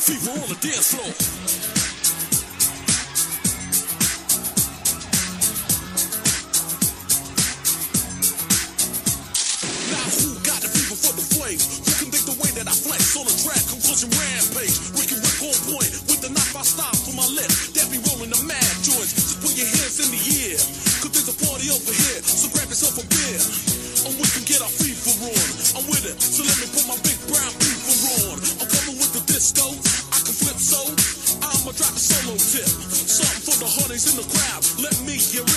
fever on the dance floor. Let me your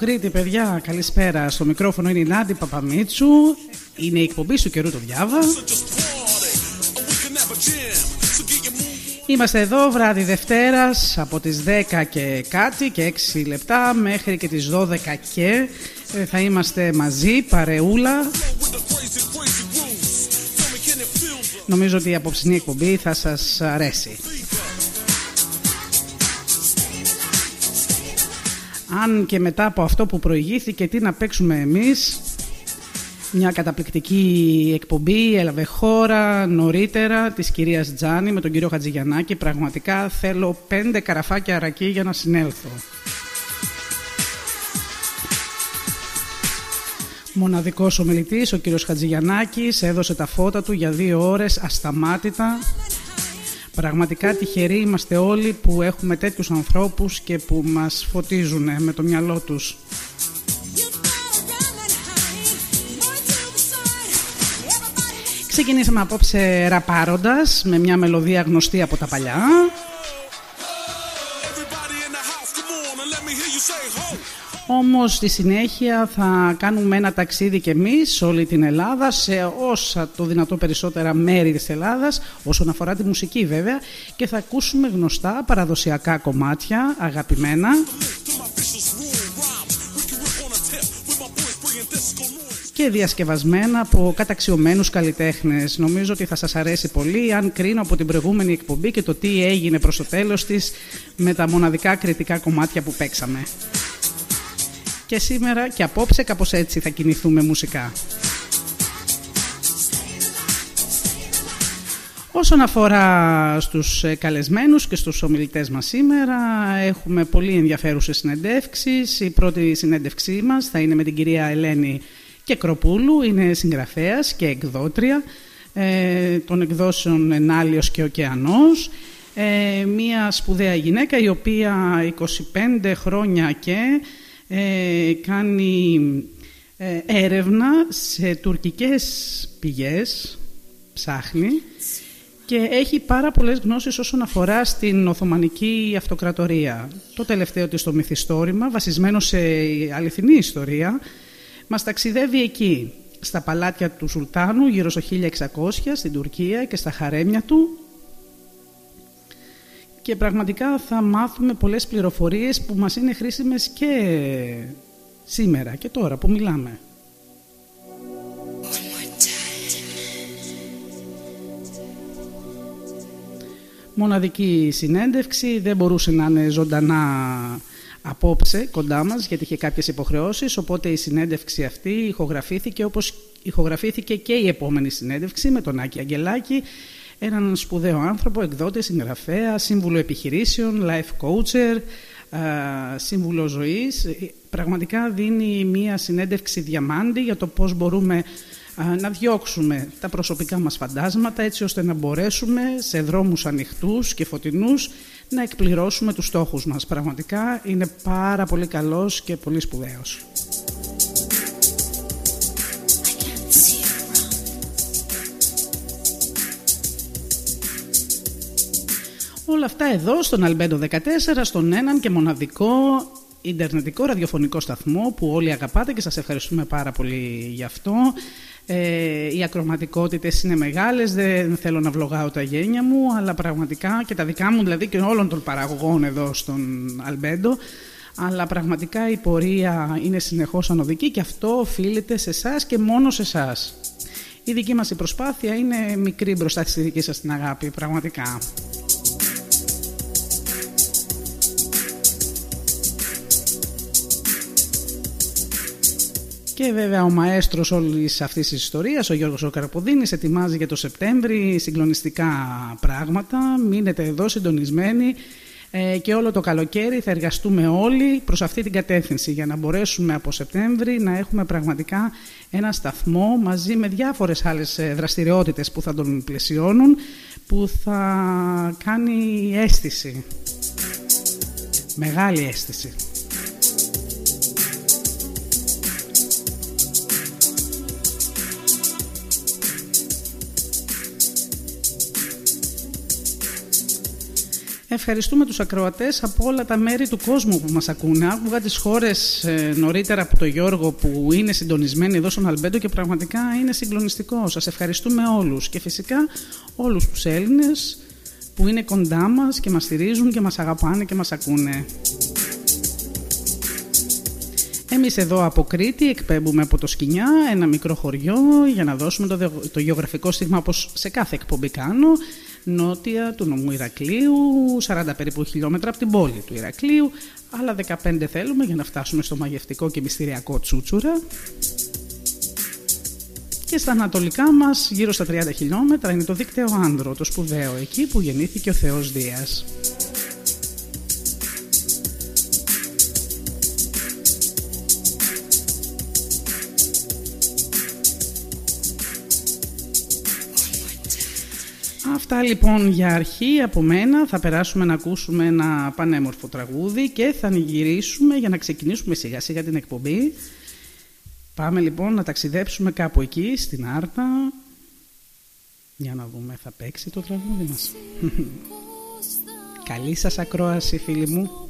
Κρήτη, παιδιά. Καλησπέρα. Στο μικρόφωνο είναι η Νάντι Παπαμίτσου. Είναι η εκπομπή σου καιρού το διάβα. So just party. And we can have a jam. So get your move. Είμαστε εδώ βράδυ Δευτέρας από τις 10 και κάτι και 6 λεπτά μέχρι και τις 12 και ε, θα είμαστε μαζί, παρεούλα. With the crazy, crazy grooves. Tell me, can it feel the Νομίζω ότι η απόψινή εκπομπή θα σας αρέσει. Αν και μετά από αυτό που προηγήθηκε, τι να παίξουμε εμείς, μια καταπληκτική εκπομπή έλαβε χώρα νωρίτερα της κυρίας Τζάνη με τον κύριο Χατζηγιαννάκη. Πραγματικά θέλω πέντε καραφάκια αρακή για να συνέλθω. Μοναδικός ομιλητής, ο κύριος Χατζηγιαννάκης, έδωσε τα φώτα του για δύο ώρες ασταμάτητα. Πραγματικά τυχεροί είμαστε όλοι που έχουμε τέτοιους ανθρώπους και που μας φωτίζουν με το μυαλό τους. Ξεκινήσαμε απόψε ραπάροντας με μια μελωδία γνωστή από τα παλιά. Όμως στη συνέχεια θα κάνουμε ένα ταξίδι και εμείς σε όλη την Ελλάδα, σε όσα το δυνατό περισσότερα μέρη της Ελλάδας, όσον αφορά τη μουσική βέβαια, και θα ακούσουμε γνωστά παραδοσιακά κομμάτια, αγαπημένα, To my vicious rule rhymes. Ricky Rick on a tip with my boys bringing disco noise. και διασκευασμένα από καταξιωμένους καλλιτέχνες. Νομίζω ότι θα σας αρέσει πολύ αν κρίνω από την προηγούμενη εκπομπή και το τι έγινε προς το τέλος της με τα μοναδικά κριτικά κομμάτια που παίξαμε. Και σήμερα και απόψε κάπως έτσι θα κινηθούμε μουσικά. Όσον αφορά στους ε, καλεσμένους και στους ομιλητές μας σήμερα, έχουμε πολύ ενδιαφέρουσες συνεντεύξεις. Η πρώτη συνέντευξή μας θα είναι με την κυρία Ελένη Κεκροπούλου, είναι συγγραφέας και εκδότρια ε, των εκδόσεων Ενάλιος και Οκεανός. Ε, μία σπουδαία γυναίκα η οποία 25 χρόνια και ε, κάνει ε, έρευνα σε τουρκικές πηγές, ψάχνει και έχει πάρα πολλές γνώσεις όσον αφορά στην Οθωμανική Αυτοκρατορία. Το τελευταίο της το μυθιστόρημα, βασισμένο σε αληθινή ιστορία, μας ταξιδεύει εκεί, στα παλάτια του Σουλτάνου, γύρω στο 1600, στην Τουρκία και στα χαρέμια του. Και πραγματικά θα μάθουμε πολλές πληροφορίες που μας είναι χρήσιμες και σήμερα και τώρα που μιλάμε. Μοναδική συνέντευξη, δεν μπορούσε να είναι ζωντανά απόψε κοντά μας γιατί είχε κάποιες υποχρεώσεις οπότε η συνέντευξη αυτή ηχογραφήθηκε όπως ηχογραφήθηκε και η επόμενη συνέντευξη με τον Άκη Αγγελάκη έναν σπουδαίο άνθρωπο, εκδότης, συγγραφέα, σύμβουλο επιχειρήσεων, life coacher, α, σύμβουλο ζωής. Πραγματικά δίνει μία συνέντευξη διαμάντη για το πώς μπορούμε α, να διώξουμε τα προσωπικά μας φαντάσματα έτσι ώστε να μπορέσουμε σε δρόμους ανοιχτούς και φωτεινούς να εκπληρώσουμε τους στόχους μας. Πραγματικά είναι πάρα πολύ καλός και πολύ σπουδαίος. Όλα αυτά εδώ στον Αλμπέντο 14, στον έναν και μοναδικό Ιντερνετικό ραδιοφωνικό σταθμό που όλοι αγαπάτε και σας ευχαριστούμε πάρα πολύ γι' αυτό. Ε, οι ακροματικότητες είναι μεγάλες, δεν θέλω να βλογάω τα γένια μου, αλλά πραγματικά και τα δικά μου δηλαδή και όλων των παραγωγών εδώ στον Αλμπέντο, αλλά πραγματικά η πορεία είναι συνεχώς ανωδική και αυτό οφείλεται σε εσάς και μόνο σε εσάς. Η δική μας η προσπάθεια είναι μικρή μπροστά στη δική σας την αγάπη, πραγματικά. Και βέβαια ο μαέστρος όλης αυτής της ιστορίας, ο Γιώργος Οκαρποδίνης, ετοιμάζει για το Σεπτέμβρη συγκλονιστικά πράγματα. Μείνετε εδώ συντονισμένοι ε, και όλο το καλοκαίρι θα εργαστούμε όλοι προς αυτή την κατεύθυνση για να μπορέσουμε από Σεπτέμβρη να έχουμε πραγματικά ένα σταθμό μαζί με διάφορες άλλες ε, δραστηριότητες που θα τον πλαισιώνουν που θα κάνει αίσθηση, μεγάλη αίσθηση. Ευχαριστούμε τους ακροατές από όλα τα μέρη του κόσμου που μας ακούνε. Άκουγα τις χώρες ε, νωρίτερα από τον Γιώργο που είναι συντονισμένοι εδώ στον Αλμπέντο και πραγματικά είναι συγκλονιστικό. Σας ευχαριστούμε όλους και φυσικά όλους τους Έλληνες που είναι κοντά μας και μας στηρίζουν και μας αγαπάνε και μας ακούνε. Εμείς εδώ από Κρήτη εκπέμπουμε από το Σκινιά ένα μικρό χωριό για να δώσουμε το, το γεωγραφικό στίγμα όπως σε κάθε εκπομπή κάνω νότια του νομού Ηρακλείου, 40 περίπου χιλιόμετρα από την πόλη του Ηρακλείου, άλλα 15 θέλουμε για να φτάσουμε στο μαγευτικό και μυστηριακό Τσούτσουρα. Και στα ανατολικά μας, γύρω στα 30 χιλιόμετρα, είναι το δίκτυο Άνδρο, το σπουδαίο, εκεί που γεννήθηκε ο Θεός Δίας. Αυτά λοιπόν για αρχή από μένα. Θα περάσουμε να ακούσουμε ένα πανέμορφο τραγούδι και θα γυρίσουμε για να ξεκινήσουμε σιγά σιγά την εκπομπή. Πάμε λοιπόν να ταξιδέψουμε κάπου εκεί στην Άρτα. Για να δούμε θα παίξει το τραγούδι μας. Καλή σας ακρόαση φίλοι μου.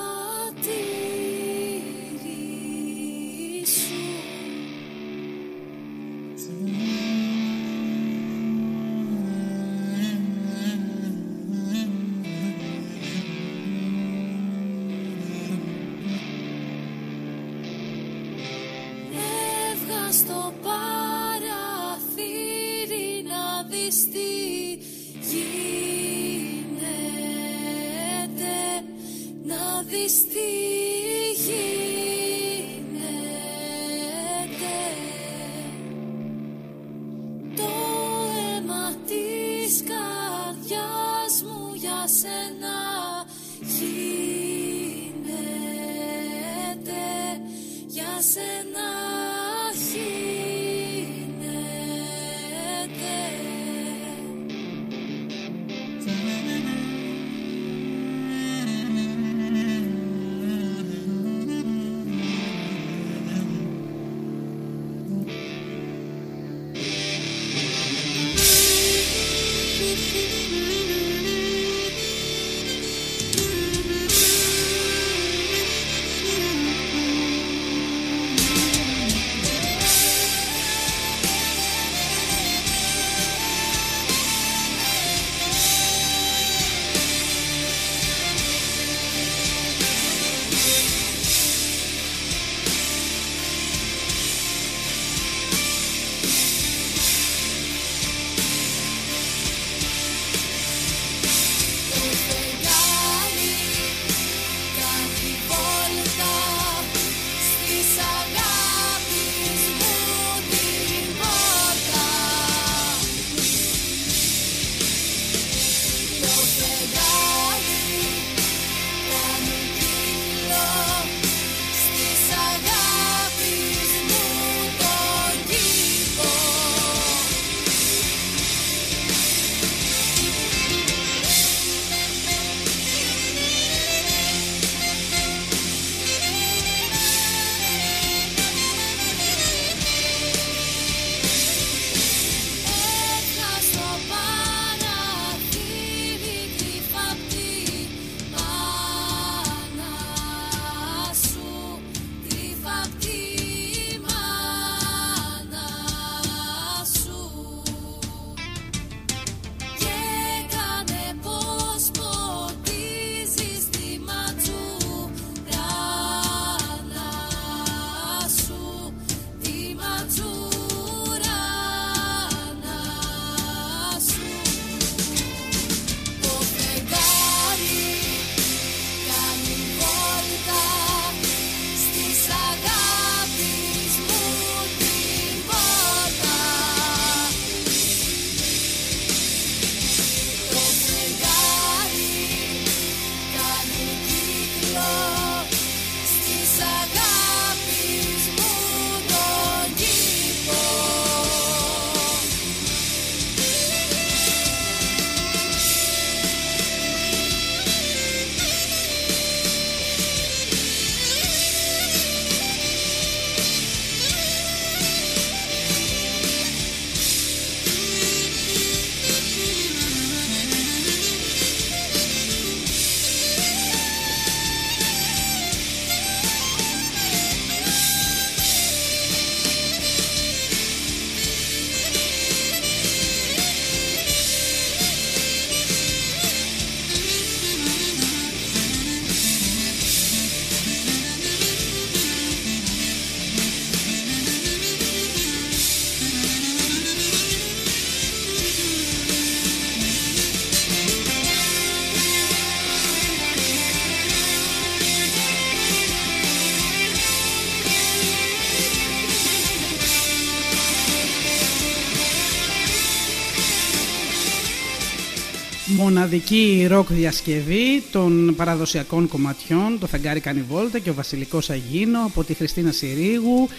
μοναδική ροκ διασκευή των παραδοσιακών κομματιών, το Φεγγάρι Κανιβόλτα και ο Βασιλικός Αγίνο από τη Χριστίνα Συρίγου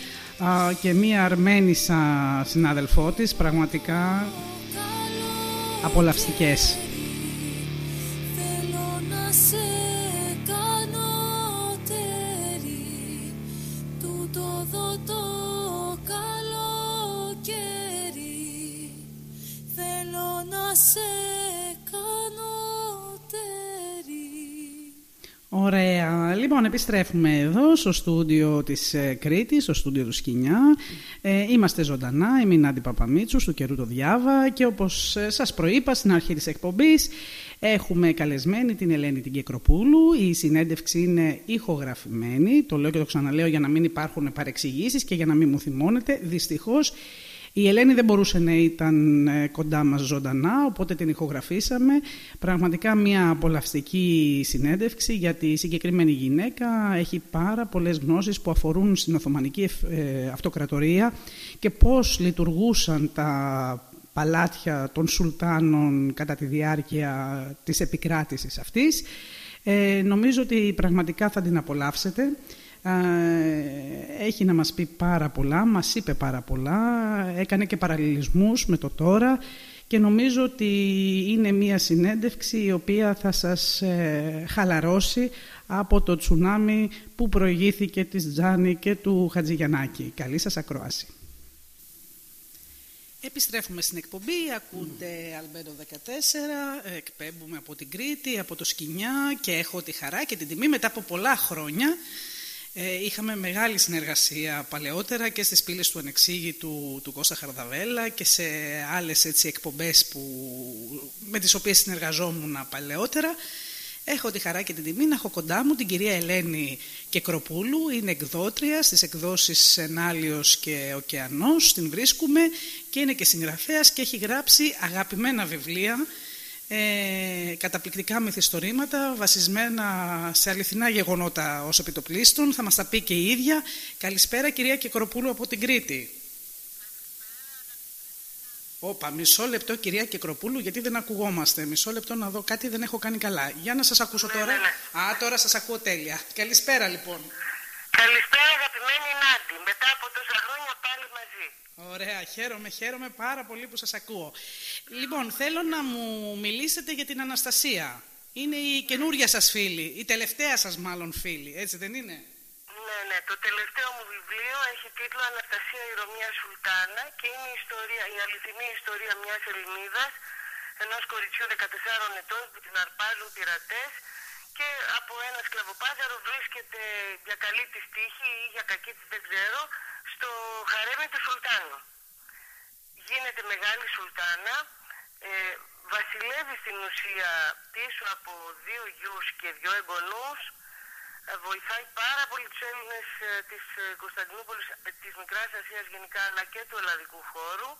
και μία Αρμένισσα συνάδελφό της, πραγματικά απολαυστικές. Επιστρέφουμε εδώ στο στούντιο της ε, Κρήτης, στο στούντιο του Σκινιά. Ε, είμαστε ζωντανά, είμαι η Νάντι Παπαμίτσους, του καιρού το Διάβα και όπως ε, σας προείπα στην αρχή της εκπομπής έχουμε καλεσμένη την Ελένη την Κεκροπούλου. Η συνέντευξη είναι ηχογραφημένη, το λέω και το ξαναλέω για να μην υπάρχουν παρεξηγήσεις και για να μην μου θυμώνετε. Δυστυχώς η Ελένη δεν μπορούσε να ήταν ε, κοντά μας ζωντανά, οπότε την ηχογραφήσαμε. Πραγματικά μια απολαυστική συνέντευξη γιατί η συγκεκριμένη γυναίκα έχει πάρα πολλές γνώσεις που αφορούν στην Οθωμανική ε, Αυτοκρατορία και πώς λειτουργούσαν τα παλάτια των Σουλτάνων κατά τη διάρκεια της επικράτησης αυτής. Ε, νομίζω ότι πραγματικά θα την απολαύσετε έχει να μας πει πάρα πολλά, μας είπε πάρα πολλά, έκανε και παραλληλισμούς με το τώρα και νομίζω ότι είναι μια συνέντευξη η οποία θα σας ε, χαλαρώσει από το τσουνάμι που προηγήθηκε της Τζάνη και του Χατζηγιαννάκη. Καλή σας ακρόαση. Επιστρέφουμε στην εκπομπή, ακούτε Αλμπέντο 14, εκπέμπουμε από την Κρήτη, από το Σκινιά και έχω τη χαρά και την τιμή μετά από πολλά χρόνια ε, είχαμε μεγάλη συνεργασία παλαιότερα και στις πύλες του Ανεξήγητου του Κώστα Χαρδαβέλα και σε άλλες έτσι, εκπομπές που, με τις οποίες συνεργαζόμουν παλαιότερα. Έχω τη χαρά και την τιμή να έχω κοντά μου την κυρία Ελένη Κεκροπούλου, είναι εκδότρια στις εκδόσεις Ενάλιος και Οκεανός, την βρίσκουμε και είναι και συγγραφέας και έχει γράψει αγαπημένα βιβλία ε, καταπληκτικά μυθιστορήματα βασισμένα σε αληθινά γεγονότα ως επιτοπλίστων. Θα μας τα πει και η ίδια. Καλησπέρα κυρία Κεκροπούλου από την Κρήτη. Όπα, μισό λεπτό κυρία Κεκροπούλου, γιατί δεν ακουγόμαστε. Μισό λεπτό να δω κάτι δεν έχω κάνει καλά. Για να σας ακούσω ναι, τώρα. Ναι, ναι. Α, τώρα σας ακούω τέλεια. Καλησπέρα λοιπόν. Καλησπέρα αγαπημένη Νάντι. Μετά από τόσα χρόνια πάλι μαζί. Ωραία, χαίρομαι, χαίρομαι πάρα πολύ που σας ακούω. Λοιπόν, θέλω να μου μιλήσετε για την Αναστασία. Είναι η καινούρια σας φίλη, η τελευταία σας μάλλον φίλη, έτσι δεν είναι; Ναι, ναι, το τελευταίο μου βιβλίο έχει τίτλο Αναστασία η Ρωμιά Σουλτάνα και είναι η, ιστορία, η αληθινή ιστορία μιας Ελληνίδας, ενός κοριτσιού 14 ετών που την αρπάζουν πειρατές και από ένα σκλαβοπάταρο βρίσκεται για καλή της τύχη ή για κακή της δεν ξέρω στο χαρέμι του Σουλτάνου. Γίνεται μεγάλη Σουλτάνα, ε, βασιλεύει στην ουσία πίσω από δύο γιους και δύο εγγονούς, ε, βοηθάει πάρα πολύ τους Έλληνες ε, της ε, Κωνσταντινούπολης, ε, της Μικράς Ασίας γενικά, αλλά και του ελλαδικού χώρου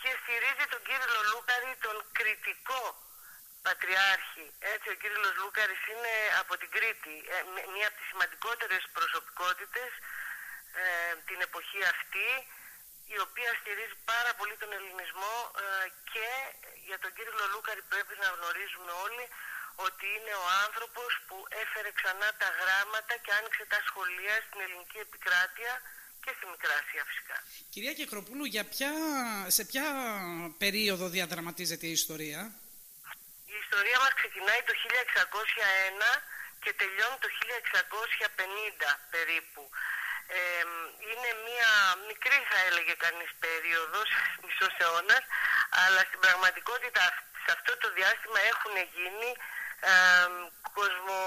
και στηρίζει τον κύριο Λούκαρη, τον κριτικό πατριάρχη. Έτσι, ο κύριος Λούκαρης είναι από την Κρήτη, μία από τις σημαντικότερες προσωπικότητες ε, την εποχή αυτή η οποία στηρίζει πάρα πολύ τον ελληνισμό ε, και για τον κύριο Λολούκαρη πρέπει να γνωρίζουμε όλοι ότι είναι ο άνθρωπος που έφερε ξανά τα γράμματα και άνοιξε τα σχολεία στην ελληνική επικράτεια και στη Μικρά Ασία φυσικά. Κυρία Κεκροπούλου, για ποια, σε ποια περίοδο διαδραματίζεται η ιστορία; Η ιστορία μας ξεκινάει το 1601 και τελειώνει το 1650 περίπου είναι μια μικρή θα έλεγε κανείς περίοδος, μισός αιώνας, αλλά στην πραγματικότητα σε αυτό το διάστημα έχουν γίνει ε, κοσμο,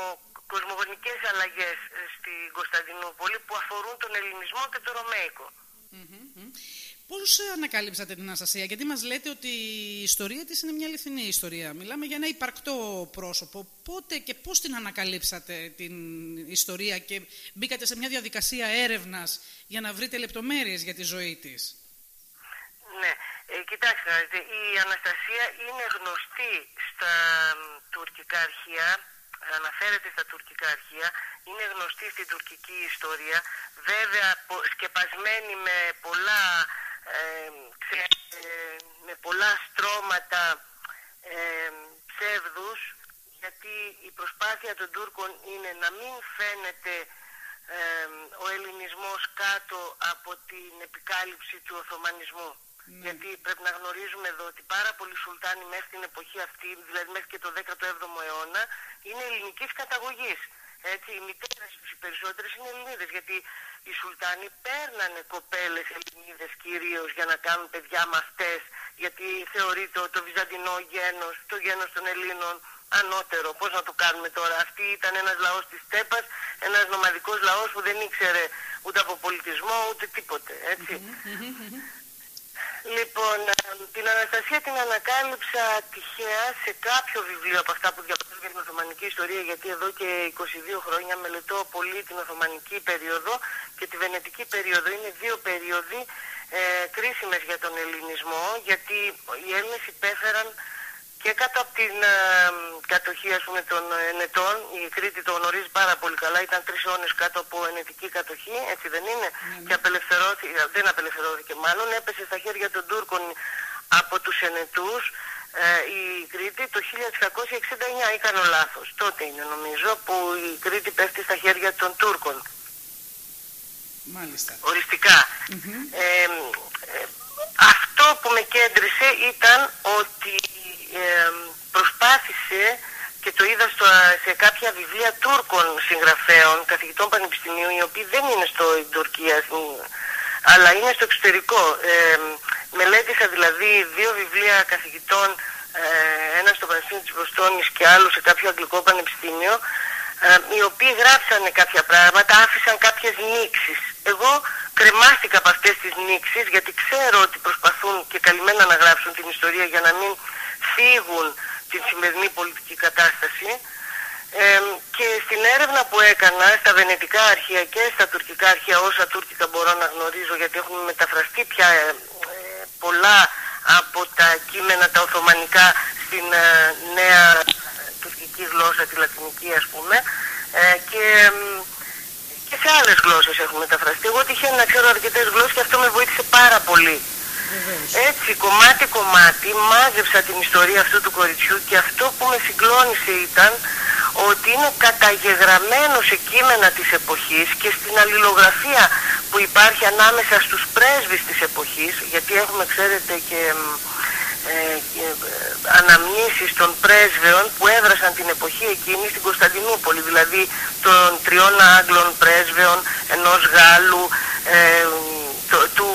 κοσμογονικές αλλαγές στην Κωνσταντινούπολη που αφορούν τον ελληνισμό και το ρωμαικο Πώς ανακάλυψατε την Αναστασία, γιατί μας λέτε ότι η ιστορία της είναι μια αληθινή ιστορία. Μιλάμε για ένα υπαρκτό πρόσωπο. Πότε και πώς την ανακαλύψατε την ιστορία και μπήκατε σε μια διαδικασία έρευνας για να βρείτε λεπτομέρειες για τη ζωή της; Ναι, ε, κοιτάξτε, η Αναστασία είναι γνωστή στα τουρκικά αρχεία, αναφέρεται στα τουρκικά αρχεία, είναι γνωστή στην τουρκική ιστορία, βέβαια σκεπασμένη με πολλά με πολλά στρώματα ε, ψεύδους γιατί η προσπάθεια των Τούρκων είναι να μην φαίνεται ο ελληνισμός κάτω από την επικάλυψη του Οθωμανισμού. Ναι. Γιατί πρέπει να γνωρίζουμε εδώ ότι πάρα πολλοί σουλτάνοι μέχρι την εποχή αυτή, δηλαδή μέχρι και το 17ο αιώνα, είναι ελληνικής καταγωγής. Έτσι, οι μητέρες τους οι περισσότερες είναι Ελληνίδες, οι Σουλτάνοι παίρνανε κοπέλες Ελληνίδες κυρίως για να κάνουν παιδιά με αυτές, γιατί θεωρείται το, το βυζαντινό γένος, το γένος των Ελλήνων ανώτερο. Πώς να το κάνουμε τώρα; Αυτή ήταν ένας λαός της Στέπας, ένας νομαδικός λαός που δεν ήξερε ούτε από πολιτισμό ούτε τίποτε. Έτσι. Λοιπόν, ε, την Αναστασία την ανακάλυψα τυχαία σε κάποιο βιβλίο από αυτά που διαβάζω για την Οθωμανική ιστορία, γιατί εδώ και 22 χρόνια μελετώ πολύ την Οθωμανική περίοδο και τη Βενετική περίοδο. Είναι δύο περίοδοι ε, κρίσιμες για τον ελληνισμό, γιατί οι Έλληνες υπέφεραν και κάτω από την ε, κατοχή ας πούμε, των ενετών, η Κρήτη το γνωρίζει πάρα πολύ καλά, ήταν τρεις αιώνες κάτω από ενετική κατοχή, έτσι δεν είναι, και απελευθερώθηκε, δεν απελευθερώθηκε μάλλον, έπεσε στα χέρια των Τούρκων από τους ενετούς, ε, η Κρήτη το 1669 ή κάνω λάθος, τότε είναι νομίζω που η Κρήτη πέφτει στα χέρια των Τούρκων. Μάλιστα. Οριστικά. Ε, ε, αυτό που με κέντρισε ήταν ότι ε, προσπάθησε και το είδα στο, σε κάποια βιβλία Τούρκων συγγραφέων, καθηγητών πανεπιστημίου, οι οποίοι δεν είναι στο στην Τουρκία, στην- αλλά είναι στο εξωτερικό. Ε, μελέτησα δηλαδή δύο βιβλία καθηγητών, ε, ένα στο Πανεπιστήμιο της Βοστόνης και άλλο σε κάποιο αγγλικό πανεπιστήμιο, ε, οι οποίοι γράψανε κάποια πράγματα, άφησαν κάποιες νήξεις. Εγώ κρεμάστηκα από αυτές τις νήξεις γιατί ξέρω ότι προσπαθούν και καλυμμένα να γράψουν την ιστορία για να μην φύγουν την σημερινή πολιτική κατάσταση. Ε, και στην έρευνα που έκανα στα βενετικά αρχεία και στα τουρκικά αρχεία, όσα τουρκικά μπορώ να γνωρίζω γιατί έχουν μεταφραστεί πια ε, ε, πολλά από τα κείμενα τα Οθωμανικά στην ε, νέα τουρκική γλώσσα, τη λατινική ας πούμε ε, και, μ, και σε άλλες γλώσσες έχουν μεταφραστεί. Εγώ τυχαίνει να ξέρω αρκετές γλώσσες και αυτό με βοήθησε πάρα πολύ. Έτσι κομμάτι κομμάτι μάζεψα την ιστορία αυτού του κοριτσιού και αυτό που με συγκλώνησε ήταν ότι είναι καταγεγραμμένο σε κείμενα της εποχής και στην αλληλογραφία που υπάρχει ανάμεσα στους πρέσβεις της εποχής γιατί έχουμε ξέρετε και μ, ε, και, ε, αναμνήσεις των πρέσβεων που έδρασαν την εποχή εκείνη στην Κωνσταντινούπολη δηλαδή των τριών Άγγλων πρέσβεων ενός Γάλλου ε, το- του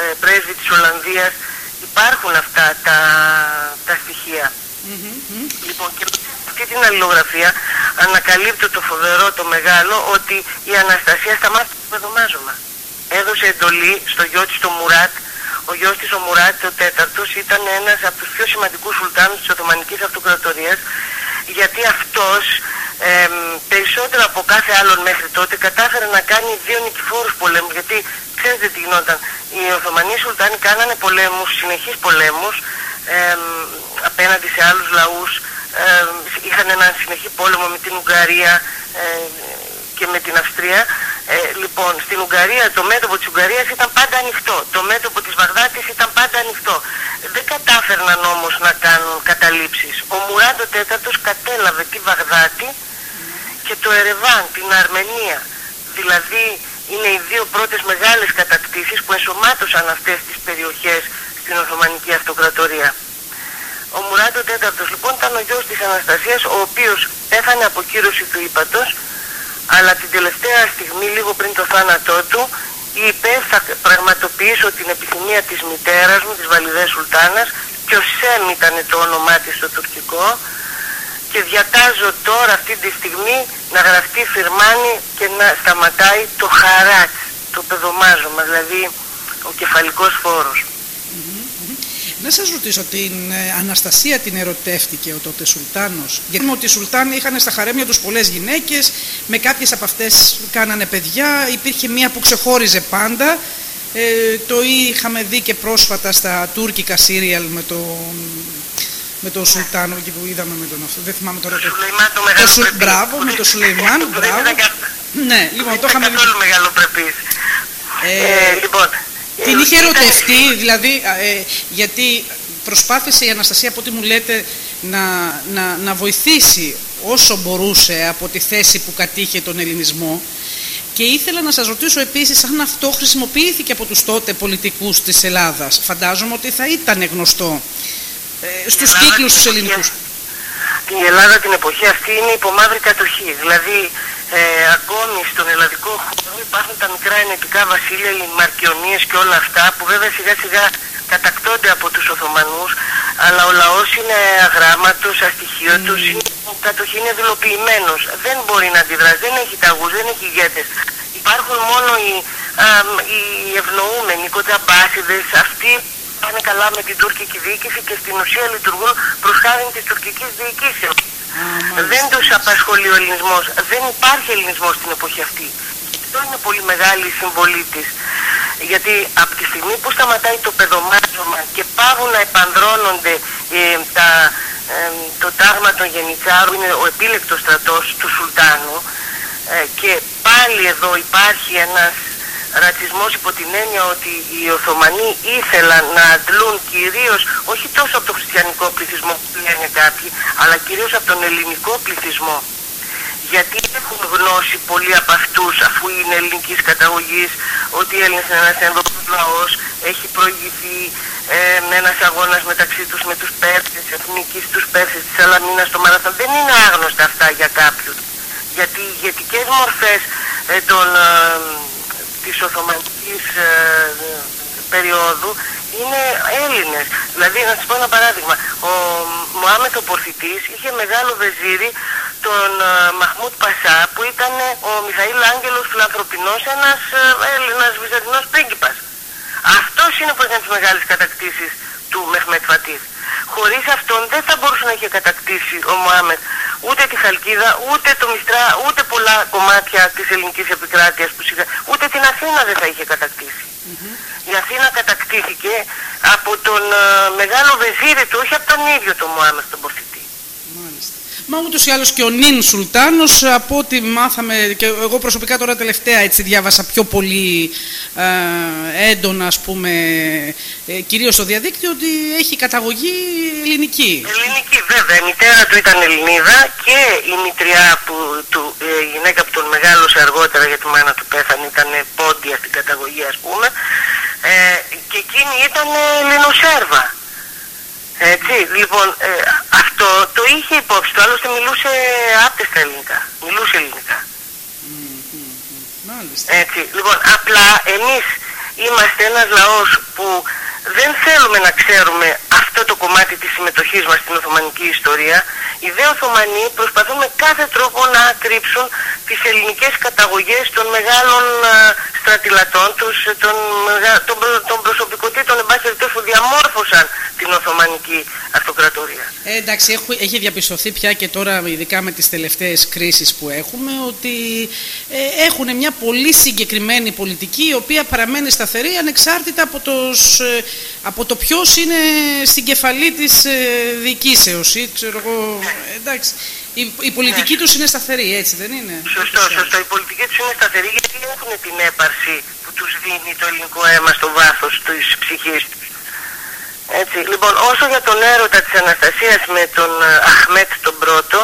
ε, πρέσβη της Ολλανδίας υπάρχουν αυτά τα, τα στοιχεία Λοιπόν, και με αυτή την αλληλογραφία ανακαλύπτω το φοβερό, το μεγάλο, ότι η Αναστασία σταμάτησε το παιδομάζωμα. Έδωσε εντολή στο γιο της το Μουράτ. Ο γιος της ο Μουράτ, ο τέταρτος, ήταν ένας από τους πιο σημαντικούς σουλτάνους της Οθωμανικής Αυτοκρατορίας, γιατί αυτός εμ, περισσότερο από κάθε άλλον μέχρι τότε κατάφερε να κάνει δύο νικηφόρους πολέμους, γιατί ξέρετε τι γινόταν. Οι Οθωμανοί Σουλτάνοι κάνανε πολέμους, συνεχείς πολέμους, εμ, απέναντι σε άλλους λαούς. Εμ, είχαν έναν συνεχή πόλεμο με την Ουγγαρία ε, και με την Αυστρία ε, λοιπόν στην Ουγγαρία το μέτωπο της Ουγγαρίας ήταν πάντα ανοιχτό. Το μέτωπο της Βαγδάτης ήταν πάντα ανοιχτό. Δεν κατάφερναν όμως να κάνουν καταλήψεις. Ο Μουράντο τέταρτος κατέλαβε τη Βαγδάτη και το Ερεβάν, την Αρμενία. Δηλαδή είναι οι δύο πρώτες μεγάλες κατακτήσεις που ενσωμάτωσαν αυτές τις περιοχές στην Οθωμανική Αυτοκρατορία. Ο Μουράντο τέταρτος λοιπόν ήταν ο γιος της Αναστασίας ο οποίος πέθανε από κύρωση του ύπατος αλλά την τελευταία στιγμή λίγο πριν το θάνατό του είπε θα πραγματοποιήσω την επιθυμία της μητέρας μου, της Βαλιδές Σουλτάνας και ο Σέμ ήταν το όνομά της στο τουρκικό και διατάζω τώρα αυτή τη στιγμή να γραφτεί φυρμάνι και να σταματάει το χαράτς, το παιδομάζωμα, δηλαδή ο κεφαλικός φόρος. Να σας ρωτήσω, την ε, Αναστασία την ερωτεύτηκε ο τότε Σουλτάνος. Γιατί ότι οι Σουλτάνοι είχαν στα χαρέμια τους πολλές γυναίκες, με κάποιες από αυτές κάνανε παιδιά, υπήρχε μία που ξεχώριζε πάντα. Ε, το είχαμε δει και πρόσφατα στα τουρκικά σύριαλ με τον, με τον Σουλτάνο εκεί που είδαμε με τον αυτό. Δεν θυμάμαι τώρα το... Σουλεϊμάν το το μεγάλο Σου- Μπράβο, με τον Σουλεϊμάν, που δεν μπράβο. ήταν κα- Ναι, λοιπόν, δεν το ήταν είχαμε δει. καθόλου μεγαλοπρεπής. Ε, Ε, λοιπόν, Την ε, είχε ήταν- ερωτευτεί, δηλαδή, ε, γιατί προσπάθησε η Αναστασία, από ό,τι μου λέτε, να, να, να βοηθήσει όσο μπορούσε από τη θέση που κατήχε τον ελληνισμό και ήθελα να σας ρωτήσω επίσης αν αυτό χρησιμοποιήθηκε από τους τότε πολιτικούς της Ελλάδας. Φαντάζομαι ότι θα ήταν γνωστό ε, στους κύκλους τους ελληνικούς. Η Ελλάδα την εποχή αυτή είναι υπομαύρη κατοχή. Δηλαδή ε, ακόμη στον ελλαδικό χώρο υπάρχουν τα μικρά ενετικά βασίλεια, οι Μαρκιονίες και όλα αυτά που βέβαια σιγά σιγά κατακτώνται από τους Οθωμανούς αλλά ο λαός είναι αγράμματος, αστοιχείωτος, mm. είναι, κατοχή είναι δηλοποιημένος. Δεν μπορεί να αντιδράσει, δεν έχει ταγούς, δεν έχει ηγέτες. Υπάρχουν μόνο οι, α, οι ευνοούμενοι, οι κονταμπάσιδες, αυτοί πάνε καλά με την τουρκική διοίκηση και στην ουσία λειτουργούν προς χάρη της τουρκικής διοικήσεως. Δεν τους απασχολεί ο ελληνισμός. Δεν υπάρχει ελληνισμός στην εποχή αυτή. Αυτό είναι πολύ μεγάλη η συμβολή της. Γιατί από τη στιγμή που σταματάει το παιδομάζωμα και πάβουν να επανδρώνονται ε, τα, ε, το τάγμα των γενιτσάρων, είναι ο επίλεκτος στρατός του Σουλτάνου ε, και πάλι εδώ υπάρχει ένας ρατσισμός υπό την έννοια ότι οι Οθωμανοί ήθελαν να αντλούν κυρίως, όχι τόσο από τον χριστιανικό πληθυσμό που λένε κάποιοι, αλλά κυρίως από τον ελληνικό πληθυσμό. Γιατί έχουν γνώση πολλοί από αυτούς, αφού είναι ελληνικής καταγωγής, ότι η Έλληνες είναι ένας ένδοπος λαός, έχει προηγηθεί ε, με ένας αγώνας μεταξύ τους με τους Πέρσες, εθνικής τους Πέρσες της Σαλαμίνας στο Μαραθόν. Δεν είναι άγνωστα αυτά για κάποιους. Γιατί οι ηγετικές μορφές ε, των, ε, της Οθωμανικής ε, περίοδου είναι Έλληνες. Δηλαδή, να σας πω ένα παράδειγμα, ο Μωάμεθ ο Πορθητής είχε μεγάλο βεζίρι τον ε, Μαχμούτ Πασά που ήταν ο Μιχαήλ Άγγελος Φιλανθρωπινός, ένας ε, Έλληνας βυζαντινός πρίγκιπας. Αυτός είναι που έκανε τις μεγάλες κατακτήσεις του Μεχμέτ Φατίθ. Χωρίς αυτόν δεν θα μπορούσε να είχε κατακτήσει ο Μωάμεθ ούτε τη Χαλκίδα, ούτε το Μιστρά, ούτε πολλά κομμάτια της ελληνικής επικράτειας που σιγά, ούτε την Αθήνα δεν θα είχε κατακτήσει. Η Αθήνα κατακτήθηκε από τον uh, μεγάλο βεζίρι του, όχι από τον ίδιο τον Μωάμεθ τον Πορθητή. Μα ούτως ή άλλως και ο Νίν Σουλτάνος, από ό,τι μάθαμε, και εγώ προσωπικά τώρα τελευταία έτσι διάβασα πιο πολύ ε, έντονα, ας πούμε, ε, κυρίως στο διαδίκτυο, ότι έχει καταγωγή ελληνική. Ελληνική βέβαια, η μητέρα του ήταν Ελληνίδα και η μητριά που, του, ε, η γυναίκα που τον μεγάλωσε αργότερα γιατί η μάνα του πέθανε ήταν πόντια στην καταγωγή ας πούμε, ε, και εκείνη ήταν Ελληνοσέρβα. Έτσι, λοιπόν, ε, αυτό το είχε υπόψη του, άλλωστε μιλούσε άπτεστα ελληνικά. Μιλούσε ελληνικά. Έτσι, λοιπόν, απλά εμείς είμαστε ένας λαός που δεν θέλουμε να ξέρουμε αυτό το κομμάτι της συμμετοχής μας στην Οθωμανική ιστορία. Οι δε Οθωμανοί προσπαθούν με κάθε τρόπο να κρύψουν τις ελληνικές καταγωγές των μεγάλων στρατηλατών τους, των, των, των προσωπικότητων που διαμόρφωσαν την Οθωμανική Αυτοκρατορία. Ε, εντάξει, έχω, έχει διαπιστωθεί πια και τώρα ειδικά με τις τελευταίες κρίσεις που έχουμε ότι ε, έχουν μια πολύ συγκεκριμένη πολιτική η οποία παραμένει σταθερή ανεξάρτητα από, τους, ε, από το ποιος είναι στην κεφαλή της ε, διοικήσεως ή ξέρω εγώ, εντάξει. Η, η πολιτική ναι. τους είναι σταθερή, έτσι δεν είναι; Σωστό, σωστό. Η πολιτική τους είναι σταθερή γιατί έχουν την έπαρση που τους δίνει το ελληνικό αίμα στο βάθος της ψυχής τους. Έτσι, λοιπόν, όσο για τον έρωτα της Αναστασίας με τον ε, Αχμέτ τον πρώτο,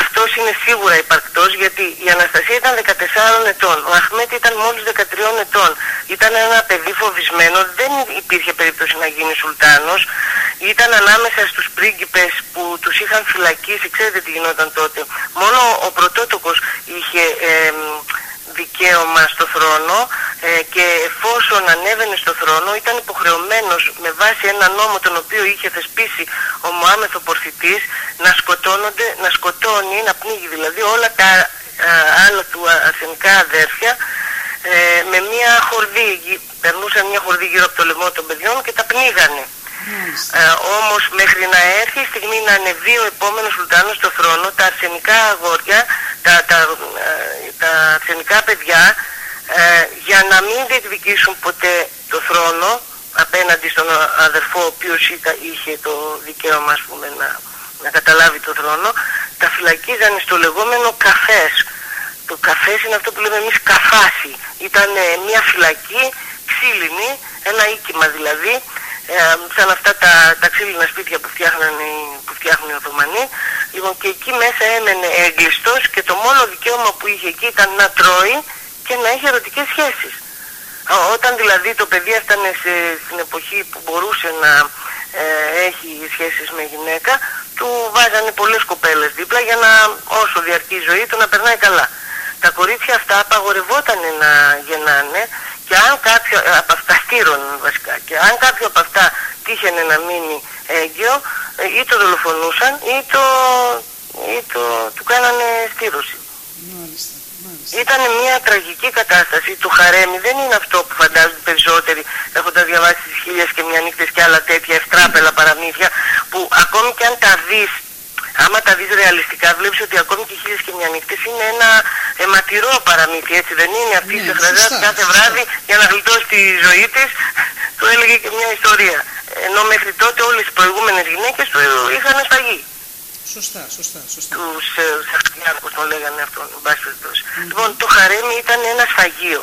αυτός είναι σίγουρα υπαρκτός γιατί η Αναστασία ήταν 14 ετών, ο Αχμέτ ήταν μόλις 13 ετών. Ήταν ένα παιδί φοβισμένο, δεν υπήρχε περίπτωση να γίνει Σουλτάνος. Ήταν ανάμεσα στους πρίγκιπες που τους είχαν φυλακίσει, ξέρετε τι γινόταν τότε. Μόνο ο πρωτότοκος είχε... Ε, δικαίωμα στο θρόνο ε, και εφόσον ανέβαινε στο θρόνο ήταν υποχρεωμένος με βάση ένα νόμο τον οποίο είχε θεσπίσει ο Μωάμεθ ο Πορθητής να σκοτώνονται, να σκοτώνει, να πνίγει δηλαδή όλα τα ε, άλλα του αρσενικά αδέρφια ε, με μια χορδή, περνούσαν μια χορδή γύρω από το λαιμό των παιδιών και τα πνίγανε. Ε, όμως μέχρι να έρθει η στιγμή να ανεβεί ο επόμενος Σουλτάνος στο θρόνο, τα αρσενικά αγόρια, τα, τα, ε, τα αρσενικά παιδιά, ε, για να μην διεκδικήσουν ποτέ το θρόνο απέναντι στον αδερφό ο οποίος είχε το δικαίωμα ας πούμε, να, να καταλάβει το θρόνο, τα φυλακίζανε στο λεγόμενο καφές. Το καφές είναι αυτό που λέμε εμείς καφάση. Ήταν μια φυλακή ξύλινη, ένα οίκημα δηλαδή, ε, σαν αυτά τα, τα ξύλινα σπίτια που, φτιάχνουν οι, που φτιάχνουν οι Οθωμανοί. Λοιπόν, και εκεί μέσα έμενε έγκλειστος και το μόνο δικαίωμα που είχε εκεί ήταν να τρώει και να έχει ερωτικές σχέσεις. Όταν δηλαδή το παιδί έφτανε σε, στην εποχή που μπορούσε να ε, έχει σχέσεις με γυναίκα, του βάζανε πολλές κοπέλες δίπλα για να όσο διαρκεί η ζωή του να περνάει καλά. Τα κορίτσια αυτά απαγορευόταν να γεννάνε και αν κάποιο ε, από αυτά στήρωναν βασικά και αν κάποιο από αυτά τύχαινε να μείνει έγκυο ε, ή το δολοφονούσαν ή το, ή το του κάνανε στήρωση. Ήταν μια τραγική κατάσταση του χαρέμι. Δεν είναι αυτό που φαντάζονται περισσότεροι έχοντας διαβάσει τις χίλιες και μια νύχτες και άλλα τέτοια ευτράπελα παραμύθια που ακόμη και αν τα δεις, άμα τα δεις ρεαλιστικά, βλέπεις ότι ακόμη και χίλιες και μια νύχτες είναι ένα αιματηρό παραμύθι. Έτσι δεν είναι; Αυτή ναι, σε κάθε βράδυ για να γλιτώσει τη ζωή της, του έλεγε και μια ιστορία. Ενώ μέχρι τότε όλες οι προηγούμενες γυναίκες του είχαν σφαγή. Σωστά, σωστά, σωστά. Τους ε, το λέγανε αυτό, εν πάση περιπτώσει. Λοιπόν, το χαρέμι ήταν ένα σφαγείο.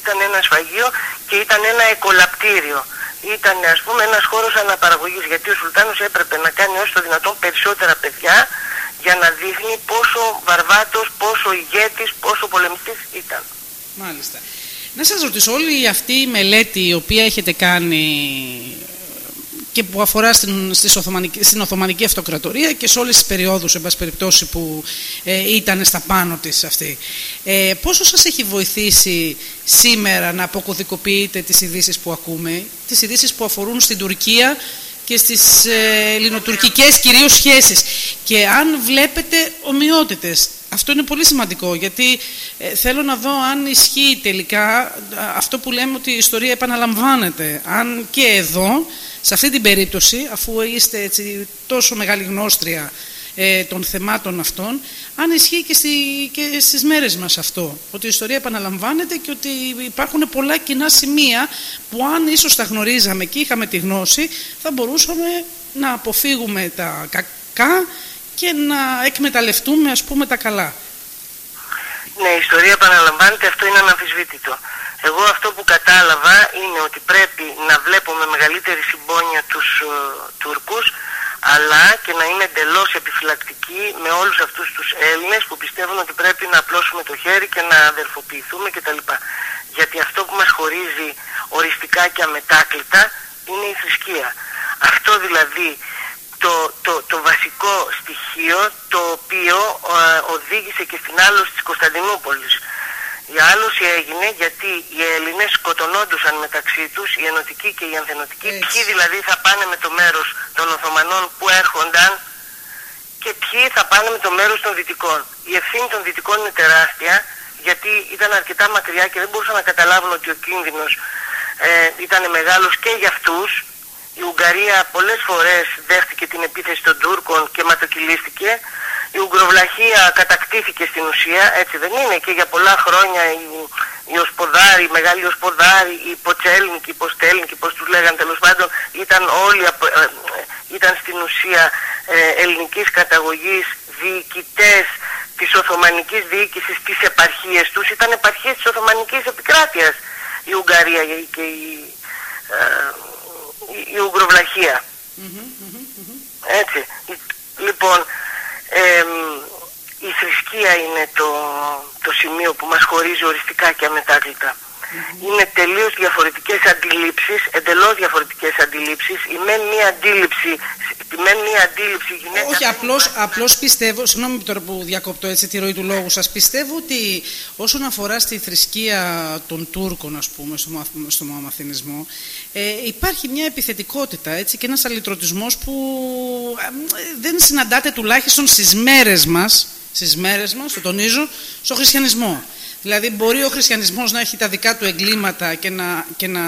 Ήταν ένα σφαγείο και ήταν ένα εκολαπτήριο. Ήταν ας πούμε ένας χώρος αναπαραγωγής γιατί ο Σουλτάνος έπρεπε να κάνει όσο το δυνατόν περισσότερα παιδιά για να δείχνει πόσο βαρβάτος, πόσο ηγέτης, πόσο πολεμιστής ήταν. Μάλιστα. Να σας ρωτήσω, όλη αυτή η μελέτη η οποία έχετε κάνει και που αφορά στην, στην Οθωμανική Αυτοκρατορία και σε όλες τις περιόδους, εν περιπτώσει, που ε, ήταν στα πάνω της αυτή. Ε, πόσο σας έχει βοηθήσει σήμερα να αποκωδικοποιείτε τις ειδήσεις που ακούμε, τις ειδήσεις που αφορούν στην Τουρκία και στις ε, ελληνοτουρκικές κυρίως σχέσεις; Και αν βλέπετε ομοιότητες. Αυτό είναι πολύ σημαντικό γιατί ε, θέλω να δω αν ισχύει τελικά αυτό που λέμε ότι η ιστορία επαναλαμβάνεται. Αν και εδώ σε αυτή την περίπτωση, αφού είστε έτσι τόσο μεγάλη γνώστρια ε, των θεμάτων αυτών, αν ισχύει και, στη, και στις μέρες μας αυτό, ότι η ιστορία επαναλαμβάνεται και ότι υπάρχουν πολλά κοινά σημεία που αν ίσως τα γνωρίζαμε και είχαμε τη γνώση, θα μπορούσαμε να αποφύγουμε τα κακά και να εκμεταλλευτούμε ας πούμε τα καλά. Ναι, η ιστορία επαναλαμβάνεται, αυτό είναι αναμφισβήτητο. Εγώ αυτό που κατάλαβα είναι ότι πρέπει να βλέπουμε μεγαλύτερη συμπόνια τους uh, Τούρκους αλλά και να είναι εντελώς επιφυλακτικοί με όλους αυτούς τους Έλληνες που πιστεύουν ότι πρέπει να απλώσουμε το χέρι και να αδερφοποιηθούμε κτλ. Γιατί αυτό που μας χωρίζει οριστικά και αμετάκλητα είναι η θρησκεία. Αυτό δηλαδή το, το, το βασικό στοιχείο το οποίο ε, οδήγησε και στην άλωση της Κωνσταντινούπολης. Η άλωση έγινε γιατί οι Έλληνες σκοτωνόντουσαν μεταξύ τους, οι ενωτικοί και οι ανθενωτικοί, ποιοι δηλαδή θα πάνε με το μέρος των Οθωμανών που έρχονταν και ποιοι θα πάνε με το μέρος των Δυτικών. Η ευθύνη των Δυτικών είναι τεράστια γιατί ήταν αρκετά μακριά και δεν μπορούσαν να καταλάβουν ότι ο κίνδυνος ε, ήταν μεγάλος και για αυτούς. Η Ουγγαρία πολλές φορές δέχτηκε την επίθεση των Τούρκων και ματοκυλίστηκε. Η Ουγγροβλαχία κατακτήθηκε στην ουσία, έτσι δεν είναι, και για πολλά χρόνια οι, οι Οσποδάροι, οι μεγάλοι Οσποδάροι, οι Ποτσέλνικοι, οι Ποστέλνικοι, πώς τους λέγανε τέλος πάντων, ήταν όλοι, ε, ήταν στην ουσία ε, ελληνικής καταγωγής διοικητές της Οθωμανικής διοίκησης της επαρχίες τους, ήταν επαρχίες της Οθωμανικής επικράτειας η Ουγγαρία και η, ε, η, η Ουγγροβλαχία. Έτσι. Λοιπόν, η θρησκεία είναι το, το σημείο που μας χωρίζει οριστικά και αμετάκλητα. Είναι τελείως διαφορετικές αντιλήψεις, εντελώς διαφορετικές αντιλήψεις. Η μεν μία αντίληψη, η μεν μία αντίληψη γυναίκα... Όχι, απλώς, απλώς πιστεύω, συγγνώμη τώρα που διακόπτω έτσι τη ροή του λόγου σας, πιστεύω ότι όσον αφορά στη θρησκεία των Τούρκων, ας πούμε, στο, στο μαθηνισμό, ε, υπάρχει μια επιθετικότητα έτσι, και ένας αλυτρωτισμός που ε, δεν συναντάται τουλάχιστον στις μέρες μας, στις μέρες μας, το τονίζω, στο χριστιανισμό. Δηλαδή μπορεί ο χριστιανισμός να έχει τα δικά του εγκλήματα και να, και να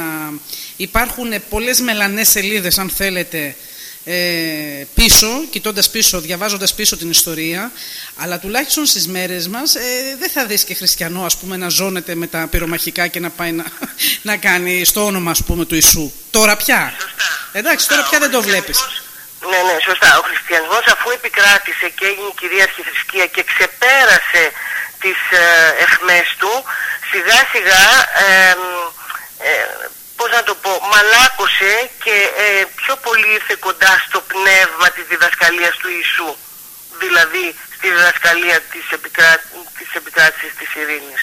υπάρχουν πολλές μελανές σελίδες αν θέλετε ε, πίσω, κοιτώντας πίσω, διαβάζοντας πίσω την ιστορία αλλά τουλάχιστον στις μέρες μας ε, δεν θα δεις και χριστιανό ας πούμε να ζώνεται με τα πυρομαχικά και να πάει να, να κάνει στο όνομα ας πούμε του Ιησού. Τώρα πια. Εντάξει τώρα πια δεν το βλέπεις. Ναι, ναι, σωστά. Ο χριστιανισμός αφού επικράτησε και έγινε κυρίαρχη θρησκεία και ξεπέρασε τις ε, εχμές του σιγά σιγά ε, πώς να το πω μαλάκωσε και ε, πιο πολύ ήρθε κοντά στο πνεύμα της διδασκαλίας του Ιησού δηλαδή στη διδασκαλία της, επικρά... της επικράτησης της ειρήνης.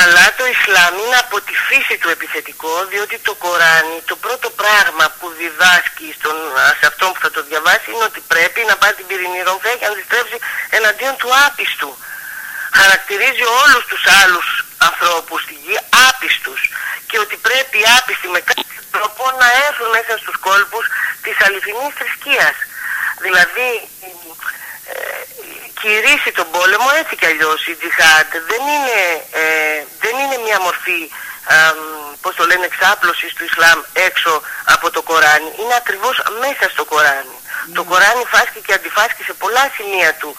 Αλλά το Ισλάμ είναι από τη φύση του επιθετικό, διότι το Κοράνι, το πρώτο πράγμα που διδάσκει στον, σε αυτόν που θα το διαβάσει είναι ότι πρέπει να πάρει την πυρηνή ρομφέ και να αντιστρέψει εναντίον του άπιστου. Χαρακτηρίζει όλους τους άλλους ανθρώπους στη γη άπιστους και ότι πρέπει οι άπιστοι με κάποιο τρόπο να έρθουν μέσα στους κόλπους της αληθινής θρησκείας. Δηλαδή ε, κηρύσει τον πόλεμο έτσι κι αλλιώς η τζιχάντ. Δεν είναι, ε, δεν είναι μια μορφή ε, πώς το λένε εξάπλωσης του Ισλάμ έξω από το Κοράνι. Είναι ακριβώς μέσα στο Κοράνι. Το Κοράνι φάσκει και αντιφάσκει σε πολλά σημεία του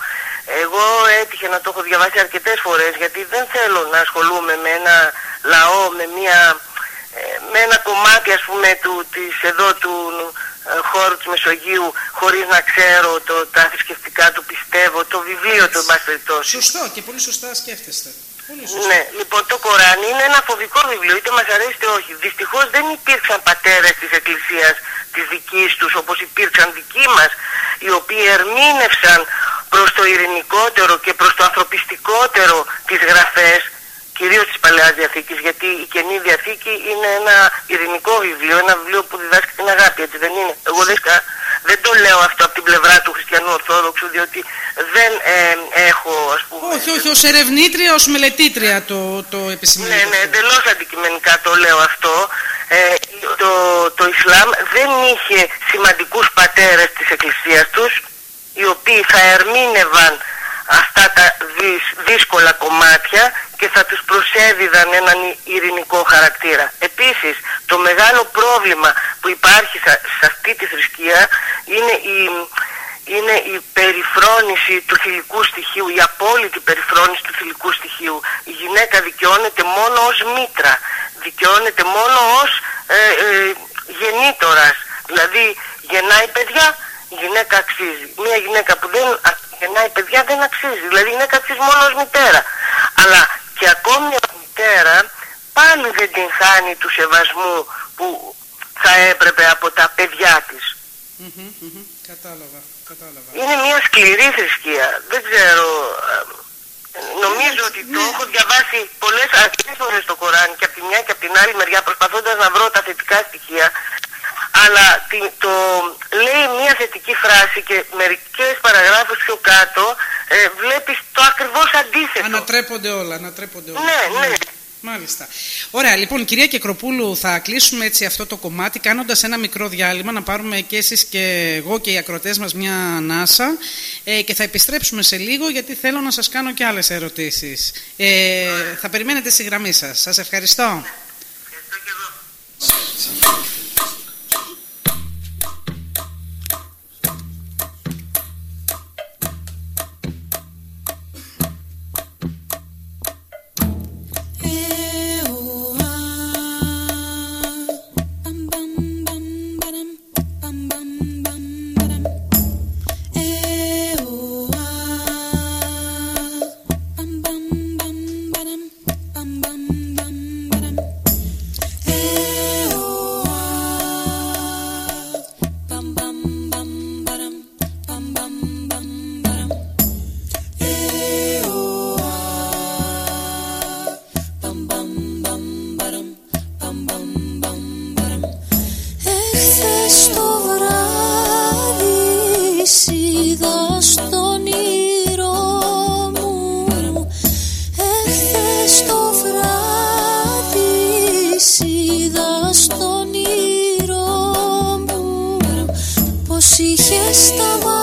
εγώ έτυχε να το έχω διαβάσει αρκετές φορές γιατί δεν θέλω να ασχολούμαι με ένα λαό, με, μια, ε, με ένα κομμάτι ας πούμε του, της, εδώ του ε, χώρου της Μεσογείου χωρίς να ξέρω το, τα θρησκευτικά του πιστεύω, το βιβλίο του εν περιπτώσει. Σωστό και πολύ σωστά σκέφτεστε. Ναι, λοιπόν το Κοράνι είναι ένα φοβικό βιβλίο, είτε μας αρέσει είτε όχι. Δυστυχώς δεν υπήρξαν πατέρες της Εκκλησίας της δικής τους όπως υπήρξαν δικοί μας, οι οποίοι ερμήνευσαν προς το ειρηνικότερο και προς το ανθρωπιστικότερο τις γραφές κυρίως της Παλαιάς Διαθήκης γιατί η Καινή Διαθήκη είναι ένα ειρηνικό βιβλίο, ένα βιβλίο που διδάσκει την αγάπη, έτσι δεν είναι; Εγώ δεν το λέω αυτό από την πλευρά του χριστιανού Ορθόδοξου διότι δεν ε, έχω ας πούμε... Όχι, όχι, ως ερευνήτρια, ως μελετήτρια το, το επισημαίνω. Ναι, ναι, εντελώς αντικειμενικά το λέω αυτό. Ε, το, το Ισλάμ δεν είχε σημαντικούς πατέρες της Εκκλησίας τους οι οποίοι θα ερμήνευαν αυτά τα δύσκολα κομμάτια και θα τους προσέδιδαν έναν ειρηνικό χαρακτήρα. Επίσης, το μεγάλο πρόβλημα που υπάρχει σε αυτή τη θρησκεία είναι η, είναι η περιφρόνηση του θηλυκού στοιχείου, η απόλυτη περιφρόνηση του θηλυκού στοιχείου. Η γυναίκα δικαιώνεται μόνο ως μήτρα, δικαιώνεται μόνο ως ε, ε, γεννήτορας. Δηλαδή γεννάει παιδιά, η γυναίκα αξίζει. Μια γυναίκα που δεν γεννάει παιδιά δεν αξίζει. Δηλαδή η γυναίκα αξίζει μόνο ως μητέρα. Αλλά και ακόμη η μητέρα πάλι δεν την χάνει του σεβασμού που θα έπρεπε από τα παιδιά της. Κατάλαβα, κατάλαβα. Είναι μια σκληρή θρησκεία. Δεν ξέρω... Νομίζω ότι το έχω διαβάσει πολλές αρκετές φορές στο Κοράνι και από τη μια και από την άλλη μεριά προσπαθώντας να βρω τα θετικά στοιχεία αλλά το λέει μια θετική φράση και μερικές παραγράφους πιο κάτω ε, βλέπεις το ακριβώς αντίθετο. Ανατρέπονται όλα, ανατρέπονται όλα. Ναι, ναι. Μάλιστα. Ωραία, λοιπόν, κυρία Κεκροπούλου, θα κλείσουμε έτσι αυτό το κομμάτι κάνοντας ένα μικρό διάλειμμα, να πάρουμε και εσείς και εγώ και οι ακροτές μας μια ανάσα ε, και θα επιστρέψουμε σε λίγο γιατί θέλω να σας κάνω και άλλες ερωτήσεις. Ε, θα περιμένετε στη γραμμή σας. Σας ευχαριστώ. Ευχαριστώ και εγώ. тихе с тобой.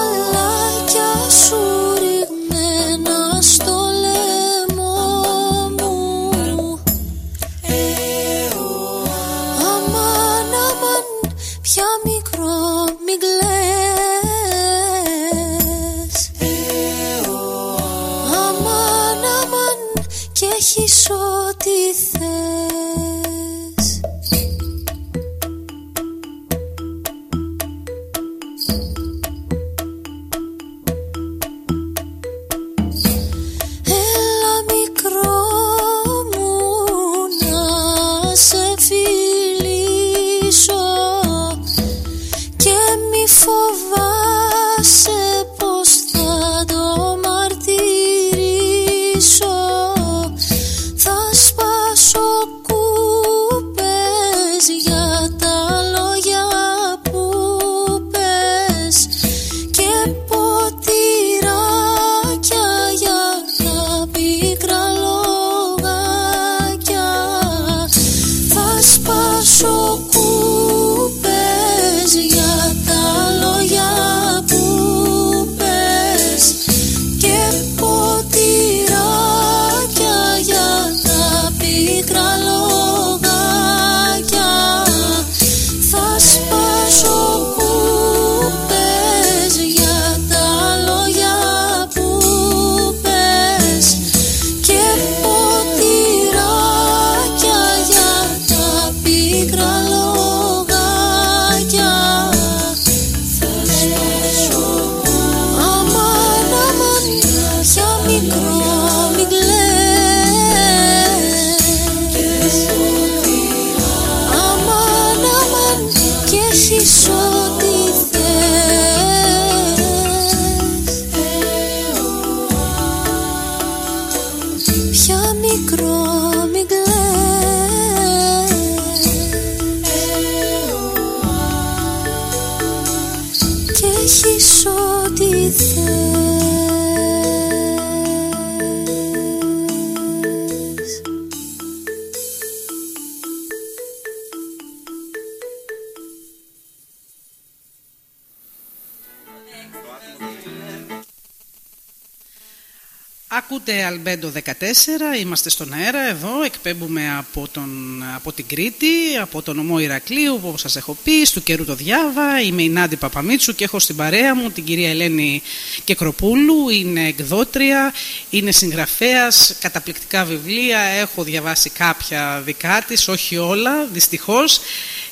Είμαστε στον αέρα εδώ, εκπέμπουμε από, τον, από την Κρήτη, από τον ομό Ηρακλείου, όπως σας έχω πει, στο καιρού το Διάβα, είμαι η Νάντι Παπαμίτσου και έχω στην παρέα μου την κυρία Ελένη Κεκροπούλου, είναι εκδότρια, είναι συγγραφέας, καταπληκτικά βιβλία, έχω διαβάσει κάποια δικά της, όχι όλα, δυστυχώς,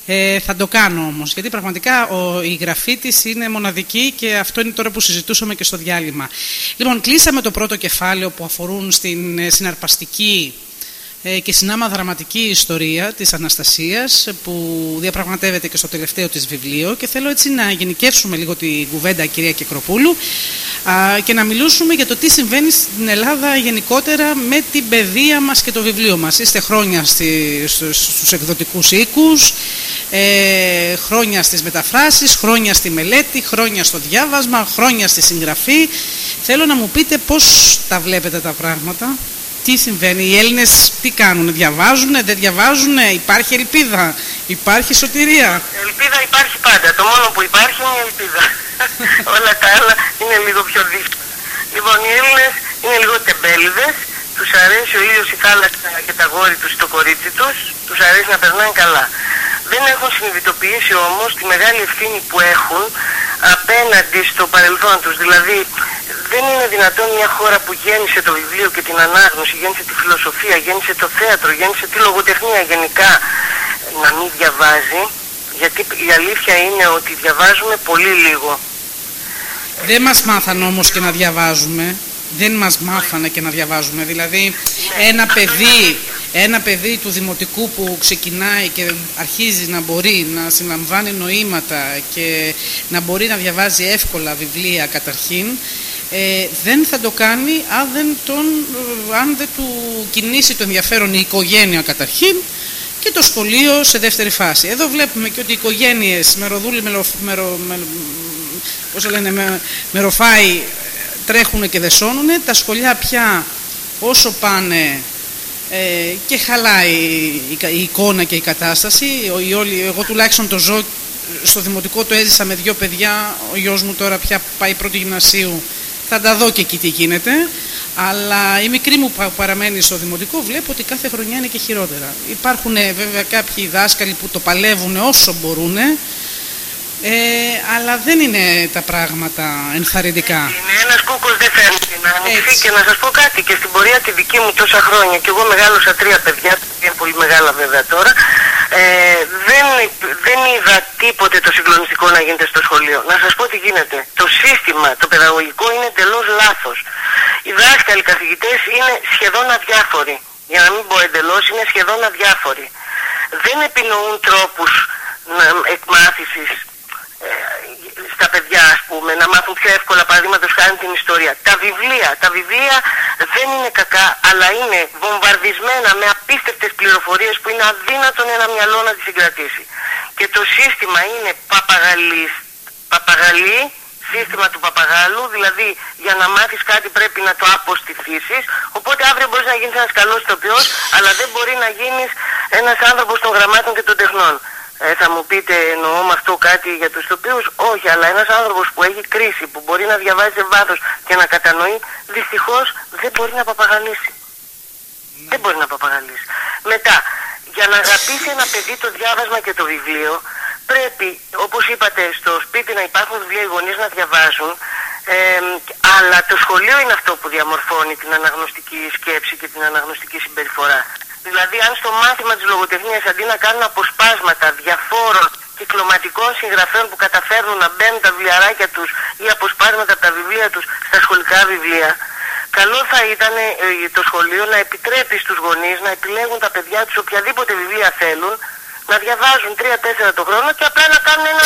ε, θα το κάνω όμως, γιατί πραγματικά ο, η γραφή της είναι μοναδική και αυτό είναι τώρα που συζητούσαμε και στο διάλειμμα. Λοιπόν, κλείσαμε το πρώτο κεφάλαιο που αφορούν στην ε, συναρπαστική ε, και συνάμα δραματική ιστορία της Αναστασίας που διαπραγματεύεται και στο τελευταίο της βιβλίο και θέλω έτσι να γενικεύσουμε λίγο την κουβέντα κυρία Κεκροπούλου α, και να μιλούσουμε για το τι συμβαίνει στην Ελλάδα γενικότερα με την παιδεία μας και το βιβλίο μας. Είστε χρόνια στη, στους, στους εκδοτικούς οίκους, ε, χρόνια στις μεταφράσεις, χρόνια στη μελέτη, χρόνια στο διάβασμα, χρόνια στη συγγραφή. Θέλω να μου πείτε πώς τα βλέπετε τα πράγματα. Τι συμβαίνει, οι Έλληνες τι κάνουν, διαβάζουν, δεν διαβάζουν, υπάρχει ελπίδα, υπάρχει σωτηρία. Ελπίδα υπάρχει πάντα. Το μόνο που υπάρχει είναι η ελπίδα. Όλα τα άλλα είναι λίγο πιο δύσκολα. Λοιπόν, οι Έλληνες είναι λίγο τεμπέληδες. Τους αρέσει ο ήλιος, η θάλασσα και τα γόρι τους το κορίτσι τους. Τους αρέσει να περνάνε καλά. Δεν έχουν συνειδητοποιήσει όμως τη μεγάλη ευθύνη που έχουν απέναντι στο παρελθόν τους. Δηλαδή δεν είναι δυνατόν μια χώρα που γέννησε το βιβλίο και την ανάγνωση, γέννησε τη φιλοσοφία, γέννησε το θέατρο, γέννησε τη λογοτεχνία γενικά να μην διαβάζει. Γιατί η αλήθεια είναι ότι διαβάζουμε πολύ λίγο. Δεν μας μάθαν όμως και να διαβάζουμε. Δεν μας μάθανε και να διαβάζουμε. Δηλαδή ένα παιδί, ένα παιδί του δημοτικού που ξεκινάει και αρχίζει να μπορεί να συλλαμβάνει νοήματα και να μπορεί να διαβάζει εύκολα βιβλία καταρχήν, ε, δεν θα το κάνει αν δεν, τον, αν δεν του κινήσει το ενδιαφέρον η οικογένεια καταρχήν και το σχολείο σε δεύτερη φάση. Εδώ βλέπουμε και ότι οι οικογένειες μεροδούλοι, μερο, μερο, με, πώς το λένε, με, μεροφάοι τρέχουν και δεσώνουν. Τα σχολιά πια όσο πάνε ε, και χαλάει η, η, εικόνα και η κατάσταση. Η όλη, εγώ τουλάχιστον το ζω στο δημοτικό το έζησα με δύο παιδιά. Ο γιος μου τώρα πια πάει πρώτη γυμνασίου. Θα τα δω και εκεί τι γίνεται. Αλλά η μικρή μου που παραμένει στο δημοτικό βλέπω ότι κάθε χρονιά είναι και χειρότερα. Υπάρχουν ε, βέβαια κάποιοι δάσκαλοι που το παλεύουν όσο μπορούν. Ε, αλλά δεν είναι τα πράγματα ενθαρρυντικά. Είναι ένας κούκος δεν φαίνεται να ανοιχθεί Έτσι. και να σας πω κάτι και στην πορεία τη δική μου τόσα χρόνια και εγώ μεγάλωσα τρία παιδιά, τα οποία είναι πολύ μεγάλα βέβαια τώρα, ε, δεν, δεν είδα τίποτε το συγκλονιστικό να γίνεται στο σχολείο. Να σας πω τι γίνεται. Το σύστημα, το παιδαγωγικό είναι εντελώς λάθος. Οι δάσκαλοι, οι καθηγητές είναι σχεδόν αδιάφοροι. Για να μην πω εντελώς, είναι σχεδόν αδιάφοροι. Δεν επινοούν τρόπους να, εκμάθησης ε, στα παιδιά ας πούμε να μάθουν πιο εύκολα παραδείγματος χάρη την ιστορία. Τα βιβλία, τα βιβλία δεν είναι κακά αλλά είναι βομβαρδισμένα με απίστευτες πληροφορίες που είναι αδύνατον ένα μυαλό να τις συγκρατήσει. Και το σύστημα είναι παπαγαλής, παπαγαλή, σύστημα του παπαγάλου, δηλαδή για να μάθεις κάτι πρέπει να το αποστηθήσεις, οπότε αύριο μπορείς να γίνεις ένας καλός ηθοποιός, αλλά δεν μπορεί να γίνεις ένας άνθρωπος των γραμμάτων και των τεχνών. Ε, θα μου πείτε εννοώ με αυτό κάτι για τους τοπίους. Όχι, αλλά ένας άνθρωπος που έχει κρίση, που μπορεί να διαβάζει σε βάθος και να κατανοεί, δυστυχώς δεν μπορεί να παπαγαλίσει. Δεν μπορεί να παπαγαλίσει. Μετά, για να αγαπήσει ένα παιδί το διάβασμα και το βιβλίο, πρέπει, όπως είπατε, στο σπίτι να υπάρχουν βιβλία οι γονείς να διαβάζουν, ε, αλλά το σχολείο είναι αυτό που διαμορφώνει την αναγνωστική σκέψη και την αναγνωστική συμπεριφορά. Δηλαδή, αν στο μάθημα της λογοτεχνίας αντί να κάνουν αποσπάσματα διαφόρων κυκλωματικών συγγραφέων που καταφέρνουν να μπαίνουν τα βιβλιαράκια τους ή αποσπάσματα από τα βιβλία τους στα σχολικά βιβλία, καλό θα ήταν ε, το σχολείο να επιτρέπει στους γονείς να επιλέγουν τα παιδιά τους οποιαδήποτε βιβλία θέλουν, να διαβάζουν 3-4 το χρόνο και απλά να κάνουν ένα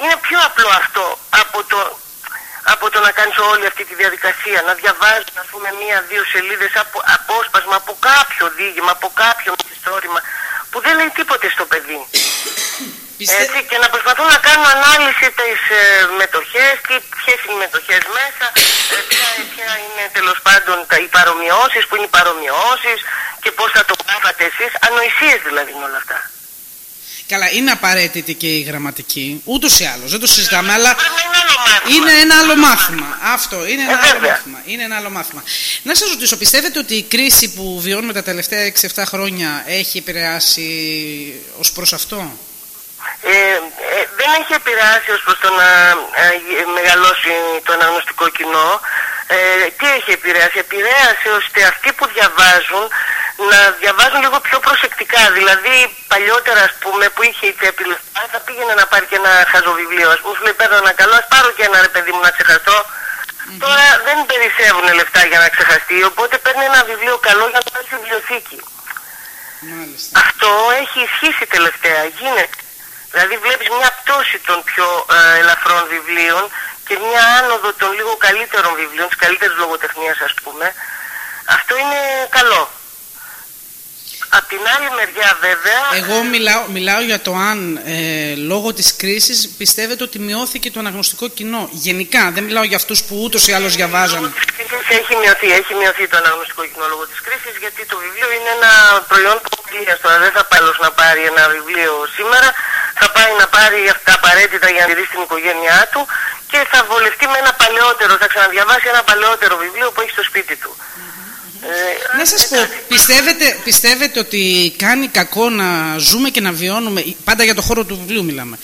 Είναι πιο απλό αυτό από το, από το να κάνεις όλη αυτή τη διαδικασία, να διαβάζεις ας πούμε μία-δύο σελίδες από απόσπασμα από κάποιο δίγημα, από κάποιο μυθιστόρημα που δεν λέει τίποτε στο παιδί. Πιστε... Έτσι, και να προσπαθούν να κάνουν ανάλυση τις ε, μετοχές, τι, ποιες είναι οι μετοχές μέσα, ε, ποια, ποια είναι τέλος πάντων τα, οι παρομοιώσεις, που είναι οι παρομοιώσεις και πώς θα το πάθατε εσείς, ανοησίες δηλαδή με όλα αυτά. Καλά, είναι απαραίτητη και η γραμματική, ούτως ή άλλως, δεν το συζητάμε, αλλά Πρέπει να είναι άλλο μάθημα. είναι ένα άλλο μάθημα. Αυτό, είναι ένα Ε, άλλο βέβαια. μάθημα. Είναι ένα άλλο μάθημα. Να σας ρωτήσω, πιστεύετε ότι η κρίση που βιώνουμε τα τελευταία 6-7 χρόνια έχει επηρεάσει ως προς αυτό; Ε, ε, δεν έχει επηρεάσει ως προς το να ε, γε- μεγαλώσει το αναγνωστικό κοινό. Ε, τι έχει επηρεάσει; Επηρέασε ώστε αυτοί που διαβάζουν να διαβάζουν λίγο πιο προσεκτικά. Δηλαδή παλιότερα ας πούμε που είχε η τσέπη λεφτά θα πήγαινε να πάρει και ένα χαζό βιβλίο. Ας πούμε σου λέει παίρνω ένα καλό, ας πάρω και ένα ρε παιδί μου να ξεχαστώ. Τώρα δεν περισσεύουν λεφτά για να ξεχαστεί, οπότε παίρνει ένα βιβλίο καλό για να πάει στη βιβλιοθήκη. Μάλιστα. Αυτό έχει ισχύσει τελευταία, γίνεται. Δηλαδή βλέπεις μια πτώση των πιο ε, ελαφρών βιβλίων και μια άνοδο των λίγο καλύτερων βιβλίων, της καλύτερης λογοτεχνίας ας πούμε. Αυτό είναι καλό. Απ' την άλλη μεριά βέβαια... Εγώ μιλάω, μιλάω για το αν ε, λόγω της κρίσης πιστεύετε ότι μειώθηκε το αναγνωστικό κοινό. Γενικά, δεν μιλάω για αυτούς που ούτως ή άλλως διαβάζαν. Λόγω της κρίσης έχει μειωθεί, έχει μειωθεί το αναγνωστικό κοινό λόγω της κρίσης γιατί το βιβλίο είναι ένα προϊόν ποικιλίας τώρα. Δεν θα πάει άλλος να πάρει ένα βιβλίο σήμερα, θα πάει να πάρει αυτά τα απαραίτητα για να τηρήσει την οικογένειά του και θα βολευτεί με ένα παλαιότερο, θα ξαναδιαβάσει ένα παλαιότερο βιβλίο που έχει στο σπίτι του. Ε, Να σας πω, εντάξει. πιστεύετε, πιστεύετε ότι κάνει κακό να ζούμε και να βιώνουμε, πάντα για το χώρο του βιβλίου μιλάμε,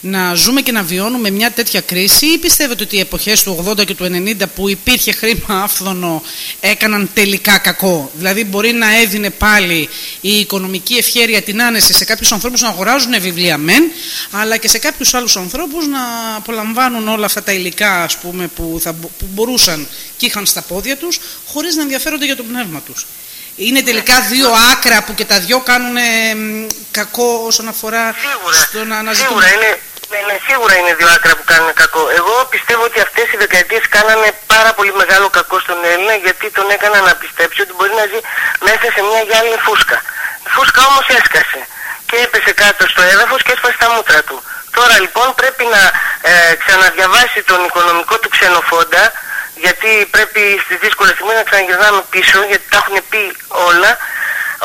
να ζούμε και να βιώνουμε μια τέτοια κρίση ή πιστεύετε ότι οι εποχές του 80 και του 90 που υπήρχε χρήμα άφθονο έκαναν τελικά κακό; Δηλαδή μπορεί να έδινε πάλι η οικονομική ευχέρεια την άνεση σε κάποιους ανθρώπους να αγοράζουν βιβλία μεν, αλλά και σε κάποιους άλλους ανθρώπους να απολαμβάνουν όλα αυτά τα υλικά ας πούμε, που, θα, μπο- που μπορούσαν και είχαν στα πόδια τους χωρίς να ενδιαφέρονται για το πνεύμα τους. Είναι τελικά δύο άκρα που και τα δυο κάνουν ε, μ, κακό όσον αφορά Σίγουρα. στο να αναζητούμε. Σίγουρα είναι, ναι, ναι, σίγουρα είναι δύο άκρα που κάνουν κακό. Εγώ πιστεύω ότι αυτές οι δεκαετίες κάνανε πάρα πολύ μεγάλο κακό στον Έλληνα γιατί τον έκαναν να πιστέψει ότι μπορεί να ζει μέσα σε μια γυάλινη φούσκα. Η φούσκα όμως έσκασε και έπεσε κάτω στο έδαφος και έσπασε τα μούτρα του. Τώρα λοιπόν πρέπει να ε, ξαναδιαβάσει τον οικονομικό του ξενοφόντα γιατί πρέπει στις δύσκολες στιγμές να ξαναγυρνάμε πίσω γιατί τα έχουν πει όλα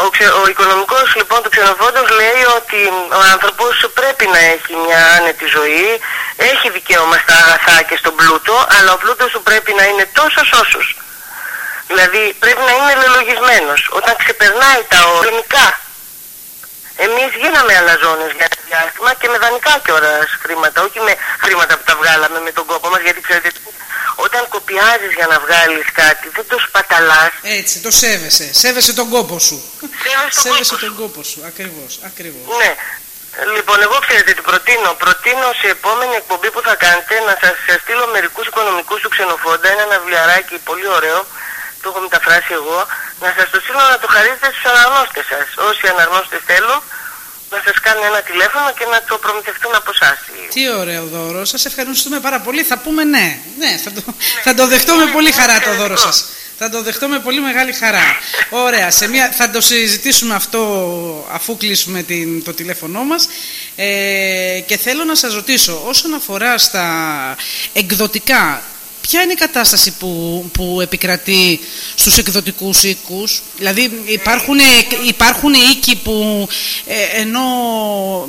ο, ξε, ο οικονομικός λοιπόν του ξενοφόντος λέει ότι ο άνθρωπος πρέπει να έχει μια άνετη ζωή, έχει δικαίωμα στα αγαθά και στον πλούτο, αλλά ο πλούτος του πρέπει να είναι τόσος όσος. Δηλαδή πρέπει να είναι λελογισμένος. Όταν ξεπερνάει τα όρια, γενικά. Εμείς γίναμε αλαζόνες για ένα διάστημα και με δανεικά κιόλας χρήματα, όχι με χρήματα που τα βγάλαμε με τον κόπο μας, γιατί ξέρετε, όταν κοπιάζεις για να βγάλεις κάτι, δεν το σπαταλάς, Έτσι, το σέβεσαι. Σέβεσαι τον κόπο σου. Σέβεσαι τον Σέβεσαι κόπο σου. τον κόπο σου. Ακριβώς, ακριβώς. Ναι. Λοιπόν, εγώ ξέρετε τι προτείνω. Προτείνω σε επόμενη εκπομπή που θα κάνετε να σας σας στείλω μερικούς οικονομικούς του ξενοφόντα. Είναι ένα βιβλιαράκι πολύ ωραίο. Το έχω μεταφράσει εγώ. Να σας το στείλω να το χαρίσετε στους αναγνώστες σας. Όσοι αναγνώστες θέλουν, να σας κάνουν ένα τηλέφωνο και να το προμηθευτούν από εσάς. Τι ωραίο δώρο. Σας ευχαριστούμε πάρα πολύ. Θα πούμε ναι. Ναι, θα το, θα το δεχτώ με πολύ χαρά το δώρο σας. Θα το δεχτώ με πολύ μεγάλη χαρά. Ωραία. Σε μια, θα το συζητήσουμε αυτό αφού κλείσουμε την, το τηλέφωνό μας. Ε, και θέλω να σας ρωτήσω, όσον αφορά στα εκδοτικά, ποια είναι η κατάσταση που, που επικρατεί στους εκδοτικούς οίκους; Δηλαδή υπάρχουν, υπάρχουν οίκοι που ε, ενώ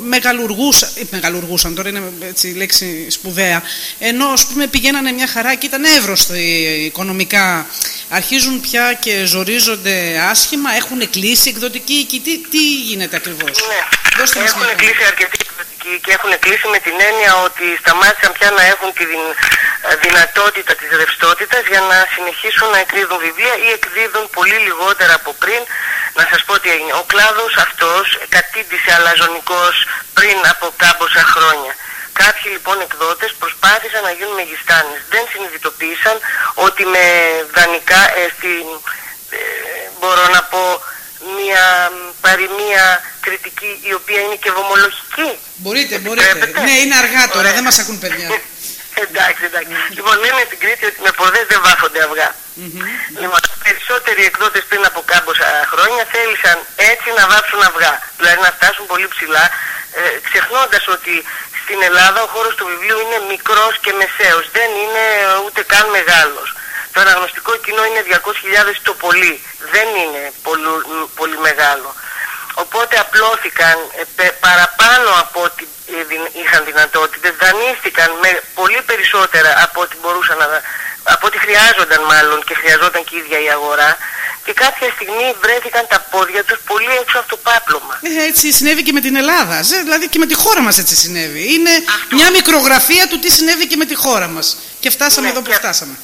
μεγαλουργούσαν, ε, μεγαλουργούσαν τώρα είναι έτσι λέξη σπουδαία, ενώ ας πούμε πηγαίνανε μια χαρά και ήταν εύρωστοι οικονομικά, αρχίζουν πια και ζορίζονται άσχημα, έχουν κλείσει εκδοτικοί οίκοι; Τι, τι γίνεται ακριβώς; Ναι. Δώστε μας Έχουν μια κλείσει αρκετοί εκδοτικοί και έχουν κλείσει με την έννοια ότι σταμάτησαν πια να έχουν τη δυ- ε, δυνατότητα της ρευστότητας για να συνεχίσουν να εκδίδουν βιβλία ή εκδίδουν πολύ λιγότερα από πριν. Να σας πω τι έγινε. Ο κλάδος αυτός κατήντησε αλαζονικός πριν από κάμποσα χρόνια. Κάποιοι λοιπόν εκδότες προσπάθησαν να γίνουν μεγιστάνες. Δεν συνειδητοποίησαν ότι με δανεικά ε, στην, ε, μπορώ να πω μια μ, παροιμία κριτική η οποία είναι και βομολογική. Μπορείτε, μπορείτε. Επιτρέπετε; Ναι, είναι αργά τώρα, Ωραία. δεν μας ακούν παιδιά. εντάξει, εντάξει. λοιπόν, λένε στην Κρήτη ότι με ποδές δεν βάφονται αυγά. Λοιπόν, οι περισσότεροι εκδότες πριν από κάμποσα χρόνια θέλησαν έτσι να βάψουν αυγά. Δηλαδή να φτάσουν πολύ ψηλά, ε, ξεχνώντας ότι στην Ελλάδα ο χώρος του βιβλίου είναι μικρός και μεσαίος. Δεν είναι ούτε καν μεγάλος. Το αναγνωστικό κοινό είναι 200.000 το πολύ. Δεν είναι πολύ, πολύ μεγάλο. Οπότε απλώθηκαν ε, πε- παραπάνω από ό,τι ε, δυ- είχαν δυνατότητες, δανείστηκαν με πολύ περισσότερα από ό,τι μπορούσαν να, από ό,τι χρειάζονταν μάλλον και χρειαζόταν και η ίδια η αγορά και κάποια στιγμή βρέθηκαν τα πόδια τους πολύ έξω από το πάπλωμα. Ε, Έτσι συνέβη και με την Ελλάδα. Ζε, Δηλαδή και με τη χώρα μας έτσι συνέβη. Είναι μια μικρογραφία του τι συνέβη και με τη χώρα μας. Και φτάσαμε Ναι, εδώ που και- φτάσαμε.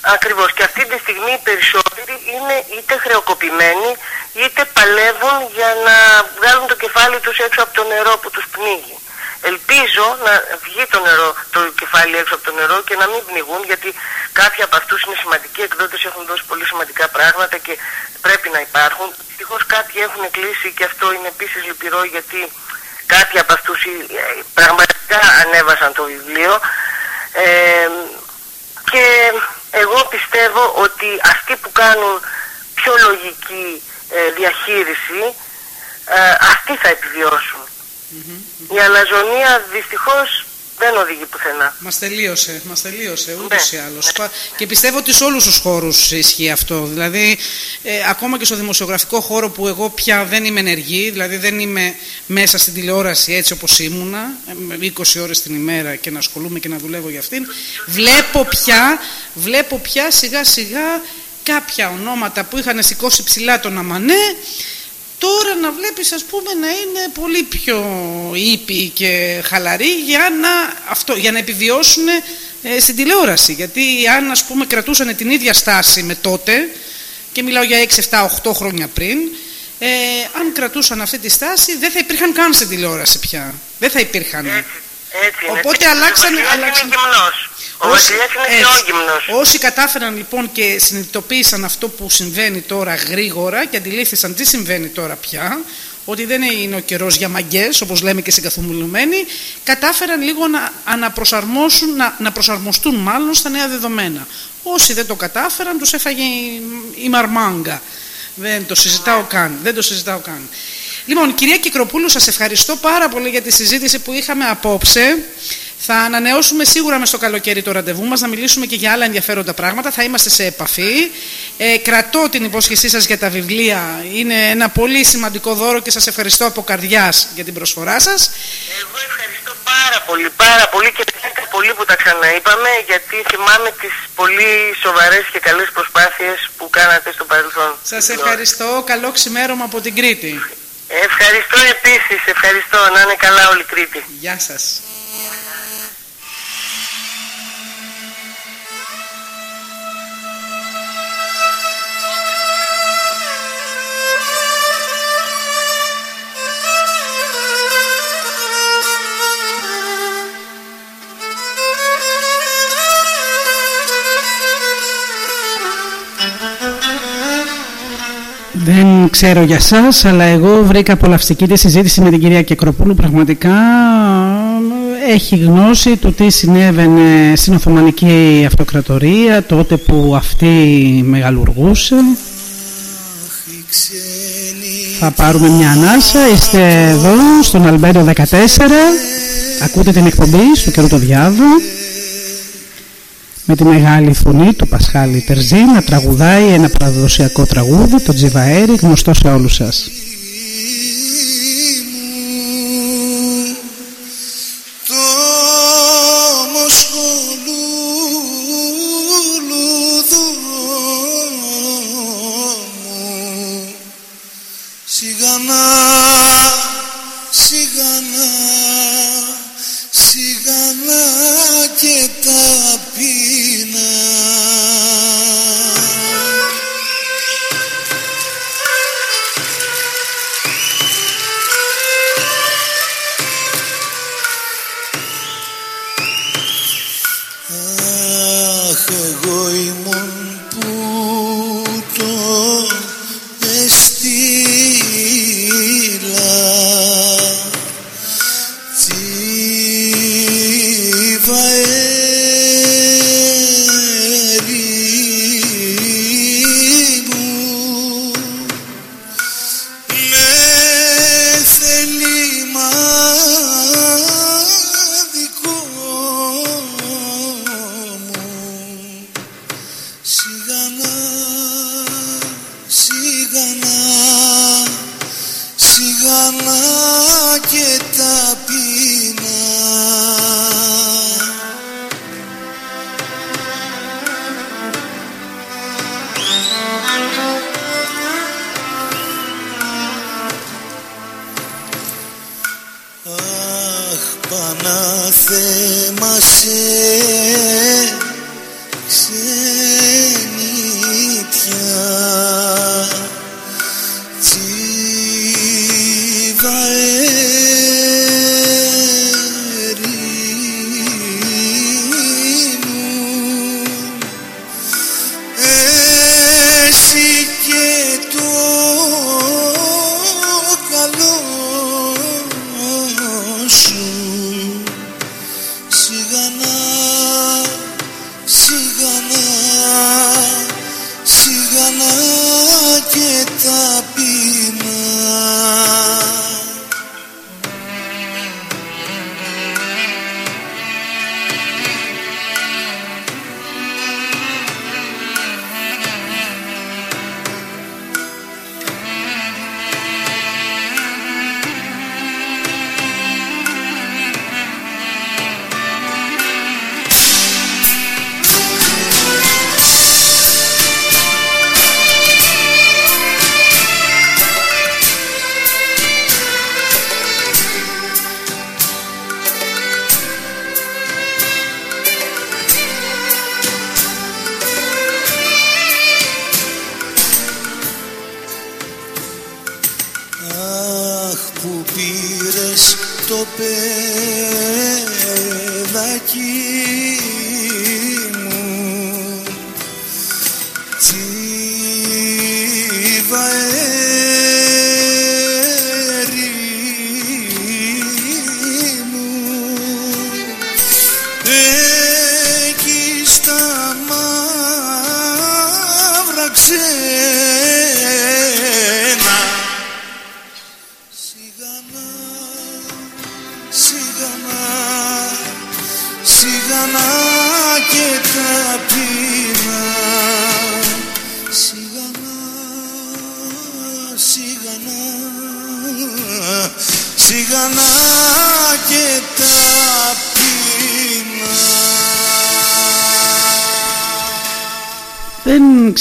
Ακριβώς. Και αυτή τη στιγμή οι περισσότεροι είναι είτε χρεοκοπημένοι είτε παλεύουν για να βγάλουν το κεφάλι τους έξω από το νερό που τους πνίγει. Ελπίζω να βγει το νερό, το κεφάλι έξω από το νερό και να μην πνιγούν γιατί κάποιοι από αυτούς είναι σημαντικοί εκδότες, έχουν δώσει πολύ σημαντικά πράγματα και πρέπει να υπάρχουν. Δυστυχώς κάποιοι έχουν κλείσει και αυτό είναι επίσης λυπηρό γιατί κάποιοι από αυτούς ε, πραγματικά ανέβασαν το βιβλίο. Ε, και εγώ πιστεύω ότι αυτοί που κάνουν πιο λογική ε, διαχείριση, ε, αυτοί θα επιβιωσουν Η αλαζονία δυστυχώς δεν οδηγεί πουθενά. Μας τελείωσε, μας τελείωσε ούτως Ναι, ή άλλως. Πα- Και πιστεύω ότι σε όλους τους χώρους ισχύει αυτό. Δηλαδή, ε, ακόμα και στο δημοσιογραφικό χώρο που εγώ πια δεν είμαι ενεργή, δηλαδή δεν είμαι μέσα στην τηλεόραση έτσι όπως ήμουνα, ε, με 20 ώρες την ημέρα και να ασχολούμαι και να δουλεύω για αυτήν, βλέπω πια, βλέπω πια σιγά σιγά κάποια ονόματα που είχαν σηκώσει ψηλά τον αμανέ, Τώρα να βλέπεις ας πούμε να είναι πολύ πιο ήπιοι και χαλαροί για να, αυτό, για να επιβιώσουν ε, στην τηλεόραση. Γιατί αν ας πούμε κρατούσαν την ίδια στάση με τότε και μιλάω για 6, 7, 8 χρόνια πριν ε, αν κρατούσαν αυτή τη στάση δεν θα υπήρχαν καν στην τηλεόραση πια. Δεν θα υπήρχαν. Έτσι, έτσι είναι. Οπότε Και αλλάξανε- Ο Βασιλιάς αλλάξανε- είναι γυμνός. Ο Όσοι- Βασιλιάς είναι έτσι. θεόγυμνος. Όσοι κατάφεραν λοιπόν και συνειδητοποίησαν αυτό που συμβαίνει τώρα γρήγορα και αντιλήφθησαν τι συμβαίνει τώρα πια, ότι δεν είναι ο καιρός για μαγκές, όπως λέμε και συγκαθομιλουμένοι, κατάφεραν λίγο να αναπροσαρμόσουν, να, να προσαρμοστούν μάλλον στα νέα δεδομένα. Όσοι δεν το κατάφεραν, τους έφαγε η, η μαρμάγκα. Δεν το συζητάω καν. Δεν το συζητάω καν. Λοιπόν, κυρία Κικροπούλου, σας ευχαριστώ πάρα πολύ για τη συζήτηση που είχαμε απόψε. Θα ανανεώσουμε σίγουρα μες στο καλοκαίρι το ραντεβού μας, να μιλήσουμε και για άλλα ενδιαφέροντα πράγματα. Θα είμαστε σε επαφή. Ε, κρατώ την υπόσχεσή σας για τα βιβλία. Είναι ένα πολύ σημαντικό δώρο και σας ευχαριστώ από καρδιάς για την προσφορά σας. Εγώ ευχαριστώ πάρα πολύ, πάρα πολύ και χάρηκα πολύ που τα ξαναείπαμε γιατί θυμάμαι τις πολύ σοβαρές και καλές προσπάθειες που κάνατε στο παρελθόν. Σας ευχαριστώ. Καλό ξημέρωμα από την Κρήτη. Ευχαριστώ επίσης, ευχαριστώ. Να είναι καλά όλη η Κρήτη. Γεια σας. Δεν ξέρω για σας, αλλά εγώ βρήκα απολαυστική τη συζήτηση με την κυρία Κεκροπούλου. Πραγματικά ε, έχει γνώση του τι συνέβαινε στην Οθωμανική Αυτοκρατορία τότε που αυτή μεγαλουργούσε. Θα πάρουμε μια ανάσα. Είστε εδώ στον Αλμπέντο 14. Ακούτε την εκπομπή στο καιρό το διάβο με τη μεγάλη φωνή του Πασχάλη Τερζή να τραγουδάει ένα παραδοσιακό τραγούδι, το Τζιβαέρι, γνωστό σε όλους σας.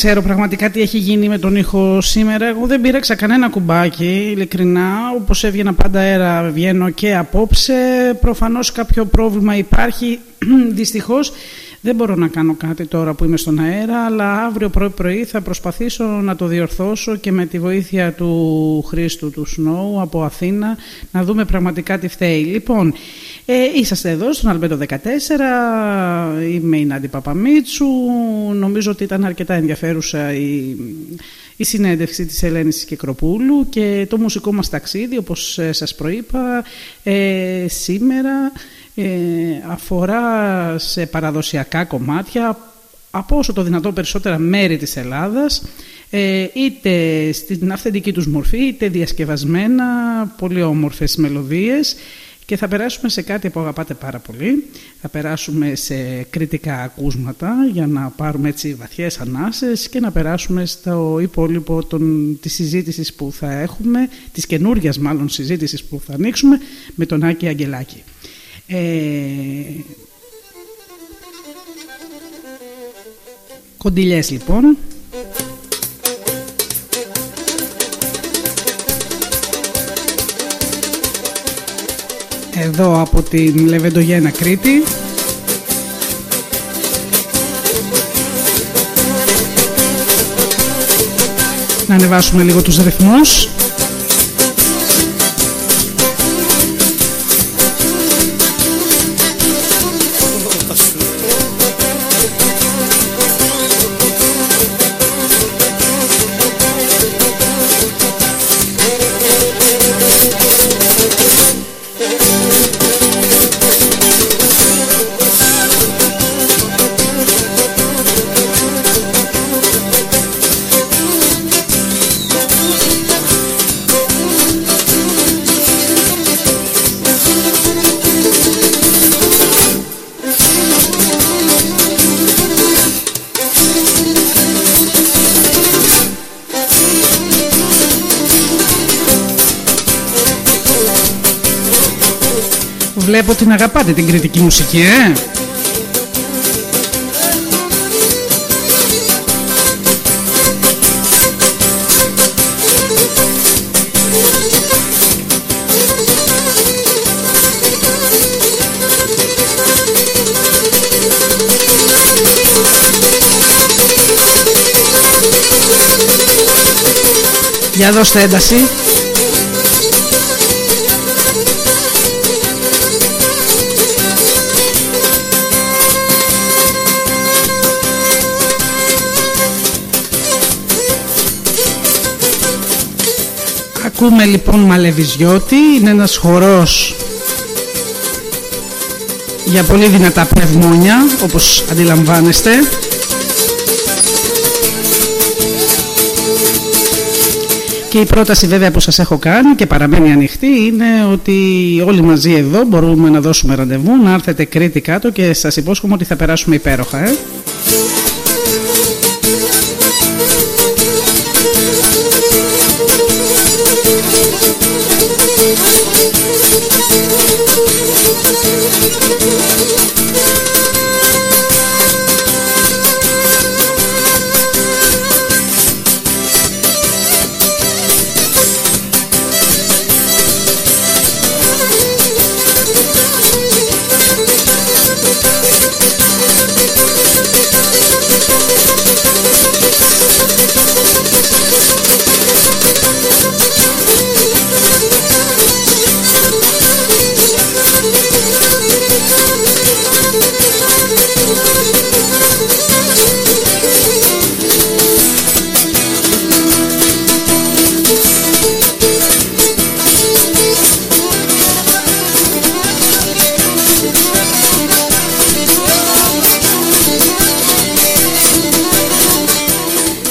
Ξέρω πραγματικά τι έχει γίνει με τον ήχο σήμερα. Εγώ δεν πήρεξα κανένα κουμπάκι, ειλικρινά. Όπως έβγαινα πάντα αέρα, βγαίνω και απόψε. Προφανώς κάποιο πρόβλημα υπάρχει. Δυστυχώς δεν μπορώ να κάνω κάτι τώρα που είμαι στον αέρα, αλλά αύριο πρωί πρωί θα προσπαθήσω να το διορθώσω και με τη βοήθεια του Χρήστου του Σνόου από Αθήνα να δούμε πραγματικά τι φταίει. Λοιπόν, ε, είσαστε εδώ στον Αλμπέντο 14, είμαι η Νάντι Παπαμίτσου, νομίζω ότι ήταν αρκετά ενδιαφέρουσα η, η συνέντευξη της Ελένης Κεκροπούλου και το μουσικό μας ταξίδι, όπως ε, σας προείπα, ε, σήμερα ε, αφορά σε παραδοσιακά κομμάτια από όσο το δυνατό περισσότερα μέρη της Ελλάδας ε, είτε στην αυθεντική τους μορφή είτε διασκευασμένα πολύ όμορφες μελωδίες και θα περάσουμε σε κάτι που αγαπάτε πάρα πολύ. Θα περάσουμε σε κριτικά ακούσματα για να πάρουμε έτσι βαθιές ανάσες και να περάσουμε στο υπόλοιπο των, της συζήτησης που θα έχουμε, της καινούριας μάλλον συζήτησης που θα ανοίξουμε με τον Άκη Αγγελάκη. Ε, κοντιλιές λοιπόν. Εδώ από την Λεβεντογένα Κρήτη. Να ανεβάσουμε λίγο τους ρυθμούς. την αγαπάτε την κριτική μουσική, ε! Για δώστε ένταση. Ακούμε λοιπόν Μαλεβιζιώτη, είναι ένας χορός για πολύ δυνατά πνευμόνια όπως αντιλαμβάνεστε και η πρόταση βέβαια που σας έχω κάνει και παραμένει ανοιχτή είναι ότι όλοι μαζί εδώ μπορούμε να δώσουμε ραντεβού να έρθετε Κρήτη κάτω και σας υπόσχομαι ότι θα περάσουμε υπέροχα ε.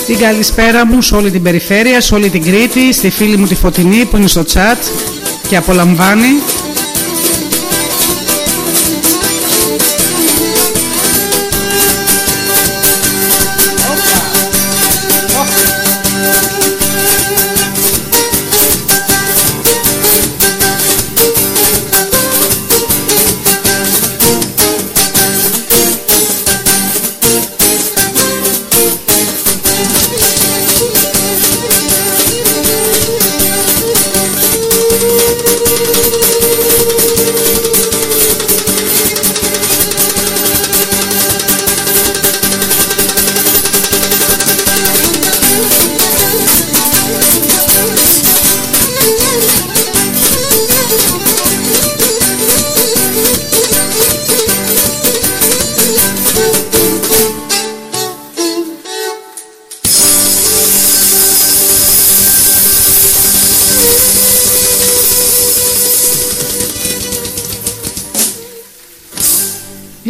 Την καλησπέρα μου σε όλη την περιφέρεια, σε όλη την Κρήτη, στη φίλη μου τη Φωτεινή που είναι στο chat και απολαμβάνει.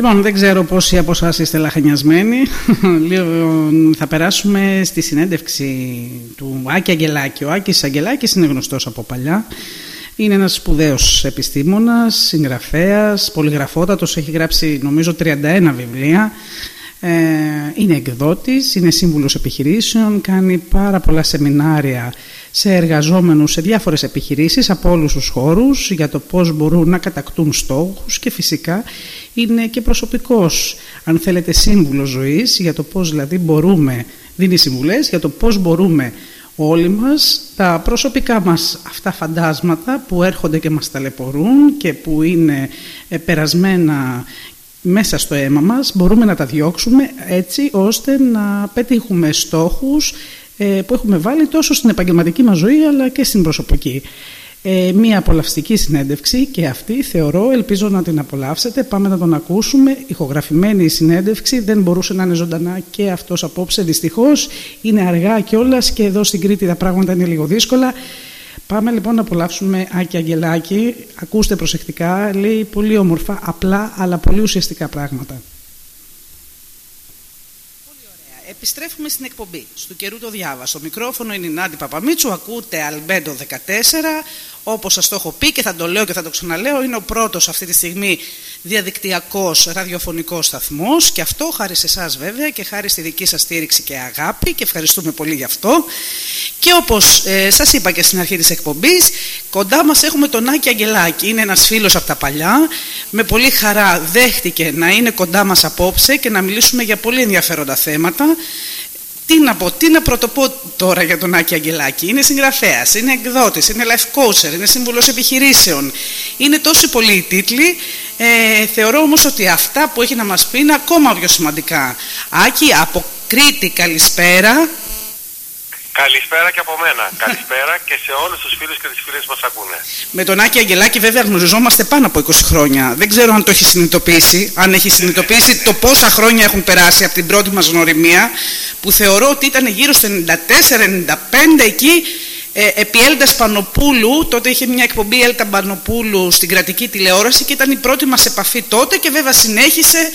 Λοιπόν, δεν ξέρω πόσοι από εσάς είστε λαχανιασμένοι. θα περάσουμε στη συνέντευξη του Άκη Αγγελάκη. Ο Άκης Αγγελάκης είναι γνωστός από παλιά. Είναι ένας σπουδαίος επιστήμονας, συγγραφέας, πολυγραφότατος, έχει γράψει νομίζω 31 βιβλία. Ε, είναι εκδότης, είναι σύμβουλος επιχειρήσεων, κάνει πάρα πολλά σεμινάρια σε εργαζόμενους σε διάφορες επιχειρήσεις από όλους τους χώρους για το πώς μπορούν να κατακτούν στόχους και φυσικά είναι και προσωπικός, αν θέλετε, σύμβουλος ζωής για το πώς δηλαδή μπορούμε, δίνει συμβουλές για το πώς μπορούμε όλοι μας τα προσωπικά μας αυτά φαντάσματα που έρχονται και μας ταλαιπωρούν και που είναι ε, περασμένα μέσα στο αίμα μας μπορούμε να τα διώξουμε έτσι ώστε να πετύχουμε στόχους ε, που έχουμε βάλει τόσο στην επαγγελματική μας ζωή αλλά και στην προσωπική. Ε, μία απολαυστική συνέντευξη και αυτή θεωρώ, ελπίζω να την απολαύσετε. Πάμε να τον ακούσουμε. Ηχογραφημένη η συνέντευξη, δεν μπορούσε να είναι ζωντανά και αυτός απόψε δυστυχώς. Είναι αργά κιόλας και εδώ στην Κρήτη τα πράγματα είναι λίγο δύσκολα. Πάμε λοιπόν να απολαύσουμε Άκη Αγγελάκη. Ακούστε προσεκτικά, λέει πολύ όμορφα, απλά αλλά πολύ ουσιαστικά πράγματα. Επιστρέφουμε στην εκπομπή. Στου καιρού το διάβα. Στο μικρόφωνο είναι η Νάντι Παπαμίτσου. Ακούτε Αλμπέντο 14. Όπως σας το έχω πει και θα το λέω και θα το ξαναλέω, είναι ο πρώτος αυτή τη στιγμή διαδικτυακός ραδιοφωνικός σταθμός και αυτό χάρη σε εσάς βέβαια και χάρη στη δική σας στήριξη και αγάπη και ευχαριστούμε πολύ γι' αυτό. Και όπως ε, σας είπα και στην αρχή της εκπομπής, κοντά μας έχουμε τον Άκη Αγγελάκη. Είναι ένας φίλος από τα παλιά. Με πολύ χαρά δέχτηκε να είναι κοντά μας απόψε και να μιλήσουμε για πολύ ενδιαφέροντα θέματα. Τι να πω, τι να πρωτοπώ τώρα για τον Άκη Αγγελάκη. Είναι συγγραφέας, είναι εκδότης, είναι life coacher, είναι σύμβουλος επιχειρήσεων. Είναι τόσοι πολλοί οι τίτλοι. Ε, θεωρώ όμως ότι αυτά που έχει να μας πει είναι ακόμα πιο σημαντικά. Άκη, από Κρήτη, καλησπέρα. Καλησπέρα και από μένα. Καλησπέρα και σε όλους τους φίλους και τις φίλες που μας ακούνε. Με τον Άκη Αγγελάκη βέβαια γνωριζόμαστε πάνω από 20 χρόνια. Δεν ξέρω αν το έχει συνειδητοποιήσει, αν έχει συνειδητοποιήσει το πόσα χρόνια έχουν περάσει από την πρώτη μας γνωριμία, που θεωρώ ότι ήταν γύρω στο 94-95 εκεί, ε, επί Έλτα Πανοπούλου, τότε είχε μια εκπομπή Έλτα Πανοπούλου στην κρατική τηλεόραση και ήταν η πρώτη μας επαφή τότε και βέβαια συνέχισε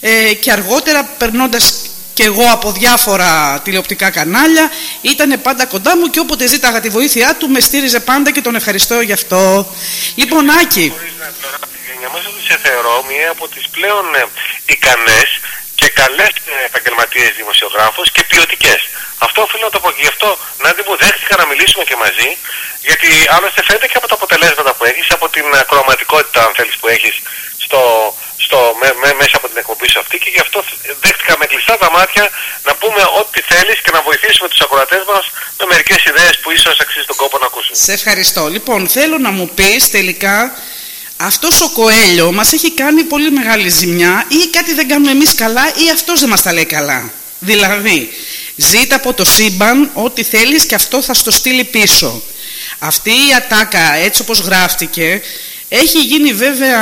ε, και αργότερα περνώντας και εγώ από διάφορα τηλεοπτικά κανάλια ήταν πάντα κοντά μου και όποτε ζήταγα τη βοήθειά του με στήριζε πάντα και τον ευχαριστώ γι' αυτό. Λοιπόν, Άκη, Χωρίς να τώρα από τη γενιά μας ότι σε θεωρώ μία από τις πλέον ε, ικανές και καλές ε, επαγγελματίες δημοσιογράφους και ποιοτικές. Αυτό οφείλω να το πω και γι' αυτό να μου δέχτηκα να μιλήσουμε και μαζί γιατί άλλωστε φαίνεται και από τα αποτελέσματα που έχεις, από την ακροαματικότητα αν θέλεις που έχεις στο, στο, με, με- μέσα από την εκπομπή σου αυτή και γι' αυτό δέχτηκα με κλειστά τα μάτια να πούμε ό,τι θέλεις και να βοηθήσουμε τους ακροατές μας με μερικές ιδέες που ίσως αξίζει τον κόπο να ακούσουν. σε ευχαριστώ. Λοιπόν, θέλω να μου πεις τελικά αυτός ο Κοέλιο μας έχει κάνει πολύ μεγάλη ζημιά ή κάτι δεν κάνουμε εμείς καλά ή αυτός δεν μας τα λέει καλά; Δηλαδή, ζήτα από το σύμπαν ό,τι θέλεις και αυτό θα στο στείλει πίσω. Αυτή η ατάκα έτσι όπως γράφτηκε έχει γίνει βέβαια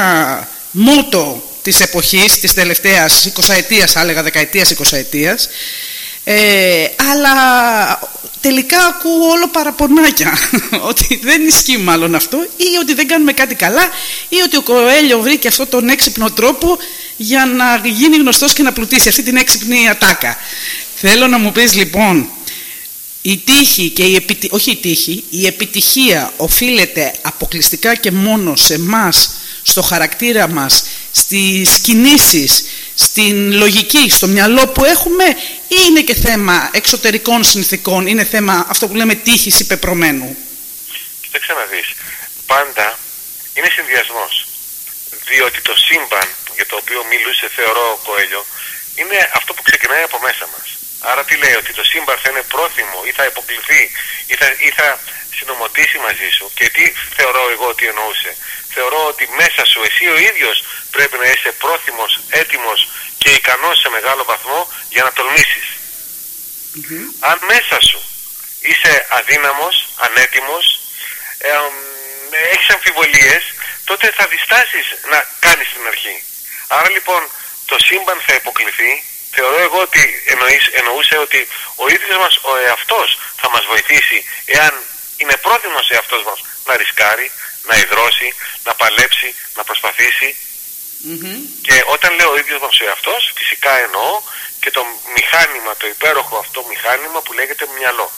μότο της εποχής της τελευταίας 20 ετίας θα έλεγα δεκαετίας 20 ετίας ε, αλλά τελικά ακούω όλο παραπονάκια ότι δεν ισχύει μάλλον αυτό ή ότι δεν κάνουμε κάτι καλά ή ότι ο Κοέλιο βρήκε αυτόν τον έξυπνο τρόπο για να γίνει γνωστός και να πλουτίσει αυτή την έξυπνη ατάκα. Θέλω να μου πεις λοιπόν η τύχη και η επιτι... όχι η τύχη, η επιτυχία οφείλεται αποκλειστικά και μόνο σε μας, στο χαρακτήρα μας, στις κινήσεις, στην λογική, στο μυαλό που έχουμε ή είναι και θέμα εξωτερικών συνθήκων, είναι θέμα αυτό που λέμε τύχης υπεπρωμένου. Κοίταξε να δεις. Πάντα είναι συνδυασμός. Διότι το σύμπαν για το οποίο μιλούσε θεωρώ ο Κοέλιο είναι αυτό που ξεκινάει από μέσα μας. Άρα τι λέει, ότι το σύμπαν θα είναι πρόθυμο ή θα υποκληθεί ή θα, ή θα συνομωτήσει μαζί σου. Και τι θεωρώ εγώ ότι εννοούσε. Θεωρώ ότι μέσα σου εσύ ο ίδιος πρέπει να είσαι πρόθυμος, έτοιμος και ικανός σε μεγάλο βαθμό για να τολμήσεις. Αν μέσα σου είσαι αδύναμος, ανέτοιμος, ε, μ, έχεις αμφιβολίες, τότε θα διστάσεις να κάνεις την αρχή. Άρα λοιπόν το σύμπαν θα υποκληθεί. Θεωρώ εγώ ότι εννοείς, εννοούσε ότι ο ίδιος μας ο εαυτός θα μας βοηθήσει εάν είναι πρόθυμος ο εαυτός μας να ρισκάρει, να υδρώσει, να παλέψει, να προσπαθήσει και όταν λέω ο ίδιος μας ο εαυτός, φυσικά εννοώ και το μηχάνημα, το υπέροχο αυτό μηχάνημα που λέγεται μυαλό.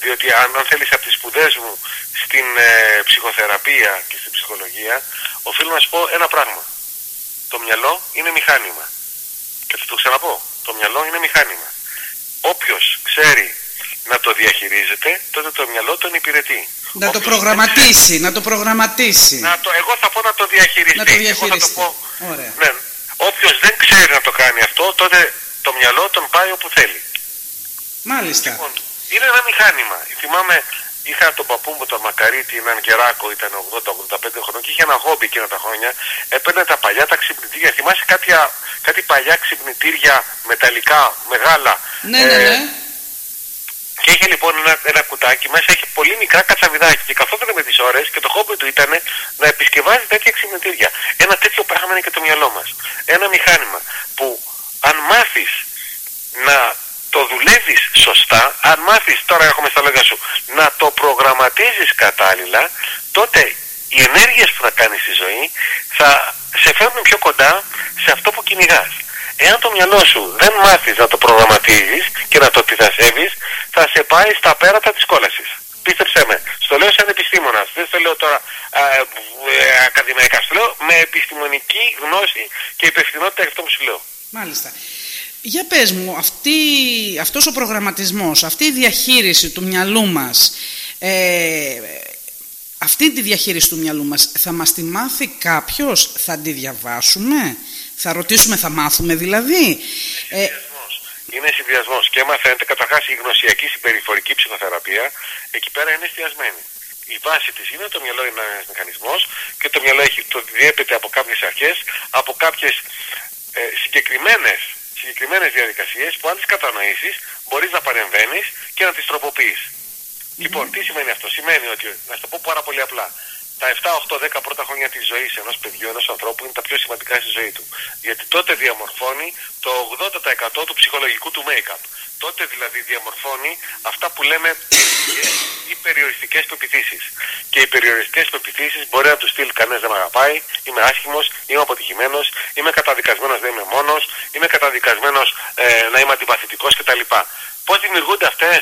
Διότι αν, αν θέλεις από τις σπουδές μου στην ε, ψυχοθεραπεία και στην ψυχολογία, οφείλω να σου πω ένα πράγμα. Το μυαλό είναι μηχάνημα. Και θα το ξαναπώ. Το μυαλό είναι μηχάνημα. Όποιος ξέρει να το διαχειρίζεται, τότε το μυαλό τον υπηρετεί. Να το Όποιος δεν προγραμματίσει, να το προγραμματίσει. να το, εγώ θα πω να το διαχειριστεί. Να το Εγώ θα το διαχειριστεί. πω. Ωραία. Ναι. Όποιος δεν ξέρει να το κάνει αυτό, τότε το μυαλό τον πάει όπου θέλει. Μάλιστα. Λοιπόν, είναι ένα μηχάνημα. Θυμάμαι, είχα τον παππού μου τον Μακαρίτη, έναν γεράκο, ήταν 80-85 χρονών και είχε ένα χόμπι εκείνα τα χρόνια. Έπαιρνε τα παλιά τα ξυπνητήρια. Θυμάσαι κάτι, α- κάτι παλιά ξυπνητήρια μεταλλικά, μεγάλα. Ναι, ναι, Ε, ναι. Και είχε λοιπόν ένα, ένα κουτάκι, μέσα έχει πολύ μικρά κατσαβιδάκια και καθόταν με τις ώρες και το χόμπι του ήταν να επισκευάζει τέτοια ξυπνητήρια. Ένα τέτοιο πράγμα είναι και το μυαλό μας. Ένα μηχάνημα που αν μάθεις να το δουλεύεις σωστά, αν μάθεις, τώρα έχουμε στα λόγια σου, να το προγραμματίζεις κατάλληλα, τότε οι ενέργειες που θα κάνεις στη ζωή θα σε φέρνουν πιο κοντά σε αυτό που κυνηγάς. Εάν το μυαλό σου δεν μάθεις να το προγραμματίζεις και να το αντιδρασεύεις, θα σε πάει στα πέρατα της κόλασης. Πίστεψέ με. Στο λέω σαν επιστήμονας. Δεν στο λέω τώρα α, ε, ακαδημαϊκά. Στο λέω με επιστημονική γνώση και υπευθυνότητα για αυτό που σου λέω. Μάλιστα. Για πες μου, αυτή, αυτός ο προγραμματισμός, αυτή η διαχείριση του μυαλού μας, ε, αυτή τη διαχείριση του μυαλού μας, θα μας τη μάθει κάποιος, θα τη διαβάσουμε, θα ρωτήσουμε, θα μάθουμε δηλαδή. Ε, Συνδυασμός. Είναι συνδυασμός. Και μαθαίνετε καταρχάς η γνωσιακή συμπεριφορική ψυχοθεραπεία, εκεί πέρα είναι εστιασμένη. Η βάση της είναι το μυαλό είναι ένας μηχανισμός και το μυαλό έχει, το διέπεται από κάποιες αρχές, από κάποιες ε, συγκεκριμένες συγκεκριμένες διαδικασίες που αν τις κατανοήσεις μπορείς να παρεμβαίνεις και να τις τροποποιείς. Λοιπόν, τι σημαίνει αυτό; Σημαίνει ότι, να σου το πω πάρα πολύ απλά, τα 7, 8, 10 πρώτα χρόνια της ζωής ενός παιδιού, ενός ανθρώπου είναι τα πιο σημαντικά στη ζωή του. Γιατί τότε διαμορφώνει το 80% του ψυχολογικού του make-up. Τότε δηλαδή διαμορφώνει αυτά που λέμε περιοριστικές ή περιοριστικές πεπιθήσεις. Και οι περιοριστικές πεπιθήσεις μπορεί να τους στείλει κανένας δεν με αγαπάει, είμαι άσχημος, είμαι αποτυχημένος, είμαι καταδικασμένος να είμαι μόνος, είμαι καταδικασμένος ε, να είμαι αντιπαθητικός κτλ. Πώς δημιουργούνται αυτές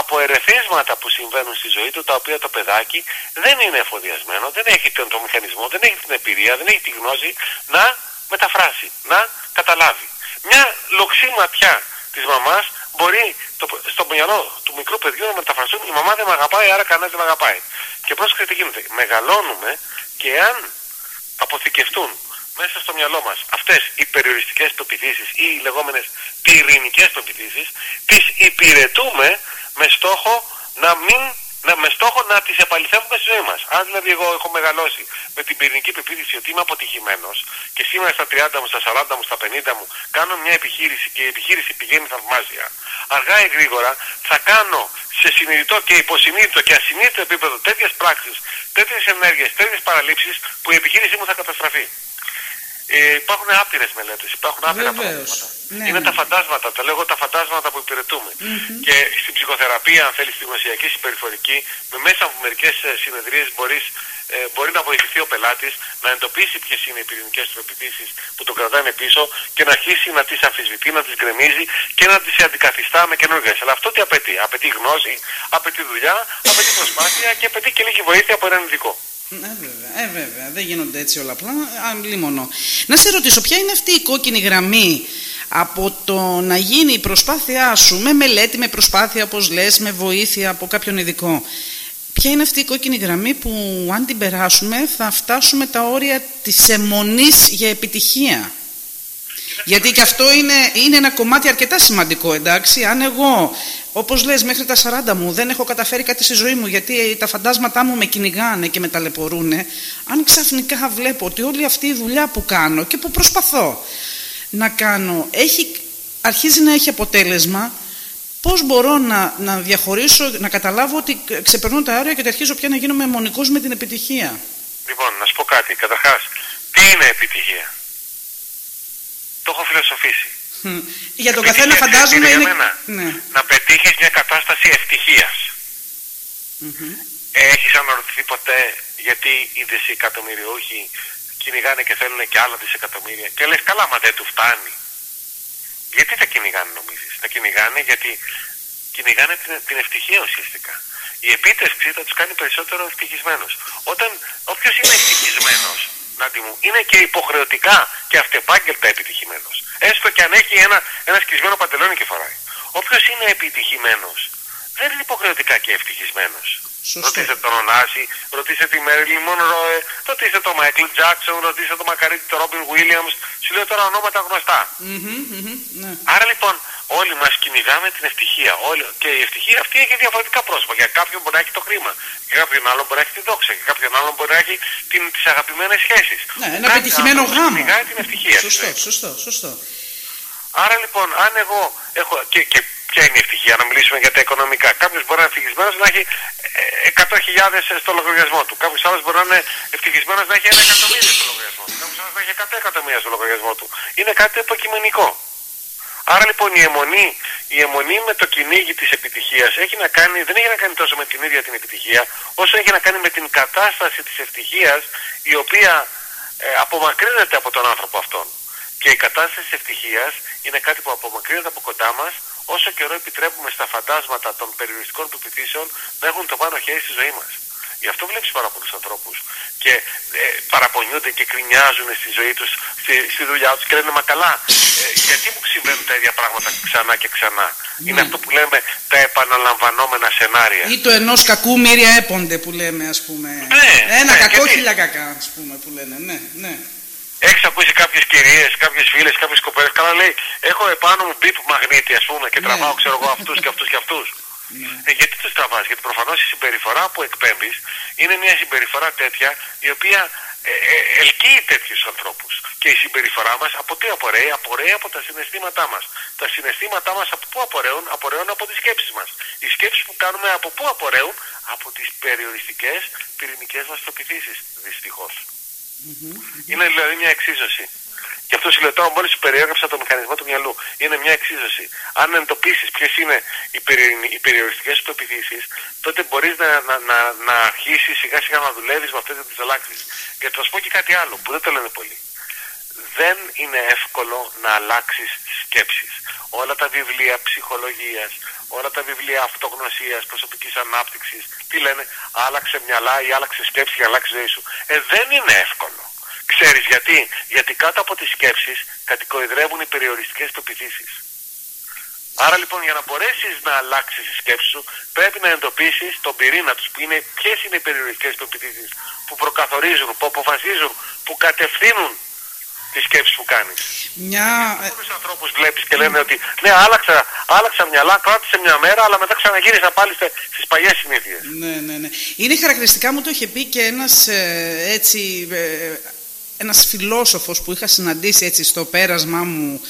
από ερεθίσματα που συμβαίνουν στη ζωή του, τα οποία το παιδάκι δεν είναι εφοδιασμένο, δεν έχει τον, τον μηχανισμό, δεν έχει την εμπειρία, δεν έχει τη γνώση να μεταφράσει, να καταλάβει. Μια λοξή ματιά της μαμάς μπορεί το, στο μυαλό του μικρού παιδιού να μεταφραστούν η μαμά δεν με αγαπάει, άρα κανένας δεν με αγαπάει. Και πρόσεξε τι γίνεται. Μεγαλώνουμε και αν αποθηκευτούν μέσα στο μυαλό μας αυτές οι περιοριστικές πεπιθήσεις ή οι λεγόμενες πυρηνικές πεπιθήσεις, τις υπηρετούμε με στόχο να μην να, με στόχο να τις επαληθεύουμε στη ζωή μας. Αν δηλαδή εγώ έχω μεγαλώσει με την πυρηνική πεποίθηση ότι είμαι αποτυχημένος και σήμερα στα 30 μου, στα 40 μου, στα 50 μου κάνω μια επιχείρηση και η επιχείρηση πηγαίνει θαυμάσια, αργά ή γρήγορα θα κάνω σε συνειδητό και υποσυνείδητο και ασυνείδητο επίπεδο τέτοιες πράξεις, τέτοιες ενέργειες, τέτοιες παραλήψεις που η επιχείρησή μου θα καταστραφεί. Ε, υπάρχουν άπειρες μελέτες, υπάρχουν άπειρα Βεβαίως. πράγματα. Ναι, είναι ναι. τα φαντάσματα, τα λέγω τα φαντάσματα που υπηρετούμε. Και στην ψυχοθεραπεία, αν θέλεις, στη γνωσιακή συμπεριφορική, με μέσα από μερικές συνεδρίες μπορείς, ε, μπορεί να βοηθηθεί ο πελάτης να εντοπίσει ποιες είναι οι πυρηνικές του επιθέσει που τον κρατάνε πίσω και να αρχίσει να τις αμφισβητεί, να τις γκρεμίζει και να τις αντικαθιστά με καινούργιες. Αλλά αυτό τι απαιτεί; Απαιτεί γνώση, απαιτεί δουλειά, απαιτεί προσπάθεια και απαιτεί και λίγη βοήθεια από έναν ειδικό. Ε, βέβαια, ε, βέβαια. Δεν γίνονται έτσι όλα απλά. Α, λίμωνο. Να σε ρωτήσω, ποια είναι αυτή η κόκκινη γραμμή από το να γίνει η προσπάθειά σου με μελέτη, με προσπάθεια, όπως λες, με βοήθεια από κάποιον ειδικό. Ποια είναι αυτή η κόκκινη γραμμή που αν την περάσουμε θα φτάσουμε τα όρια της αιμονής για επιτυχία; Γιατί και αυτό είναι, είναι ένα κομμάτι αρκετά σημαντικό, εντάξει. Αν εγώ, όπως λες, μέχρι τα 40 μου δεν έχω καταφέρει κάτι στη ζωή μου γιατί τα φαντάσματά μου με κυνηγάνε και με ταλαιπωρούνε, αν ξαφνικά βλέπω ότι όλη αυτή η δουλειά που κάνω και που προσπαθώ να κάνω έχει, αρχίζει να έχει αποτέλεσμα, πώς μπορώ να, να διαχωρίσω, να καταλάβω ότι ξεπερνώ τα όρια και ότι αρχίζω πια να γίνομαι αιμονικός με την επιτυχία. Λοιπόν, να σου πω κάτι. Καταρχάς, τι είναι επιτυχία; Το έχω φιλοσοφήσει. Χμ. Για τον Επιτυχία καθένα ξέρεις τι φαντάζομαι για είναι... μένα. Ναι. Να πετύχεις μια κατάσταση ευτυχίας. Μμμ. Έχεις αναρωτηθεί ποτέ γιατί οι δισεκατομμυριούχοι κυνηγάνε και θέλουν και άλλα δισεκατομμύρια και λες καλά μα δεν του φτάνει. Γιατί τα κυνηγάνε νομίζεις; Τα κυνηγάνε γιατί κυνηγάνε την, την ευτυχία ουσιαστικά. Η επίτευξη θα τους κάνει περισσότερο ευτυχισμένους. Όταν όποιος είναι ευτυχισμένος, Νάντι μου, είναι και υποχρεωτικά και αυτεπάγγελτα επιτυχημένος. Έστω και αν έχει ένα, ένα σκισμένο παντελόνι και φοράει. Όποιος είναι επιτυχημένος, δεν είναι υποχρεωτικά και ευτυχισμένος. Σωστό. Ρωτήστε τον Ωνάση, ρωτήστε τη Μέριλιν Μονρόε, ρωτήστε τον Μάικλ Τζάξον, ρωτήστε τον Μακαρίτη, τον Ρόμπιν Βίλιαμς, σου λέω τώρα ονόματα γνωστά. Μμμ, μμμ, ναι. Άρα λοιπόν όλοι μας κυνηγάμε την ευτυχία. Όλοι, και η ευτυχία αυτή έχει διαφορετικά πρόσωπα. Για κάποιον μπορεί να έχει το χρήμα. Για κάποιον άλλον μπορεί να έχει τη δόξα. Για κάποιον άλλον μπορεί να έχει την, τις αγαπημένες σχέσεις. Ναι, ένα Κάθε πετυχημένο άνθρωπος γάμο. Κυνηγάει την ευτυχία. στη Σωστό, ζωή του. σωστό, σωστό. Άρα λοιπόν, αν εγώ έχω. Και, και ποια είναι η ευτυχία, να μιλήσουμε για τα οικονομικά. Κάποιος μπορεί να είναι ευτυχισμένος να έχει ε, 100.000 στο λογαριασμό του. Κάποιος άλλος μπορεί να είναι ευτυχισμένος να έχει ένα εκατομμύριο στο λογαριασμό του. Κάποιος άλλος να έχει 100 εκατομμύρια στο λογαριασμό του. Είναι κάτι υποκειμενικό. Άρα λοιπόν η αιμονή, η αιμονή με το κυνήγι της επιτυχίας έχει να κάνει, δεν έχει να κάνει τόσο με την ίδια την επιτυχία, όσο έχει να κάνει με την κατάσταση της ευτυχίας η οποία ε, απομακρύνεται από τον άνθρωπο αυτόν. Και η κατάσταση της ευτυχίας είναι κάτι που απομακρύνεται από κοντά μας όσο καιρό επιτρέπουμε στα φαντάσματα των περιοριστικών του πεπιθήσεων να έχουν το πάνω χέρι στη ζωή μας. Γι' αυτό βλέπεις πάρα πολλούς ανθρώπους και ε, παραπονιούνται και κρινιάζουν στη ζωή τους, στη, στη δουλειά τους και λένε μα καλά, ε, γιατί μου συμβαίνουν τα ίδια πράγματα ξανά και ξανά; Είναι Ναι. αυτό που λέμε τα επαναλαμβανόμενα σενάρια. Ή το ενός κακού μύρια έπονται που λέμε, ας πούμε. Ναι, Ένα ναι, κακό, γιατί- χίλια κακά, ας πούμε, που λένε. Ναι, ναι. Έχεις ακούσει κάποιες κυρίες, κάποιες φίλες, κάποιες κοπέλες, καλά λέει, έχω επάνω μου μπιπ μαγνήτη ας πούμε και Ναι. τραβάω ξέρω εγώ αυτούς και αυτούς και αυτούς. Ναι. Ε, γιατί τους τραβάς, γιατί προφανώς η συμπεριφορά που εκπέμπεις είναι μια συμπεριφορά τέτοια η οποία ε, ε, ελκύει τέτοιους ανθρώπους. Και η συμπεριφορά μας από τι απορρέει, απορρέει από τα συναισθήματά μας. Τα συναισθήματά μας από πού απορρέουν, απορρέουν από τις σκέψεις μας. Οι σκέψεις που κάνουμε από πού απορρέουν, από τις περιοριστικές πυρηνικές μας πεπιθήσει. Δυστυχώς. Είναι δηλαδή μια εξίσωση. Και αυτό συλλογητό μόλις σου περιέγραψα το μηχανισμό του μυαλού. Είναι μια εξίσωση. Αν εντοπίσεις ποιες είναι οι, περι, οι περιοριστικές σου πεπιθήσει, τότε μπορείς να, να, να, να αρχίσεις σιγά σιγά να δουλεύεις με αυτές τις αλλάξει. Και θα σου πω και κάτι άλλο που δεν το λένε πολύ. Δεν είναι εύκολο να αλλάξεις σκέψεις. Όλα τα βιβλία ψυχολογίας, όλα τα βιβλία αυτογνωσίας, προσωπικής ανάπτυξης, τι λένε, άλλαξε μυαλά ή άλλαξε σκέψη και αλλάξει ζωή σου. Ε, δεν είναι εύκολο. Ξέρεις γιατί; Γιατί κάτω από τις σκέψεις κατοικοειδρεύουν οι περιοριστικές πεπιθήσεις. Άρα λοιπόν για να μπορέσεις να αλλάξεις τη σκέψη σου πρέπει να εντοπίσεις τον πυρήνα τους που είναι ποιες είναι οι περιοριστικές πεπιθήσεις που προκαθορίζουν, που αποφασίζουν, που κατευθύνουν τις σκέψεις που κάνεις. Μια... Πολλούς ανθρώπους βλέπεις και λένε ότι ναι άλλαξα, άλλαξα μυαλά, κράτησε μια μέρα αλλά μετά ξαναγύρισα πάλι στε- στις παλιές συνήθειες. Ναι, ναι, ναι. Είναι χαρακτηριστικά μου το είχε πει και ένας ε, έτσι ε, ένας φιλόσοφος που είχα συναντήσει έτσι στο πέρασμά μου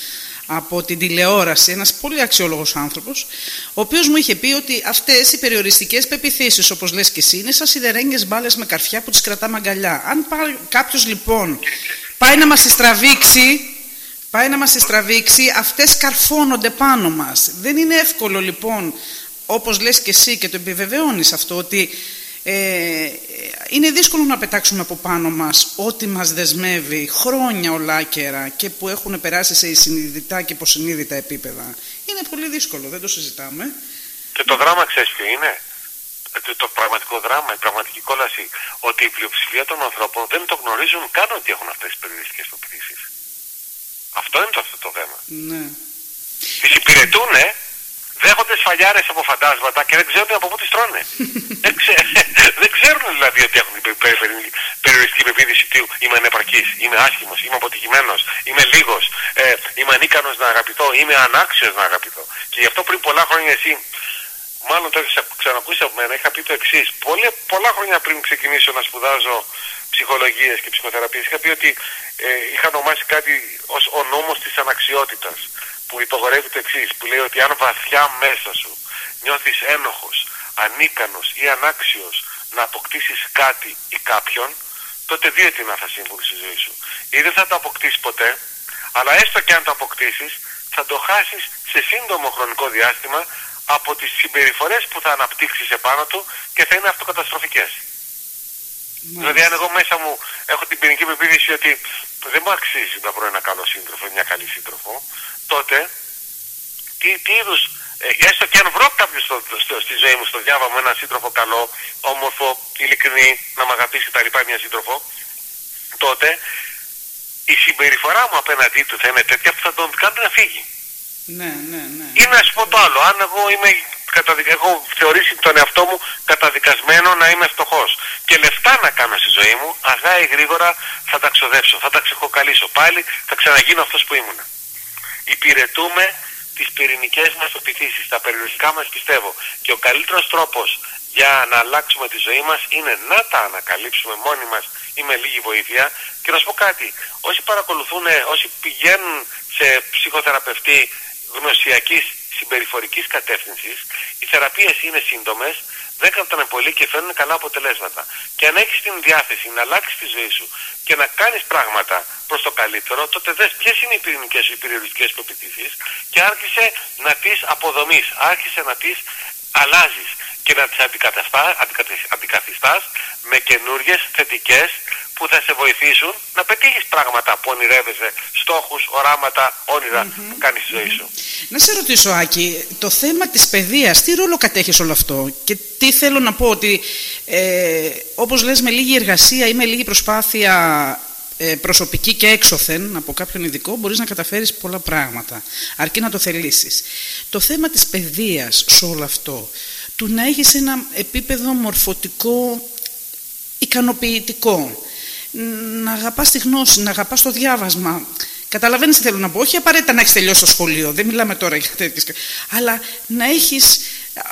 από την τηλεόραση, ένας πολύ αξιόλογος άνθρωπος, ο οποίος μου είχε πει ότι αυτές οι περιοριστικές πεπιθήσεις, όπως λες και εσύ, είναι σαν σιδερένιες μπάλες με καρφιά που τις κρατάμε αγκαλιά. Αν πάει κάποιος λοιπόν πάει να μας ειστραβήξει, πάει να μας ειστραβήξει, αυτές καρφώνονται πάνω μας. Δεν είναι εύκολο λοιπόν, όπως λες και εσύ και το επιβεβαιώνεις αυτό, ότι ε, είναι δύσκολο να πετάξουμε από πάνω μας ό,τι μας δεσμεύει χρόνια ολάκερα και που έχουν περάσει σε συνειδητά και υποσυνείδητα επίπεδα. Είναι πολύ δύσκολο, δεν το συζητάμε. Και το δράμα ξέρεις ποιο είναι; Ε, Το, το πραγματικό δράμα, η πραγματική κόλαση, ότι η πλειοψηφία των ανθρώπων δεν το γνωρίζουν καν ότι έχουν αυτές τις περιοριστικές πεπιθήσεις. Αυτό είναι το, αυτό το θέμα. Ναι. Τις υπηρετούν, δέχονται σφαλιάρες από φαντάσματα και δεν ξέρουν από πού τις τρώνε. δεν, ξέ, δεν ξέρουν δηλαδή ότι έχουν την πε- πε- πε- περιοριστική πεποίθηση του είμαι ανεπαρκής, είμαι άσχημος, είμαι αποτυχημένος, είμαι λίγος, ε, είμαι ανίκανος να αγαπηθώ, είμαι ανάξιος να αγαπηθώ. Και γι' αυτό πριν πολλά χρόνια εσύ μάλλον το έχεις ξανακούσει από μένα, είχα πει το εξής. Πολλά χρόνια πριν ξεκινήσω να σπουδάζω ψυχολογίες και ψυχοθεραπείες, είχα πει ότι ε, είχα ονομάσει κάτι ως ο νόμος της αναξιότητας, που υπογορεύει το εξής, που λέει ότι αν βαθιά μέσα σου νιώθεις ένοχος, ανίκανος ή ανάξιος να αποκτήσεις κάτι ή κάποιον, τότε δύο τι να θα συμβούν στη ζωή σου. Ή δεν θα το αποκτήσεις ποτέ, αλλά έστω και αν το αποκτήσεις, θα το χάσεις σε σύντομο χρονικό διάστημα από τις συμπεριφορές που θα αναπτύξεις επάνω του και θα είναι αυτοκαταστροφικές. Δηλαδή αν εγώ μέσα μου έχω την ποινική πεποίθηση ότι δεν μου αξίζει να βρω ένα καλό σύντροφο, μια καλή σύντροφο, τότε τι, τι είδους, ε, έστω και αν βρω κάποιον στο, στο, στη ζωή μου, στο διάβα μου, έναν σύντροφο καλό, όμορφο, ειλικρινή, να με αγαπήσει κτλ. μια σύντροφο, τότε η συμπεριφορά μου απέναντί του θα είναι τέτοια που θα τον κάνει να φύγει. Ναι, ναι, ναι. Ή να σου πω το άλλο, αν εγώ είμαι καταδικ... έχω θεωρήσει τον εαυτό μου καταδικασμένο να είμαι φτωχός και λεφτά να κάνω στη ζωή μου, αργά ή γρήγορα θα τα ξοδέψω, θα τα ξεχοκαλίσω πάλι, θα ξαναγίνω αυτός που ήμουν. Υπηρετούμε τις πυρηνικές μας πεπιθήσει, τα περιοριστικά μας πιστεύω. Και ο καλύτερος τρόπος για να αλλάξουμε τη ζωή μας είναι να τα ανακαλύψουμε μόνοι μας ή με λίγη βοήθεια. Και να σου πω κάτι, όσοι παρακολουθούν, όσοι πηγαίνουν σε ψυχοθεραπευτή γνωσιακής συμπεριφορικής κατεύθυνσης, οι θεραπείες είναι σύντομες, δεν κρατάνε πολύ και φέρνουν καλά αποτελέσματα. Και αν έχεις την διάθεση να αλλάξεις τη ζωή σου και να κάνεις πράγματα προς το καλύτερο, τότε δες ποιες είναι οι πυρηνικές σου, οι περιοριστικές πεπιθήσεις και άρχισε να τις αποδομείς, άρχισε να τις αλλάζεις και να τις αντικαταστάς, αντικαθιστάς με καινούριες θετικές που θα σε βοηθήσουν να πετύχεις πράγματα που ονειρεύεσαι, στόχους, οράματα, που κάνεις στη ζωή σου. Να σε ρωτήσω, Άκη, το θέμα της παιδείας, τι ρόλο κατέχεις σε όλο αυτό και τι θέλω να πω ότι ε, όπως λες με λίγη εργασία ή με λίγη προσπάθεια ε, προσωπική και έξωθεν από κάποιον ειδικό μπορείς να καταφέρεις πολλά πράγματα αρκεί να το θελήσεις. Το θέμα της παιδείας σε όλο αυτό του να έχεις ένα επίπεδο μορφωτικό ικανοποιητικό να αγαπάς τη γνώση, να αγαπάς το διάβασμα Καταλαβαίνεις τι θέλω να πω, όχι απαραίτητα να έχεις τελειώσει το σχολείο, δεν μιλάμε τώρα για τέτοιες, αλλά να έχεις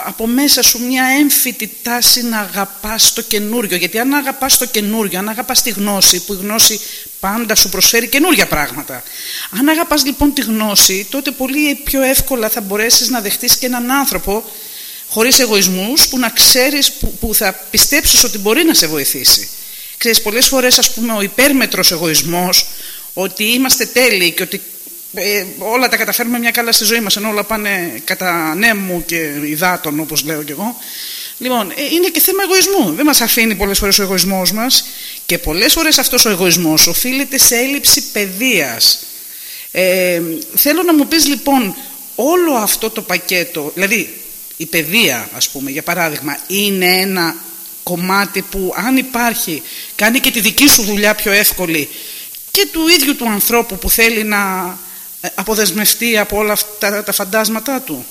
από μέσα σου μια έμφυτη τάση να αγαπάς το καινούριο. Γιατί αν αγαπάς το καινούριο, αν αγαπάς τη γνώση, που η γνώση πάντα σου προσφέρει καινούργια πράγματα. Αν αγαπάς λοιπόν τη γνώση, τότε πολύ πιο εύκολα θα μπορέσεις να δεχτείς και έναν άνθρωπο χωρίς εγωισμούς που να ξέρεις, που, που θα πιστέψεις ότι μπορεί να σε βοηθήσει. Ξέρεις, πολλές φορές ας πούμε ο υπέρμετρος εγωισμός, ότι είμαστε τέλειοι και ότι ε, όλα τα καταφέρουμε μια καλά στη ζωή μας ενώ όλα πάνε κατά νέμου και υδάτων όπως λέω κι εγώ. Λοιπόν ε, είναι και θέμα εγωισμού. Δεν μας αφήνει πολλές φορές ο εγωισμός μας και πολλές φορές αυτός ο εγωισμός οφείλεται σε έλλειψη παιδείας. Ε, θέλω να μου πεις λοιπόν όλο αυτό το πακέτο δηλαδή η παιδεία ας πούμε για παράδειγμα είναι ένα κομμάτι που αν υπάρχει κάνει και τη δική σου δουλειά πιο εύκολη και του ίδιου του ανθρώπου που θέλει να ε, αποδεσμευτεί από όλα αυτά τα φαντάσματά του.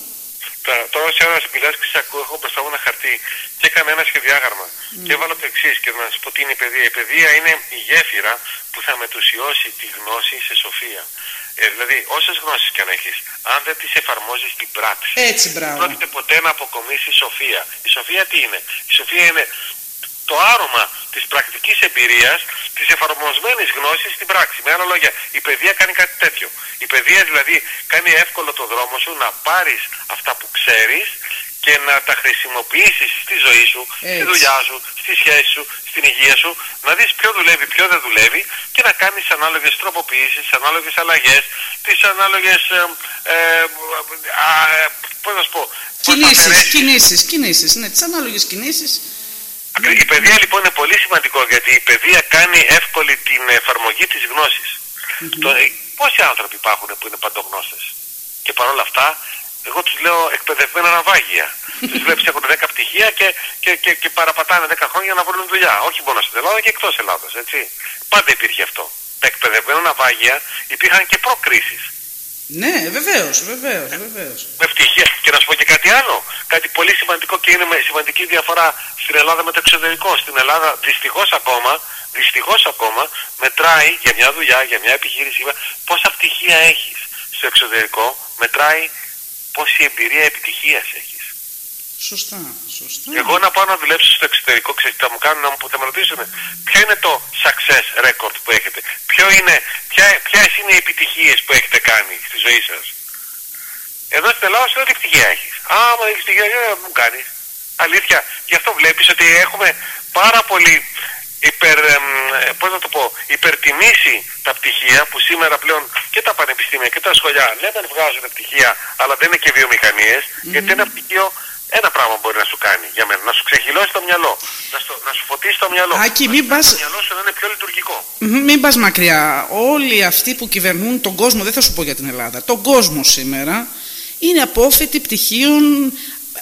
τώρα σε ένα μιλάς και σε ακούω, έχω μπροστά μου ένα χαρτί και έκανα ένα σχεδιάγραμμα και έβαλα το εξής και να σα πω τι είναι η παιδεία. Η παιδεία είναι η γέφυρα που θα μετουσιώσει τη γνώση σε σοφία. Ε, δηλαδή, όσες γνώσεις και αν έχεις, αν δεν τις εφαρμόζεις στην πράξη, Έτσι, μπράβο. δεν πρόκειται ποτέ να αποκομίσεις σοφία. Η σοφία τι είναι, Η σοφία είναι το άρωμα της πρακτικής εμπειρίας, της εφαρμοσμένης γνώσης στην πράξη. Με άλλα λόγια, η παιδεία κάνει κάτι τέτοιο. Η παιδεία δηλαδή κάνει εύκολο το δρόμο σου να πάρεις αυτά που ξέρεις και να τα χρησιμοποιήσεις στη ζωή σου, στη Έτσι. δουλειά σου, στη σχέση σου, στην υγεία σου, να δεις ποιο δουλεύει, ποιο δεν δουλεύει και να κάνεις ανάλογες τροποποιήσεις, ανάλογες αλλαγές, τις ανάλογες, ε, ε, α, ε, πώς να σου πω, πώς θα Κινήσεις, αφαιρέσεις. κινήσεις, κινήσεις, ναι, τις ανάλογες κινήσεις. Ακρι- Η παιδεία λοιπόν είναι πολύ σημαντικό γιατί η παιδεία κάνει εύκολη την εφαρμογή της γνωσης Το, ε, πόσοι άνθρωποι υπάρχουν που είναι παντογνώστες; Και παρόλα αυτά εγώ τους λέω εκπαιδευμένα ναυάγια. τους βλέπεις έχουν 10 πτυχία και, και, και, και παραπατάνε 10 χρόνια να βρουν δουλειά. Όχι μόνο στην Ελλάδα και εκτός Ελλάδας, έτσι. Πάντα υπήρχε αυτό. Τα εκπαιδευμένα ναυάγια υπήρχαν και προκρίσεις. Ναι, βεβαίως, βεβαίως, βεβαίως. Με ευτυχία. Και να σου πω και κάτι άλλο. Κάτι πολύ σημαντικό και είναι με σημαντική διαφορά στην Ελλάδα με το εξωτερικό. Στην Ελλάδα δυστυχώς ακόμα, δυστυχώς ακόμα μετράει για μια δουλειά, για μια επιχείρηση, πόσα πτυχία έχεις. Στο εξωτερικό μετράει πόση εμπειρία επιτυχίας έχεις. Σωστά, σωστά. Εγώ να πάω να δουλέψω στο εξωτερικό, ξέρετε, θα μου κάνουν να μου θα με ρωτήσουν ποιο είναι το success record που έχετε, ποιο είναι, ποια, ποιες είναι οι επιτυχίες που έχετε κάνει στη ζωή σας; Εδώ στην Ελλάδα σε ό,τι επιτυχία έχεις; Α, μα έχεις επιτυχία, ε, μου κάνεις. Αλήθεια. Γι' αυτό βλέπεις ότι έχουμε πάρα πολύ υπερ, εμ, ε, πώς να το πω, υπερτιμήσει τα πτυχία που σήμερα πλέον και τα πανεπιστήμια και τα σχολιά ναι δεν βγάζουν πτυχία αλλά δεν είναι και βιομηχανίες γιατί ένα πτυχίο ένα πράγμα μπορεί να σου κάνει για μένα, να σου ξεχυλώσει το μυαλό, να, στο, να σου φωτίσει το μυαλό, Άκη, να μην σου κάνει πας- το μυαλό σου να είναι πιο λειτουργικό. Μμμ, Μην πας μακριά. Όλοι αυτοί που κυβερνούν τον κόσμο, δεν θα σου πω για την Ελλάδα, τον κόσμο σήμερα είναι απόφοιτοι πτυχίων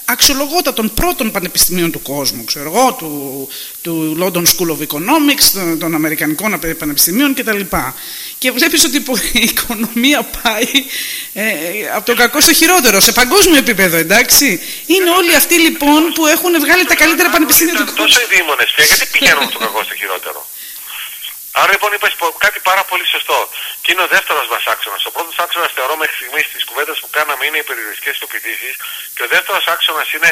αξιολογότατων πρώτων πανεπιστημίων του κόσμου, ξέρω εγώ, του, του London School of Economics, των, των Αμερικανικών πανεπιστημίων κτλ. Και βλέπεις ότι η οικονομία πάει ε, από το κακό στο χειρότερο, σε παγκόσμιο επίπεδο, εντάξει. Είναι όλοι αυτοί λοιπόν που έχουν βγάλει τα καλύτερα πανεπιστήμια του Ήταν κόσμου. τόσο οι δήμονες πια, γιατί πηγαίνουν από το κακό στο χειρότερο; Άρα λοιπόν είπες πο- κάτι πάρα πολύ σωστό. Και είναι ο δεύτερος μας άξονας. Ο πρώτος άξονας θεωρώ μέχρι στιγμής τη κουβέντα που κάναμε είναι οι περιοριστικές τοποθετήσεις. Και ο δεύτερος άξονας είναι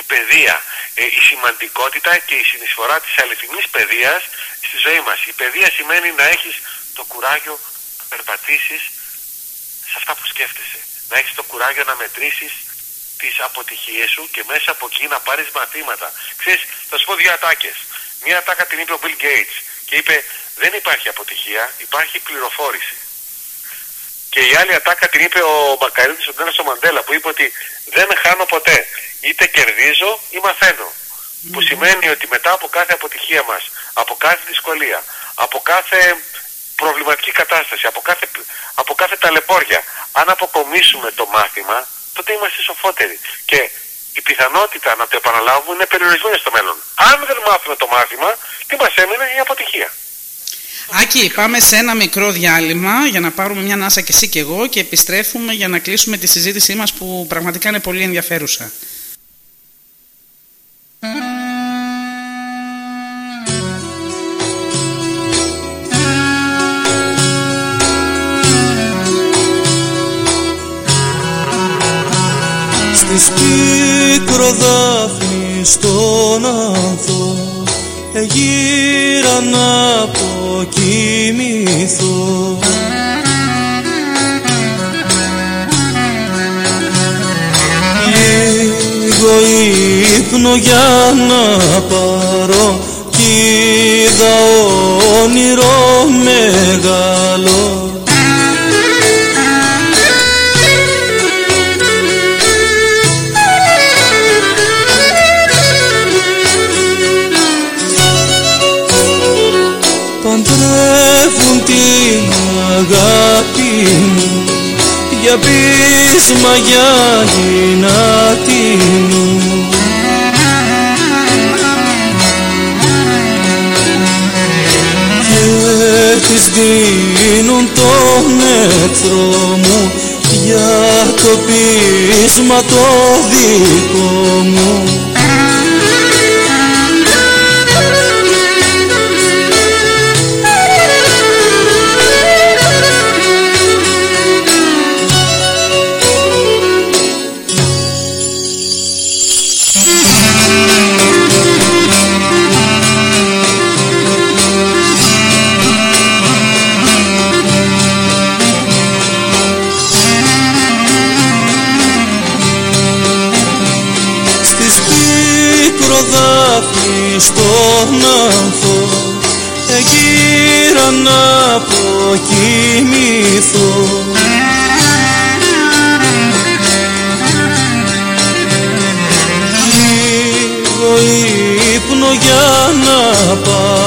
η παιδεία. Ε, η σημαντικότητα και η συνεισφορά της αληθινής παιδείας στη ζωή μας. Η παιδεία σημαίνει να έχεις το κουράγιο να περπατήσεις σε αυτά που σκέφτεσαι. Να έχεις το κουράγιο να μετρήσεις τις αποτυχίες σου και μέσα από εκεί να πάρεις μαθήματα. Ξέρεις, θα σου πω δύο ατάκες. Μία ατάκα την είπε ο Bill Gates και είπε δεν υπάρχει αποτυχία, υπάρχει πληροφόρηση. Και η άλλη ατάκα την είπε ο Μακαρίτης ο Ντένας ο Μαντέλα που είπε ότι δεν χάνω ποτέ. Είτε κερδίζω ή μαθαίνω. Που σημαίνει ότι μετά από κάθε αποτυχία μας, από κάθε δυσκολία, από κάθε προβληματική κατάσταση, από κάθε, από κάθε ταλαιπώρια, αν αποκομίσουμε το μάθημα, τότε είμαστε σοφότεροι. Και η πιθανότητα να το επαναλάβουμε είναι περιορισμένη στο μέλλον. Αν δεν μάθουμε το μάθημα, τι μας έμεινε; Η αποτυχία. Άκη, πάμε σε ένα μικρό διάλειμμα για να πάρουμε μια ανάσα και εσύ και εγώ και επιστρέφουμε για να κλείσουμε τη συζήτησή μας που πραγματικά είναι πολύ ενδιαφέρουσα. Στη Στις πικροδάφνη στον άνθο εγύρα να αποκοιμηθώ. Λίγο ύπνο για να πάρω κι είδα όνειρο μεγάλο αγάπη μου για πείσμα για γυνάτη μου και της δίνουν τον εχθρό μου για το πείσμα το δικό μου πικροδάφνη στον άνθο εγύρα να αποκοιμηθώ. Λίγο ύπνο για να πάρω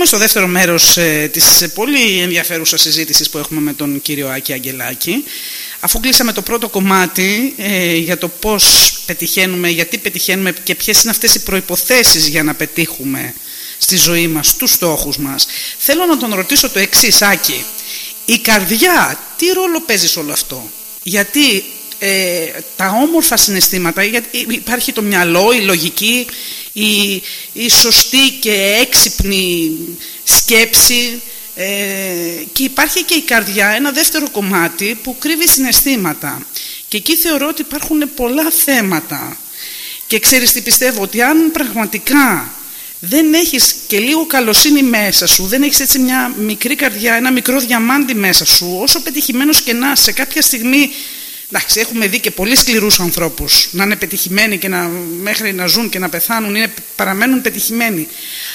Επιστρέφουμε στο δεύτερο μέρος ε, της ε, πολύ ενδιαφέρουσας συζήτησης που έχουμε με τον κύριο Άκη Αγγελάκη. Αφού κλείσαμε το πρώτο κομμάτι ε, για το πώς πετυχαίνουμε, γιατί πετυχαίνουμε και ποιες είναι αυτές οι προϋποθέσεις για να πετύχουμε στη ζωή μας, τους στόχους μας. Θέλω να τον ρωτήσω το εξής, Άκη. Η καρδιά, τι ρόλο παίζει σε όλο αυτό; Γιατί ε, τα όμορφα συναισθήματα, γιατί υπάρχει το μυαλό, η λογική, η, η σωστή και έξυπνη σκέψη ε, και υπάρχει και η καρδιά, ένα δεύτερο κομμάτι που κρύβει συναισθήματα. Και εκεί θεωρώ ότι υπάρχουν πολλά θέματα. Και ξέρεις τι πιστεύω, ότι αν πραγματικά δεν έχεις και λίγο καλοσύνη μέσα σου, δεν έχεις έτσι μια μικρή καρδιά, ένα μικρό διαμάντι μέσα σου, όσο πετυχημένος και να σε κάποια στιγμή Εντάξει, έχουμε δει και πολύ σκληρούς ανθρώπους να είναι πετυχημένοι και να, μέχρι να ζουν και να πεθάνουν, είναι, παραμένουν πετυχημένοι.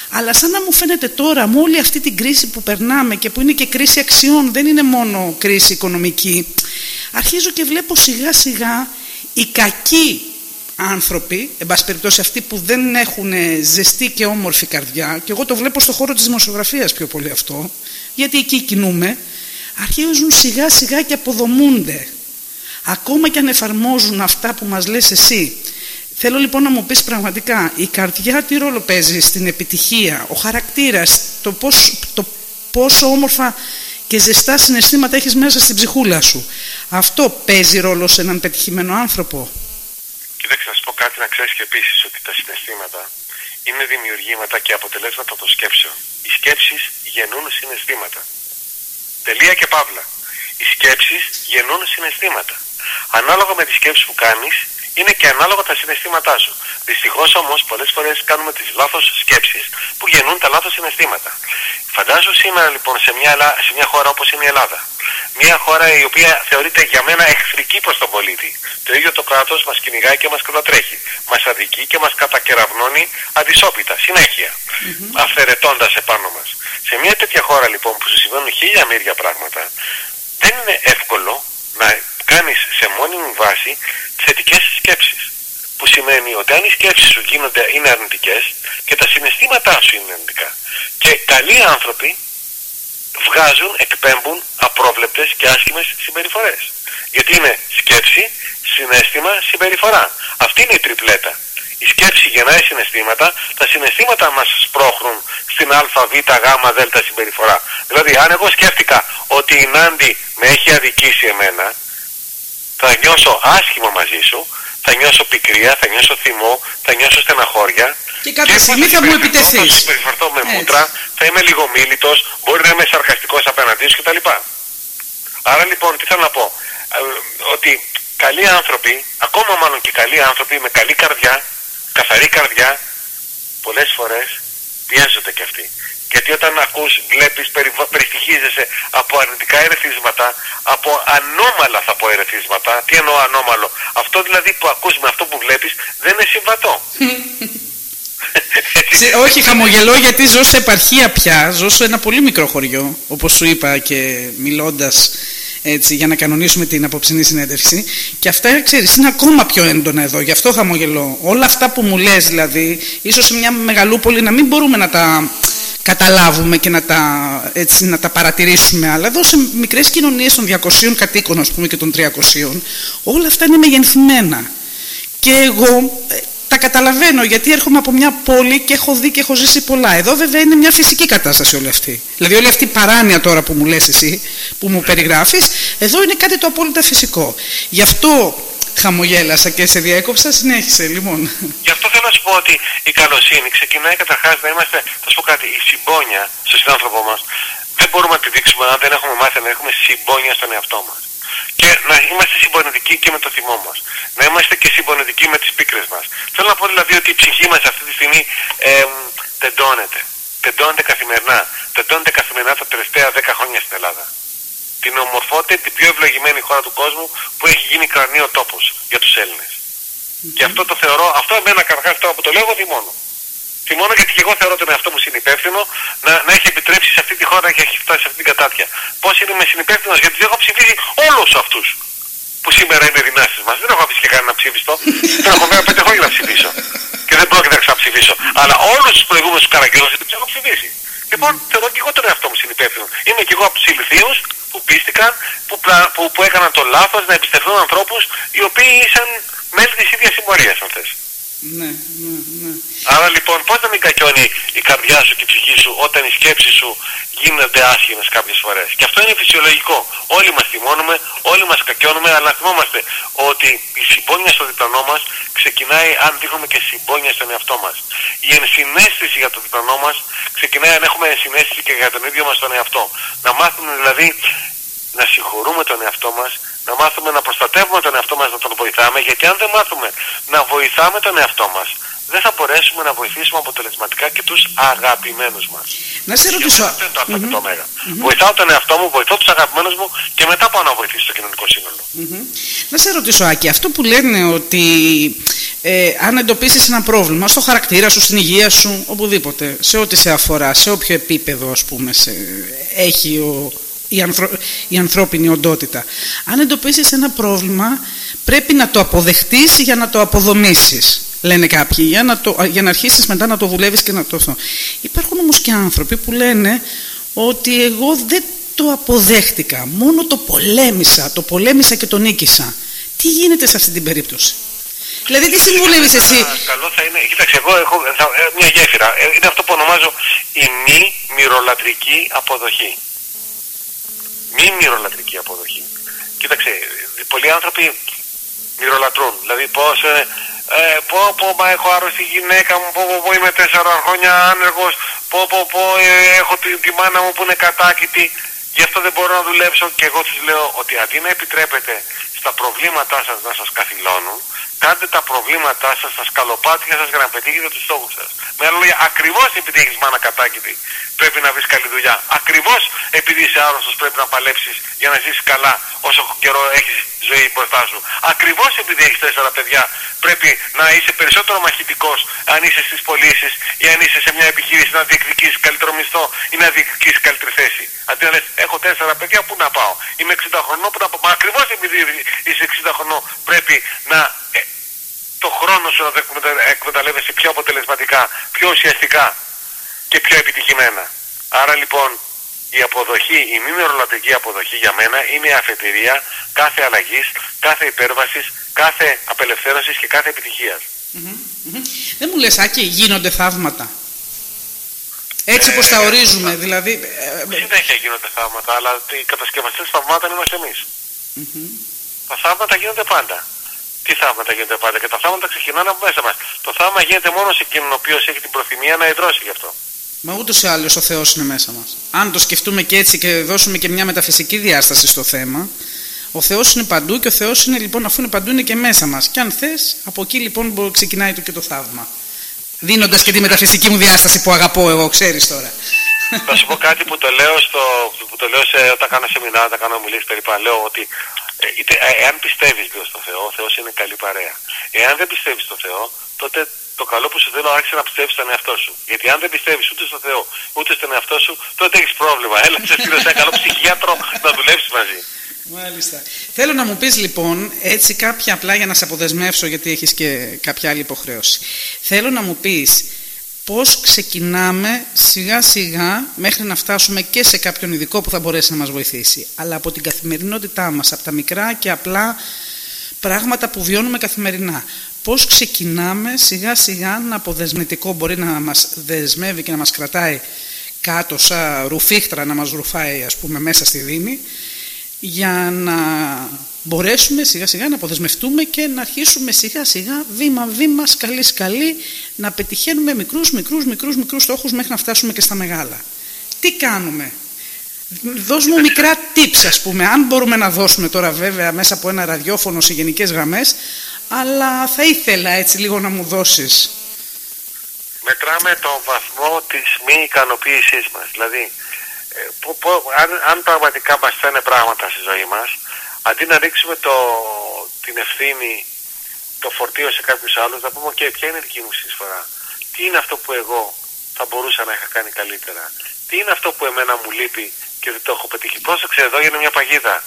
Αλλά σαν να μου φαίνεται τώρα με όλη αυτή την κρίση που περνάμε και που είναι και κρίση αξιών, δεν είναι μόνο κρίση οικονομική, αρχίζω και βλέπω σιγά σιγά οι κακοί άνθρωποι, εν πάση περιπτώσει αυτοί που δεν έχουν ζεστή και όμορφη καρδιά, και εγώ το βλέπω στο χώρο της δημοσιογραφίας πιο πολύ αυτό, γιατί εκεί κινούμε, αρχίζουν σιγά σιγά και αποδομούνται ακόμα και αν εφαρμόζουν αυτά που μας λες εσύ. Θέλω λοιπόν να μου πεις πραγματικά, η καρδιά τι ρόλο παίζει στην επιτυχία, ο χαρακτήρας, το, πώς, το πόσο όμορφα και ζεστά συναισθήματα έχεις μέσα στην ψυχούλα σου. Αυτό παίζει ρόλο σε έναν πετυχημένο άνθρωπο; Κοίταξε να σου πω κάτι να ξέρεις και επίσης ότι τα συναισθήματα είναι δημιουργήματα και αποτελέσματα των σκέψεων. Οι σκέψεις γεννούν συναισθήματα. Τελεία και παύλα. Οι σκέψεις γεννούν συναισθήματα. Ανάλογα με τις σκέψεις που κάνεις, είναι και ανάλογα τα συναισθήματά σου. Δυστυχώς όμως, πολλές φορές κάνουμε τις λάθος σκέψεις που γεννούν τα λάθος συναισθήματα. Φαντάζομαι σήμερα λοιπόν σε μια, ελλα- σε μια χώρα όπως είναι η Ελλάδα. Μια χώρα η οποία θεωρείται για μένα εχθρική προς τον πολίτη. Το ίδιο το κράτος μας κυνηγάει και μας κατατρέχει. Μας αδικεί και μας κατακεραυνώνει αντισόπιτα, συνέχεια. Αφαιρετώντας επάνω μας. Σε μια τέτοια χώρα λοιπόν που σου συμβαίνουν χίλια μύρια πράγματα, δεν είναι εύκολο να κάνεις σε μόνιμη βάση θετικές σκέψεις. Που σημαίνει ότι αν οι σκέψεις σου γίνονται, είναι αρνητικές και τα συναισθήματά σου είναι αρνητικά. Και καλοί άνθρωποι βγάζουν, εκπέμπουν απρόβλεπτες και άσχημες συμπεριφορές. Γιατί είναι σκέψη, συνέστημα, συμπεριφορά. Αυτή είναι η τριπλέτα. Η σκέψη γεννάει συναισθήματα, τα συναισθήματα μας σπρώχνουν στην α, β, γ, δ συμπεριφορά. Δηλαδή αν εγώ σκέφτηκα ότι η Νάντι με έχει αδικήσει εμένα, θα νιώσω άσχημα μαζί σου, θα νιώσω πικρία, θα νιώσω θυμό, θα νιώσω στεναχώρια. Και κάποια πώς στιγμή θα μου συμπεριφερθώ, επιτεθείς. Θα συμπεριφερθώ με Έτσι. μούτρα, θα είμαι λίγο μίλητος, μπορεί να είμαι σαρκαστικός απέναντί σου κτλ. Άρα λοιπόν τι θέλω να πω, ε, ότι καλοί άνθρωποι, ακόμα μάλλον και καλοί άνθρωποι με καλή καρδιά, καθαρή καρδιά, πολλές φορές πιέζονται κι αυτοί. Γιατί όταν ακούς, βλέπεις, περιβο- περιστοιχίζεσαι από αρνητικά ερεθίσματα, από ανώμαλα θα πω ερεθίσματα. Τι εννοώ ανώμαλο; Αυτό δηλαδή που ακούς με αυτό που βλέπεις δεν είναι συμβατό. Έτσι. Σε- όχι, χαμογελώ γιατί ζω σε επαρχία πια. Ζω σε ένα πολύ μικρό χωριό, όπως σου είπα και μιλώντας έτσι, για να κανονίσουμε την απόψινή συνέντευξη. Και αυτά, ξέρεις, είναι ακόμα πιο έντονα εδώ. Γι' αυτό χαμογελώ. Όλα αυτά που μου λες, δηλαδή, ίσως σε μια μεγαλούπολη να μην μπορούμε να τα καταλάβουμε και να τα, έτσι, να τα παρατηρήσουμε. Αλλά εδώ σε μικρές κοινωνίες των 200 κατοίκων, ας πούμε, και των 300, όλα αυτά είναι μεγενθυμένα. Και εγώ ε, τα καταλαβαίνω γιατί έρχομαι από μια πόλη και έχω δει και έχω ζήσει πολλά. Εδώ βέβαια είναι μια φυσική κατάσταση όλη αυτή. Δηλαδή όλη αυτή η παράνοια τώρα που μου λες εσύ, που μου περιγράφεις, εδώ είναι κάτι το απόλυτα φυσικό. Γι' αυτό χαμογέλασα και σε διέκοψα, συνέχισε λοιπόν. Γι' αυτό θέλω να σου πω ότι η καλοσύνη ξεκινάει καταρχάς να είμαστε, θα σου πω κάτι, η συμπόνια στον συνάνθρωπό μας δεν μπορούμε να τη δείξουμε αν δεν έχουμε μάθει να έχουμε συμπόνια στον εαυτό μας. Και να είμαστε συμπονετικοί και με το θυμό μας. Να είμαστε και συμπονετικοί με τις πίκρες μας. Θέλω να πω δηλαδή ότι η ψυχή μας αυτή τη στιγμή εμ, τεντώνεται. Τεντώνεται καθημερινά. Τεντώνεται καθημερινά τα τελευταία 10 χρόνια στην Ελλάδα. Την ομορφότερη, την πιο ευλογημένη χώρα του κόσμου που έχει γίνει κρανίο τόπος για τους Έλληνες. Και αυτό το θεωρώ, αυτό εμένα καταρχάς τώρα που το λέω, εγώ θυμώνω. Θυμώνω γιατί και εγώ θεωρώ τον εαυτό μου συνυπεύθυνο να, να έχει επιτρέψει σε αυτή τη χώρα και έχει φτάσει σε αυτή την κατάτια. Πώς είναι με συνυπεύθυνος, γιατί έχω ψηφίσει όλους αυτούς που σήμερα είναι δυνάσει μας. Δεν έχω αφήσει και κανένα ψήφιστο. δεν έχω βέβαια πέντε χρόνια να ψηφίσω. Και δεν πρόκειται να ξαναψηφίσω. Αλλά όλους τους προηγούμενους καραγγέλου τους έχω ψηφίσει. Λοιπόν, θεωρώ και εγώ τον εαυτό μου συνυπεύθυνο. Είμαι και εγώ από τους ηλικίου που πίστηκαν, που, πλα- που, που έκαναν το λάθος να εμπιστευτούν ανθρώπους οι οποίοι ήσαν μέλη της ίδιας συμμορίας, αν θες. Ναι, ναι, ναι. Άρα λοιπόν πώς να μην κακιώνει η καρδιά σου και η ψυχή σου όταν οι σκέψεις σου γίνονται άσχημες κάποιες φορές; Και αυτό είναι φυσιολογικό. Όλοι μας θυμώνουμε, όλοι μας κακιώνουμε, αλλά να θυμόμαστε ότι η συμπόνια στο διπλανό μας ξεκινάει αν δείχνουμε και συμπόνια στον εαυτό μας. Η ενσυναίσθηση για το διπλανό μας ξεκινάει αν έχουμε ενσυναίσθηση και για τον ίδιο μας τον εαυτό. Να μάθουμε δηλαδή να συγχωρούμε τον εαυτό μας, να μάθουμε να προστατεύουμε τον εαυτό μας, να τον βοηθάμε, γιατί αν δεν μάθουμε να βοηθάμε τον εαυτό μας, δεν θα μπορέσουμε να βοηθήσουμε αποτελεσματικά και τους αγαπημένους μας. Να σε Και ρωτήσω. αυτό είναι το α και το ωμέγα. Βοηθάω τον εαυτό μου, βοηθώ τους αγαπημένους μου και μετά πάω να βοηθήσω το κοινωνικό σύνολο. Μμμ. Να σε ρωτήσω, Άκη, αυτό που λένε ότι ε, αν εντοπίσεις ένα πρόβλημα στο χαρακτήρα σου, στην υγεία σου, οπουδήποτε, σε ό,τι σε αφορά, σε όποιο επίπεδο ας πούμε σε, έχει ο, η, ανθρω, η ανθρώπινη οντότητα. Αν εντοπίσεις ένα πρόβλημα, πρέπει να το αποδεχτείς για να το αποδομήσεις. Λένε κάποιοι, για να, το, για να αρχίσεις μετά να το δουλεύεις και να το αυτό. Υπάρχουν όμως και άνθρωποι που λένε ότι εγώ δεν το αποδέχτηκα, μόνο το πολέμησα, το πολέμησα και το νίκησα. Τι γίνεται σε αυτή την περίπτωση; Δηλαδή τι συμβουλεύεις εσύ; Ένα Καλό θα είναι, κοίταξε, εγώ έχω θα, ε, μια γέφυρα. Ε, είναι αυτό που ονομάζω η μη μυρολατρική αποδοχή. Μη μυρολατρική αποδοχή. Κοίταξε, ε, πολλοί άνθρωποι μυρολατρούν. Δηλαδή πώς, ε, ε, πω, πω, μα έχω άρρωστη γυναίκα μου, πω, πω, πω, είμαι τέσσερα χρόνια άνεργος, πω, πω, πω, ε, έχω τη, τη μάνα μου που είναι κατάκητη, γι' αυτό δεν μπορώ να δουλέψω και εγώ τους λέω ότι αντί να επιτρέπετε στα προβλήματά σας να σας καθυλώνουν, κάντε τα προβλήματά σας, τα σκαλοπάτια σας για να πετύχετε τους στόχους σας. Με άλλα λόγια, ακριβώς επειδή έχεις μάνα κατάκητη πρέπει να βρεις καλή δουλειά. Ακριβώς επειδή είσαι άρρωστος πρέπει να παλέψεις για να ζήσεις καλά όσο καιρό έχεις ζωή μπροστά σου. Ακριβώς επειδή έχεις τέσσερα παιδιά πρέπει να είσαι περισσότερο μαχητικός αν είσαι στις πωλήσεις ή αν είσαι σε μια επιχείρηση να διεκδικήσεις καλύτερο μισθό ή να διεκδικήσεις καλύτερη θέση. Αντί να λες έχω τέσσερα παιδιά πού να πάω; Είμαι 60 χρονών που να πάω; Μα ακριβώς επειδή είσαι 60 χρονών πρέπει να ε, το χρόνο σου να το εκμετα- εκμεταλλεύεσαι πιο αποτελεσματικά, πιο ουσιαστικά και πιο επιτυχημένα. Άρα λοιπόν η αποδοχή, η μη μερολατική αποδοχή για μένα είναι η αφετηρία κάθε αλλαγής, κάθε υπέρβασης, κάθε απελευθέρωσης και κάθε επιτυχίας. Μμμ. Δεν μου λες, Άκη, γίνονται θαύματα. Έτσι όπως τα ορίζουμε, δηλαδή... ε, ε, Συνέχεια γίνονται θαύματα, αλλά οι κατασκευαστές θαυμάτων είμαστε εμείς. Τα θαύματα γίνονται πάντα. Τι θαύματα γίνονται πάντα και τα θαύματα ξεκινάνε από μέσα μας. Το θαύμα γίνεται μόνος σε εκείνον ο οποίος έχει την προθυμία να ιδρώσει γι' αυτό. Μα ούτως ή άλλως ο Θεός είναι μέσα μας. Αν το σκεφτούμε και έτσι και δώσουμε και μια μεταφυσική διάσταση στο θέμα, ο Θεός είναι παντού και ο Θεός είναι λοιπόν, αφού είναι παντού, είναι και μέσα μας. Και αν θες, από εκεί λοιπόν μπορεί- ξεκινάει το και το θαύμα. Δίνοντας και τη μεταφυσική μου διάσταση που αγαπώ εγώ, ξέρεις τώρα. Θα σου πω κάτι που το λέω, στο, που το λέω σε, όταν κάνω σεμινάρια, όταν κάνω ομιλίες περίπου, λέω ότι ε, είτε, ε, εάν πιστεύεις λίγο στον Θεό, ο Θεός είναι καλή παρέα. Εάν δεν πιστεύεις στον Θεό, τότε το καλό που σου θέλω άρχισε να πιστεύεις στον εαυτό σου. Γιατί αν δεν πιστεύεις ούτε στον Θεό, ούτε στον εαυτό σου, τότε έχεις πρόβλημα. Έλα, σε στείλω σε ένα καλό ψυχίατρο να δουλέψεις μαζί. Μάλιστα. Θέλω να μου πεις λοιπόν έτσι κάποια απλά για να σε αποδεσμεύσω γιατί έχεις και κάποια άλλη υποχρέωση. Θέλω να μου πεις πώς ξεκινάμε σιγά σιγά μέχρι να φτάσουμε και σε κάποιον ειδικό που θα μπορέσει να μας βοηθήσει. Αλλά από την καθημερινότητά μας, από τα μικρά και απλά πράγματα που βιώνουμε καθημερινά. Πώς ξεκινάμε σιγά σιγά να αποδεσμητικό μπορεί να μας δεσμεύει και να μας κρατάει κάτω σαν ρουφίχτρα να μας ρουφάει ας πούμε μέσα στη δίνη για να μπορέσουμε σιγά σιγά να αποδεσμευτούμε και να αρχίσουμε σιγά σιγά βήμα βήμα σκαλί σκαλί να πετυχαίνουμε μικρούς μικρούς μικρούς μικρούς στόχους μέχρι να φτάσουμε και στα μεγάλα. Τι κάνουμε; Δώσ' μου μικρά tips ας πούμε, αν μπορούμε να δώσουμε τώρα βέβαια μέσα από ένα ραδιόφωνο σε γενικές γραμμές, αλλά θα ήθελα έτσι λίγο να μου δώσεις. μετράμε τον βαθμό της μη ικανοποίησής μας. Δηλαδή, ε, που- που- αν, αν πραγματικά μας φαίνε πράγματα στη ζωή μας, αντί να ρίξουμε το, την ευθύνη, το φορτίο σε κάποιους άλλους, να πούμε, «ΟΚ, ποια είναι η δική μου συνεισφορά; Τι είναι αυτό που εγώ θα μπορούσα να είχα κάνει καλύτερα; Τι είναι αυτό που εμένα μου λείπει και δεν το έχω πετύχει; Πρόσεξε, εδώ είναι μια παγίδα.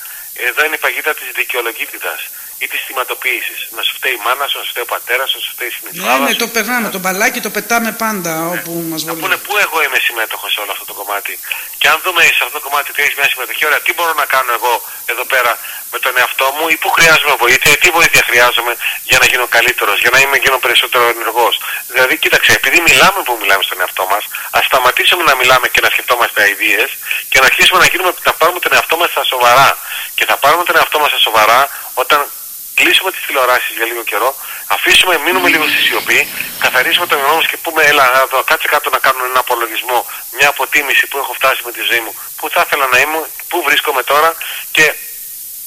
Εδώ είναι η παγίδα της δικαιολογήτητας ή της θυματοποίησης. Να σου φταίει η μάνα σου, να σου φταίει ο πατέρας σου, να σου φταίει η Ναι, συνεισφορά ναι, σου. το περνάμε, το μπαλάκι το πετάμε πάντα όπου μας Να βολεύει. πούνε πού εγώ είμαι συμμέτοχος σε όλο αυτό το κομμάτι; Και αν δούμε σε αυτό το κομμάτι ότι έχεις μια συμμετοχή, ωραία, τι μπορώ να κάνω εγώ εδώ πέρα με τον εαυτό μου ή πού χρειάζομαι βοήθεια, ή τι βοήθεια χρειάζομαι για να γίνω καλύτερος, για να είμαι γίνω περισσότερο ενεργός. Δηλαδή, κοίταξε, επειδή μιλάμε που μιλάμε στον εαυτό μας, ας σταματήσουμε να μιλάμε και να σκεφτόμαστε ιδέε και να αρχίσουμε να, γίνουμε, να πάρουμε τον εαυτό μας στα σοβαρά. Και θα πάρουμε τον εαυτό μας στα σοβαρά όταν κλείσουμε τις τηλεοράσεις για λίγο καιρό, αφήσουμε, μείνουμε λίγο στη σιωπή, καθαρίσουμε το μυαλό μας και πούμε, έλα, να δω, κάτσε κάτω να κάνουμε ένα απολογισμό, μια αποτίμηση που έχω φτάσει με τη ζωή μου, πού θα ήθελα να είμαι, πού βρίσκομαι τώρα και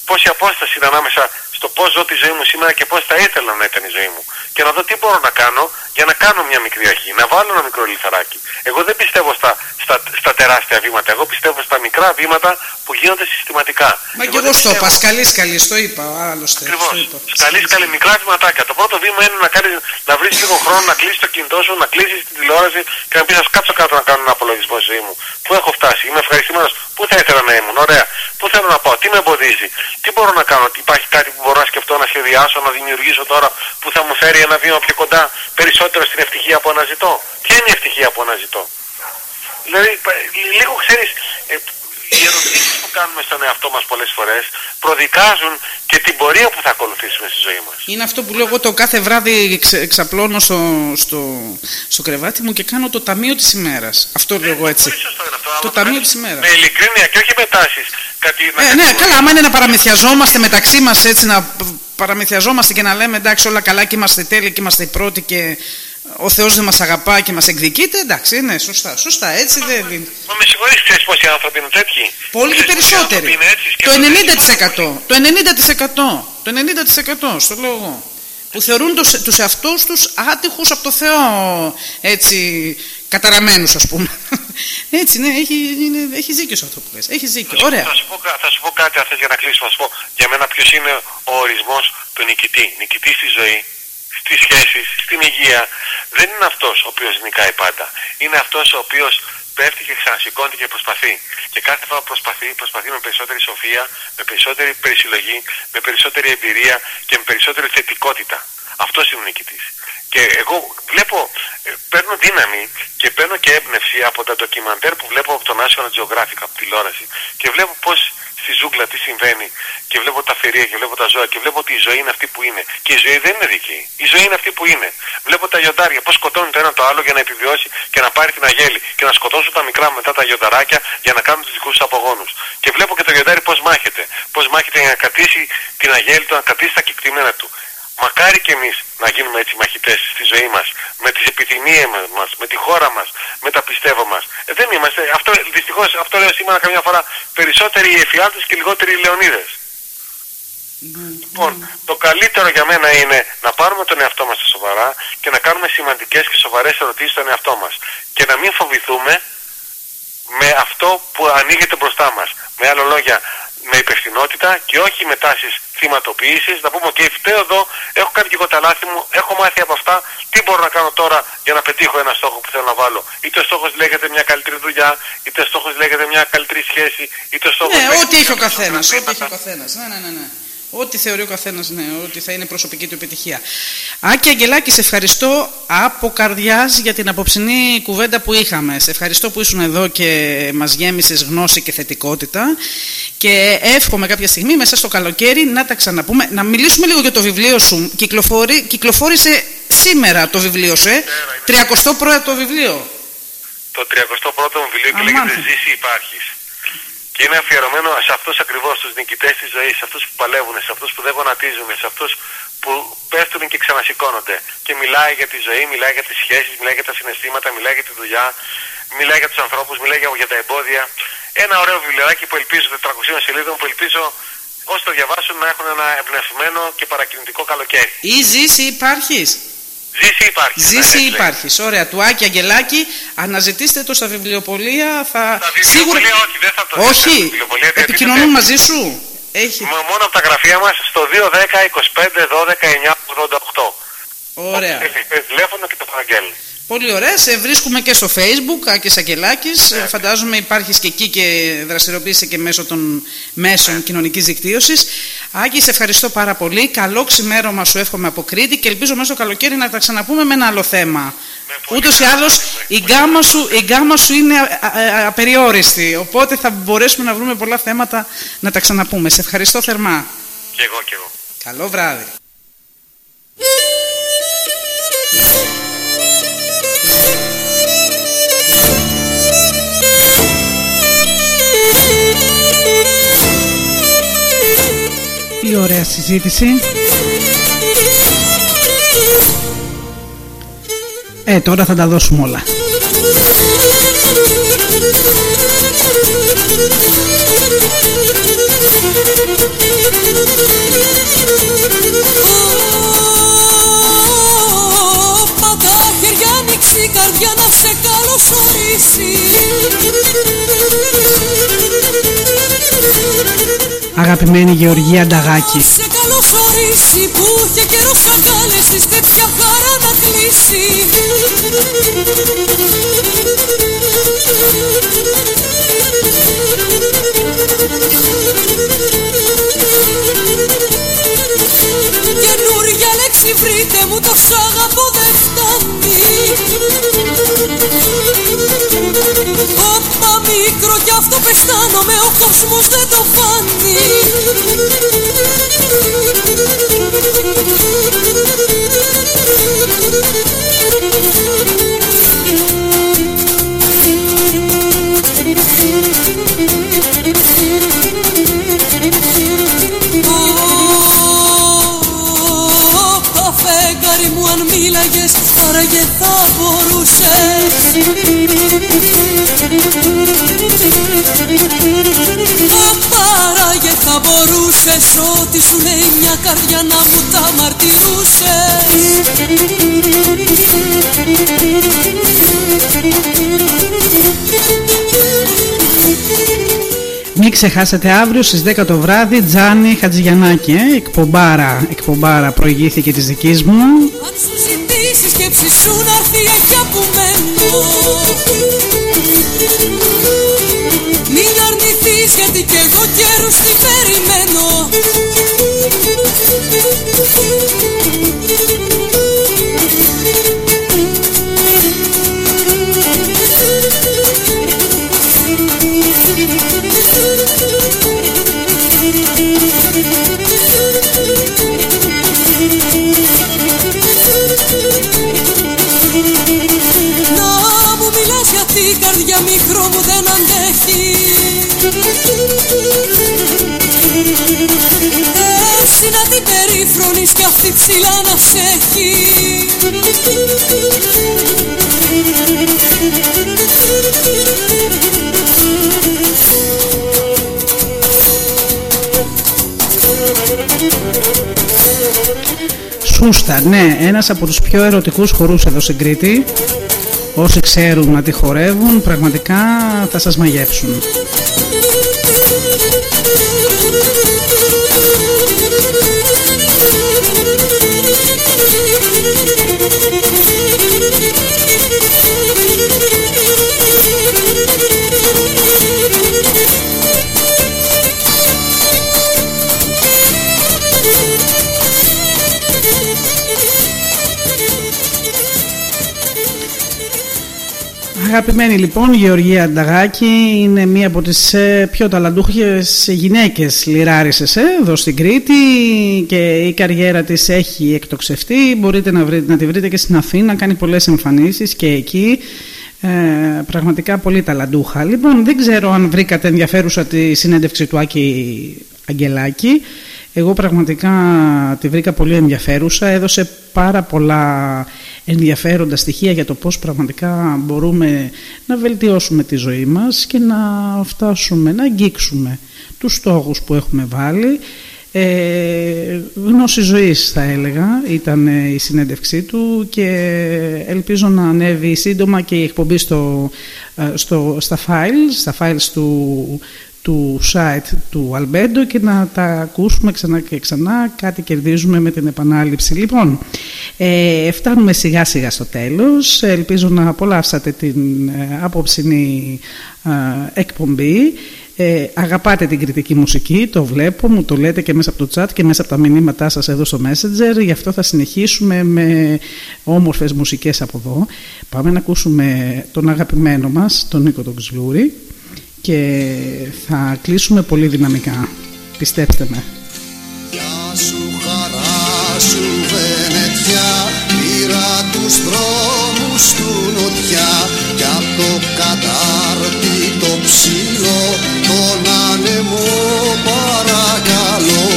πόση απόσταση είναι ανάμεσα στο πώς ζω τη ζωή μου σήμερα και πώς θα ήθελα να ήταν η ζωή μου. Και να δω τι μπορώ να κάνω για να κάνω μια μικρή αρχή, να βάλω ένα μικρό λιθαράκι. Εγώ δεν πιστεύω στα, στα, στα τεράστια βήματα, εγώ πιστεύω στα μικρά βήματα που γίνονται συστηματικά. Μα και εγώ δεν στο πιστεύω- είπα, σκαλί σκαλί, το είπα άλλωστε. Ακριβώς. το είπα. Σκαλί, σκαλί, μικρά βηματάκια. Το πρώτο βήμα είναι να, κάνεις, να βρεις λίγο χρόνο να κλείσεις το κινητό σου, να κλείσεις την τηλεόραση και να πεις: Α κάτσω κάτω να κάνω ένα απολογισμό στη ζωή μου. Πού έχω φτάσει, είμαι ευχαριστημένος. Πού θα ήθελα να ήμουν, ωραία. Πού θέλω να πάω, τι με εμποδίζει, τι μπορώ να κάνω, τι υπάρχει κάτι που μπορώ να σκεφτώ, να σχεδιάσω, να δημιουργήσω τώρα που θα μου φέρει ένα βήμα πιο κοντά περισσότερο στην ευτυχία που αναζητώ. Ποια είναι η ευτυχία που αναζητώ; Δηλαδή, π- λίγο ξέρεις, οι ερωτήσεις που κάνουμε στον εαυτό μας πολλές φορές προδικάζουν και την πορεία που θα ακολουθήσουμε στη ζωή μας. Είναι αυτό που λέω εγώ το κάθε βράδυ εξ, εξαπλώνω στο, στο, στο κρεβάτι μου και κάνω το ταμείο της ημέρας. Αυτό λέω εγώ έτσι. Πολύ σωστό είναι αυτό. Το άμα ταμείο κάνεις της ημέρας. Με ειλικρίνεια και όχι με τάσεις. Κάτι, να Ε, κάνεις ναι, καλά, άμα είναι να παραμυθιαζόμαστε μεταξύ μας έτσι, να π- παραμυθιαζόμαστε και να λέμε εντάξει όλα καλά και είμαστε τέλειοι και είμαστε οι πρώτοι και ο Θεός δεν μας αγαπά και μας εκδικείται, εντάξει, ναι, σωστά, σωστά, έτσι δεν... Μα με συγχωρείς, ξέρεις πόσοι άνθρωποι είναι τέτοιοι; Πολύ και Ξέρεις πόσοι άνθρωποι περισσότεροι. είναι έτσι, Το σκέφτονται έτσι πάρα πολύ. 90%. Το 90%. Το 90%. Στο λέω εγώ. που θεωρούν τους, τους εαυτούς τους άτυχους από το Θεό, έτσι, καταραμένους ας πούμε. έτσι, ναι, έχει, είναι, έχει ζήκιο σε αυτό που λες. Έχει ζήκιο, Θα σου- ωραία. Θα σου, πω, κα- θα σου πω κάτι αν θες για να κλείσουμε. Θα σου πω για μένα ποιος είναι ο ορισμός του νικητή. Νικητής στη ζωή, στις σχέσεις, στην υγεία. Δεν είναι αυτός ο οποίος νικάει πάντα. Είναι αυτός ο οποίος πέφτει και ξανασηκώνεται και προσπαθεί. Και κάθε φορά προσπαθεί, προσπαθεί με περισσότερη σοφία, με περισσότερη περισυλλογή, με περισσότερη εμπειρία και με περισσότερη θετικότητα. Αυτός είναι ο νικητής. Και εγώ βλέπω, ε, παίρνω δύναμη και παίρνω και έμπνευση από τα ντοκιμαντέρ που βλέπω από τον National Geographic, από τη τηλεόραση. Και βλέπω πώς στη ζούγκλα τι συμβαίνει. Και βλέπω τα θηρία και βλέπω τα ζώα και βλέπω ότι η ζωή είναι αυτή που είναι. Και η ζωή δεν είναι δική. Η ζωή είναι αυτή που είναι. Βλέπω τα λιοντάρια πώς σκοτώνουν το ένα το άλλο για να επιβιώσει και να πάρει την αγέλη. Και να σκοτώσουν τα μικρά μετά τα λιονταράκια για να κάνουν τους δικούς τους απογόνους. Και βλέπω και το λιοντάρι πώς μάχεται. Πώς μάχεται για να κρατήσει την αγέλη του, να κρατήσει τα κεκτημένα του. Μακάρι και εμείς να γίνουμε έτσι μαχητές στη ζωή μας, με τις επιθυμίες μας, με τη χώρα μας, με τα πιστεύω μας. Ε, δεν είμαστε, αυτό, δυστυχώς αυτό λέω σήμερα καμιά φορά, περισσότεροι οι εφιάλτες και λιγότεροι οι λεωνίδες. Λοιπόν, το καλύτερο για μένα είναι να πάρουμε τον εαυτό μας στα σοβαρά και να κάνουμε σημαντικές και σοβαρές ερωτήσεις στον εαυτό μας. Και να μην φοβηθούμε με αυτό που ανοίγεται μπροστά μας. Με άλλα λόγια, με υπευθυνότητα και όχι με τάσεις θυματοποίησης. Να πούμε ότι φταίω εδώ, έχω κάνει και εγώ τα λάθη μου, έχω μάθει από αυτά, τι μπορώ να κάνω τώρα για να πετύχω ένα στόχο που θέλω να βάλω. Είτε ο στόχος λέγεται μια καλύτερη δουλειά, είτε ο στόχος λέγεται μια καλύτερη σχέση, είτε ο στόχος Ναι, λέγεται ό,τι έχει ο κάποια καθένας. Ό,τι πράγματα. έχει ο καθένας. Ναι, ναι, ναι. Ναι. Ό,τι θεωρεί ο καθένας, ναι, ότι θα είναι προσωπική του επιτυχία. Άκη Αγγελάκη, σε ευχαριστώ από καρδιάς για την απόψινή κουβέντα που είχαμε. Σε ευχαριστώ που ήσουν εδώ και μας γέμισες γνώση και θετικότητα. Και εύχομαι κάποια στιγμή μέσα στο καλοκαίρι να τα ξαναπούμε. Να μιλήσουμε λίγο για το βιβλίο σου. Κυκλοφορεί, κυκλοφόρησε σήμερα το βιβλίο σου, ε; 31ο βιβλίο. Το 31ο μου βιβλίο και Αμάν. λέγεται Ζήσει υπάρχεις. Και είναι αφιερωμένο σε αυτούς ακριβώς τους νικητές της ζωής, σε αυτούς που παλεύουν, σε αυτούς που δεν γονατίζουν, σε αυτούς που πέφτουν και ξανασηκώνονται. Και μιλάει για τη ζωή, μιλάει για τις σχέσεις, μιλάει για τα συναισθήματα, μιλάει για τη δουλειά, μιλάει για τους ανθρώπους, μιλάει για, για τα εμπόδια. Ένα ωραίο βιβλιαράκι που ελπίζω 400 σελίδων που ελπίζω όσοι το διαβάσουν να έχουν ένα εμπνευσμένο και παρακινητικό καλοκαίρι. Ή ζήσει υπάρχεις. Ζήσει υπάρχει. ναι, Ζήσει έτσι λέγεται. υπάρχει. Ωραία. Του Άκη Αγγελάκη, αναζητήστε το στα βιβλιοπολία. Θα... Στα βιβλιοπωλεία όχι, δεν θα το δείτε στα Όχι. βιβλιοπωλεία, γιατί Επικοινωνούν δεν- μαζί σου. Έχει. Μ- Μόνο από τα γραφεία μας στο 210 25 12 9 88. Ωραία. Έχει τηλέφωνο και το παραγγέλνει. Πολύ ωραία. Σε βρίσκουμε και στο facebook, Άκης Αγγελάκης. Ναι. Ε, Φαντάζομαι υπάρχεις και εκεί και δραστηριοποιείσαι και μέσω των μέσων Ναι. κοινωνικής δικτύωσης. Άκη, σε ευχαριστώ πάρα πολύ. Καλό ξημέρωμα σου εύχομαι από Κρήτη και ελπίζω μέσα στο καλοκαίρι να τα ξαναπούμε με ένα άλλο θέμα. πολύ Ούτως ή χαρά, άλλως με η πολύ γκάμα, σου, η γκάμα σου είναι α- α- απεριόριστη. Οπότε θα μπορέσουμε να βρούμε πολλά θέματα να τα ξαναπούμε. Σε ευχαριστώ θερμά. Και εγώ και εγώ. Καλό βράδυ. Τι ωραία συζήτηση. Ε, τώρα θα τα δώσουμε όλα. Πάντα χέρια ανοίξει η καρδιά να σε καλωσορίσει Αγαπημένη Γεωργία Νταγάκη. Σε καλωσορίσει που είχε καιρό σαν κάλεσης τέτοια χαρά να κλείσει Καινούρια λέξη βρείτε μου το σ' αγαπώ δεν φτάνει Όπα μικρό κι αυτό που αισθάνομαι ο κόσμος δεν το φάνει. Όπα φεγγάρι χέρι μου αν μίλαγες άραγε θα μπορούσες. Απάραγε θα μπορούσες Ό,τι σου λέει μια καρδιά να μου τα μαρτυρούσες Μην ξεχάσετε αύριο στις 10 το βράδυ Τζάνι Χατζηγιαννάκη ε; εκπομπάρα, εκπομπάρα προηγήθηκε της δικής μου. Αν σου ζητήσεις σκέψη σου να έρθει εκεί που μένω. Μην αρνηθείς γιατί κι εγώ καιρούς την περιμένω την περίφρονεις κι αυτή ψηλά να σ' έχει. Σούστα, ναι, ένας από τους πιο ερωτικούς χορούς εδώ στην Κρήτη. Όσοι ξέρουν να τη χορεύουν πραγματικά θα σας μαγεύσουν Αγαπημένη λοιπόν Γεωργία Ανταγάκη είναι μία από τις ε, πιο ταλαντούχες γυναίκες λιράρισες ε, εδώ στην Κρήτη. Και η καριέρα της έχει εκτοξευτεί. Μπορείτε να, βρείτε, να τη βρείτε και στην Αθήνα. Κάνει πολλές εμφανίσεις και εκεί. Ε, πραγματικά πολύ ταλαντούχα. Λοιπόν δεν ξέρω αν βρήκατε ενδιαφέρουσα τη συνέντευξη του Άκη Αγγελάκη εγώ πραγματικά τη βρήκα πολύ ενδιαφέρουσα έδωσε πάρα πολλά ενδιαφέροντα στοιχεία για το πώς πραγματικά μπορούμε να βελτιώσουμε τη ζωή μας και να φτάσουμε, να αγγίξουμε τους στόχους που έχουμε βάλει. Ε, γνώση ζωής θα έλεγα ήταν η συνέντευξή του και ελπίζω να ανέβει σύντομα και η εκπομπή στο, ε, στο, στα files, στα files του, του site του Αλμπέντο και να τα ακούσουμε ξανά και ξανά. Κάτι κερδίζουμε με την επανάληψη. Λοιπόν ε, φτάνουμε σιγά σιγά στο τέλος. Ελπίζω να απολαύσατε την ε, απόψινή ε, εκπομπή. Ε, αγαπάτε την κριτική μουσική, το βλέπω, μου το λέτε και μέσα από το chat και μέσα από τα μηνύματά σας εδώ στο Messenger, γι' αυτό θα συνεχίσουμε με όμορφες μουσικές από εδώ. Πάμε να ακούσουμε τον αγαπημένο μας, τον Νίκο τον Ξλούρη και θα κλείσουμε πολύ δυναμικά. Πιστέψτε με. Γεια σου χαρά σου Βενετιά Πήρα τους δρόμους του νοτιά Κι απ' το κατάρτι το ψηλό Τον άνεμο παρακαλώ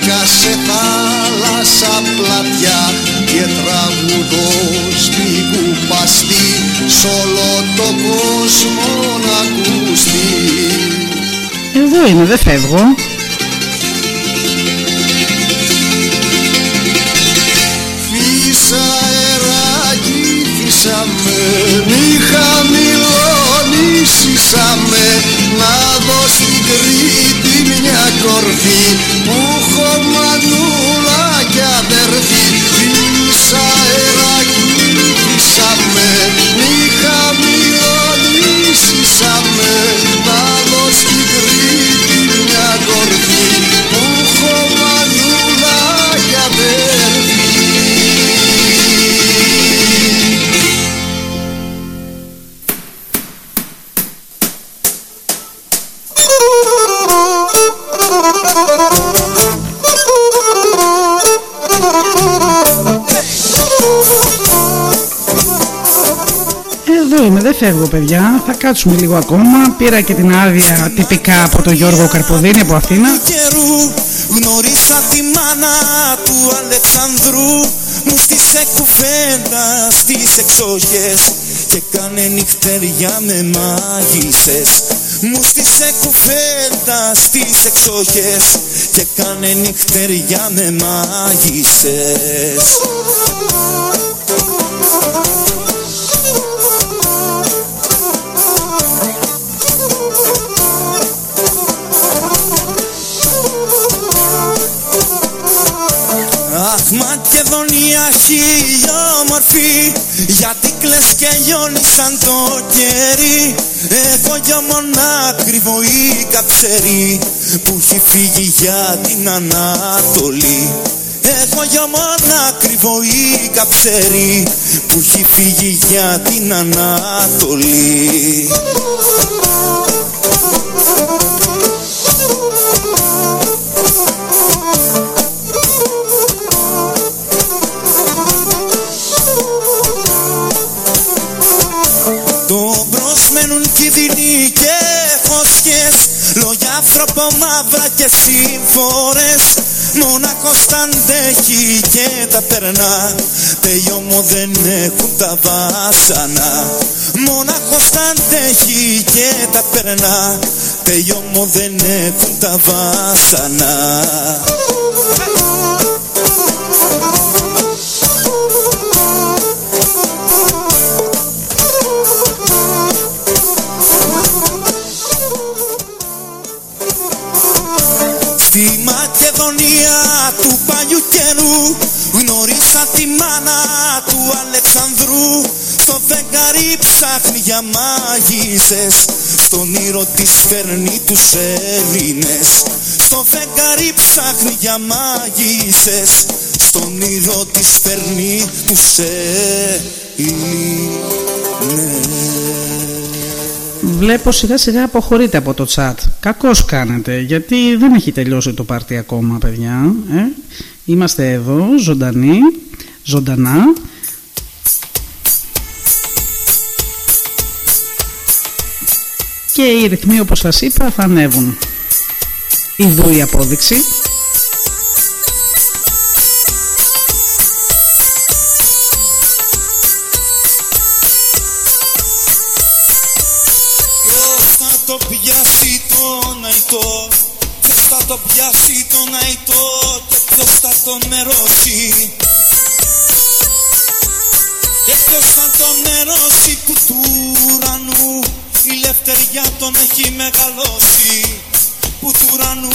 Βγήκα σε θάλασσα πλατιά Και τραγουδώ στην κουπαστή Σ' όλο το κόσμο να ακουστεί Εδώ είμαι, δεν φεύγω. Φύσα αεράκι, φύσα με Μη χαμηλώνεις, αποφασίσαμε να δω στην Κρήτη μια κορφή που έχω μανούλα κι αδερφή φίλησα αερακίνησαμε μη χαμηλονίσαμε φεύγω παιδιά. Θα κάτσουμε λίγο ακόμα. Πήρα και την άδεια τυπικά από τον Γιώργο Καρποδίνη από Αθήνα. γνώρισα τη μάνα του Αλεξανδρού Μου στήσε κουβέντα στις εξοχές Και κάνε νυχτεριά με μάγισσες Μου στήσε κουβέντα στις εξοχές Και κάνε νυχτεριά με μάγισσες Μακεδονία χιλιόμορφη Γιατί κλαις και λιώνει σαν το κερί. Έχω για μονάκριβο ή καψερί Που έχει φύγει για την Ανατολή. Έχω για μονάκριβο ή καψερί Που έχει φύγει για την Ανατολή μένουν κινδυνοί και χωσκές Λόγια άνθρωπο μαύρα και σύμφορες. Μόναχος τα αντέχει και τα περνά Τέλειο μου δεν έχουν τα βάσανα. Μόναχος τα αντέχει και τα περνά Τέλειο μου δεν έχουν τα βάσανα Μακεδονία του παλιού καιρού Γνωρίσα τη μάνα του Αλεξανδρού. Στο φεγγάρι ψάχνει για μάγισσες Στον ήρω της φέρνει τους Έλληνες. Στο φεγγάρι ψάχνει για μάγισσες Στον ήρω της φέρνει τους Έλληνες Βλέπω σιγά σιγά αποχωρείτε από το chat. Κακώς κάνετε, γιατί δεν έχει τελειώσει το πάρτι ακόμα, παιδιά. Ε; Είμαστε εδώ, ζωντανοί, ζωντανά. Και οι ρυθμοί, όπως σας είπα, θα ανέβουν. Ιδού η απόδειξη. Το νερώσει Και ποιος θα το νερώσει που του ουρανού Η λευτεριά τον έχει μεγαλώσει. Που του ουρανού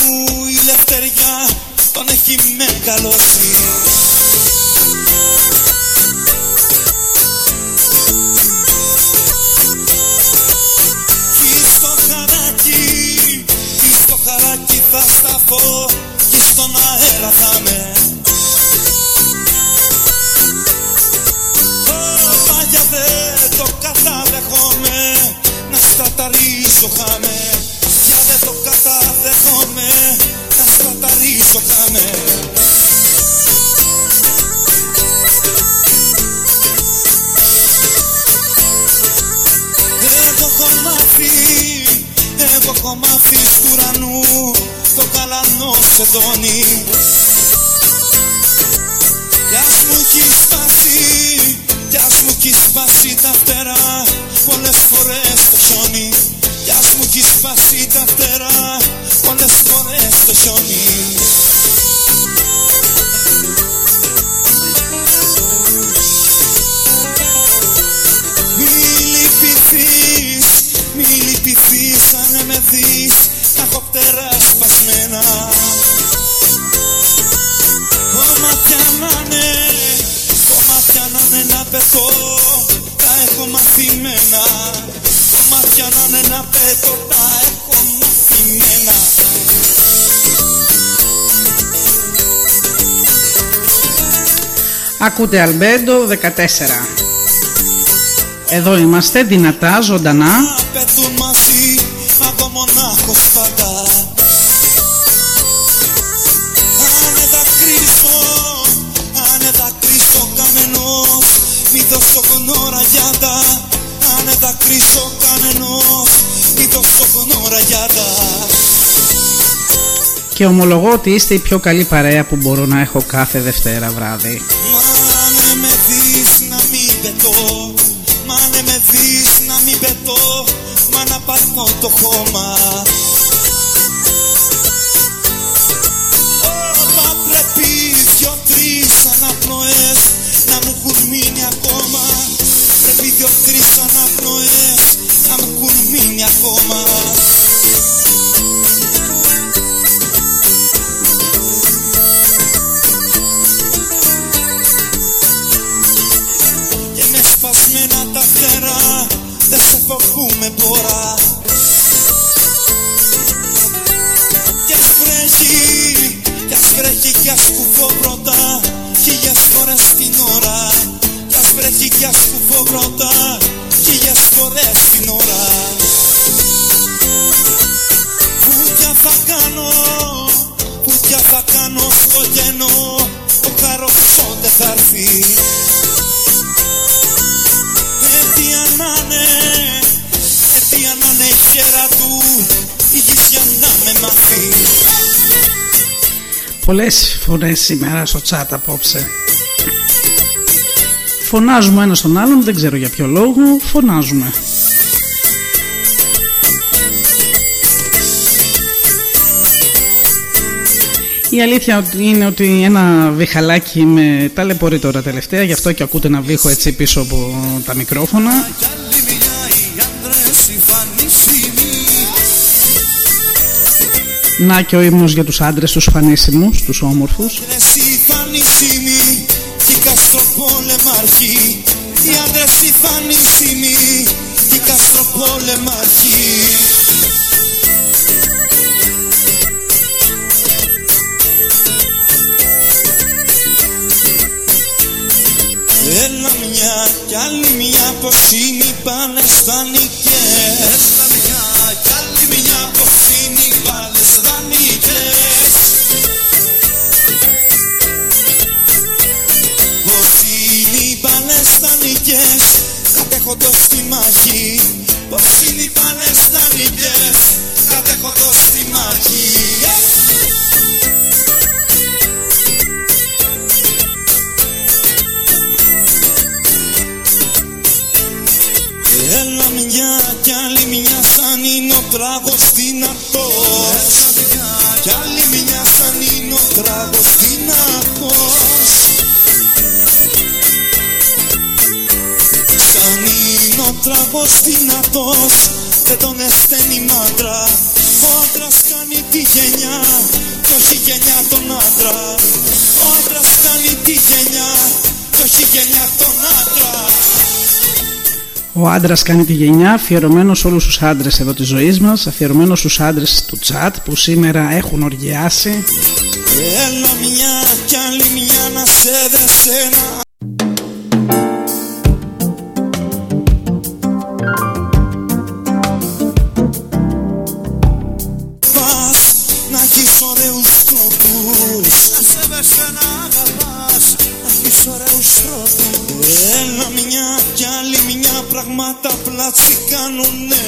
η λευτεριά τον έχει μεγαλώσει. Κι στο χαράκι, κι στο χαράκι θα σταθώ Κι στον αέρα θα με το καταδεχόμαι Να σταταρίσω χάμε. Για δεν το καταδεχόμαι Να σταταρίσω χάμε. Εγώ έχω μάθει, εγώ έχω μάθει στου ουρανού το καλανό σεντόνι έχει σπάσει τα φτερά. Πολλές φορές το χιόνι. Κι ας μου έχει σπάσει τα φτερά. Πολλές φορές το χιόνι. Μη λυπηθείς, μη λυπηθείς αν με δεις να έχω φτερά σπασμένα. Κομμάτια να είναι, κομμάτια να είναι να πετώ τα έχω μαθημένα Κομμάτια να είναι να πετώ τα έχω μαθημένα Ακούτε Αλμπέντο 14. Εδώ είμαστε δυνατά, ζωντανά. Να πετούν μαζί, από μονάχος πάντα Κάνε τα κρίσω κανενός Ή τόσο γνώρα για τα Και ομολογώ ότι είστε η πιο καλή παρέα που μπορώ να έχω κάθε Δευτέρα βράδυ. Μα ναι με δεις να μην πετώ Μα ναι με δεις να μην πετώ Μα να πάρω το χώμα Πρέπει δυο-τρεις αναπνοές Να μου έχουν μείνει ακόμα πρώτα Χίλιες φορές την ώρα Κουτιά θα κάνω Κουτιά θα κάνω στο γένο Ο καροτσότε θα έρθει Αιτία να είναι, αιτία να είναι χέρα του η γης για να με μαθεί. Πολλές φωνές σήμερα στο chat απόψε. Φωνάζουμε ένα στον άλλον, δεν ξέρω για ποιο λόγο, φωνάζουμε. Η αλήθεια είναι ότι ένα βιχαλάκι με ταλαιπωρεί τώρα τελευταία, γι' αυτό και ακούτε να βήχω έτσι πίσω από τα μικρόφωνα. Κι άλλη μια οι άντρες οι φανίσιμοι Να και ο ύμνος για τους άντρες, τους φανίσιμους, τους όμορφους. Καστροπόλεμαρχοί οι άντρες οι φανίσιμοι οι καστροπόλεμαρχοί Έλα μια κι άλλη μια πως είναι οι Παλαιστανικές κατέχοντος τη μάχη Πως είναι οι Παλαιστανικές κατέχοντος τη μάχη. Έλα μια κι άλλη μια σαν είναι ο τράγος δυνατός. Έλα μια κι άλλη μια σαν είναι ο τράγος δυνατός είναι ο τράγος δυνατός δεν τον αισθαίνει μάντρα. Ο άντρας κάνει τη γενιά κι όχι γενιά τον άντρα Ο άντρας κάνει τη γενιά κι όχι γενιά τον άντρα Ο άντρας κάνει τη γενιά, αφιερωμένος σε όλους τους άντρες εδώ της ζωής μας, αφιερωμένος στους άντρες του chat που σήμερα έχουν οργιάσει. Έλα μια κι άλλη μια να σε δεσένα Να σέβεσαι να αγαπάς. Να έχεις ωραίους τρόπους. Έλα μια κι άλλη μια πράγματα πλάτσι κάνουνε.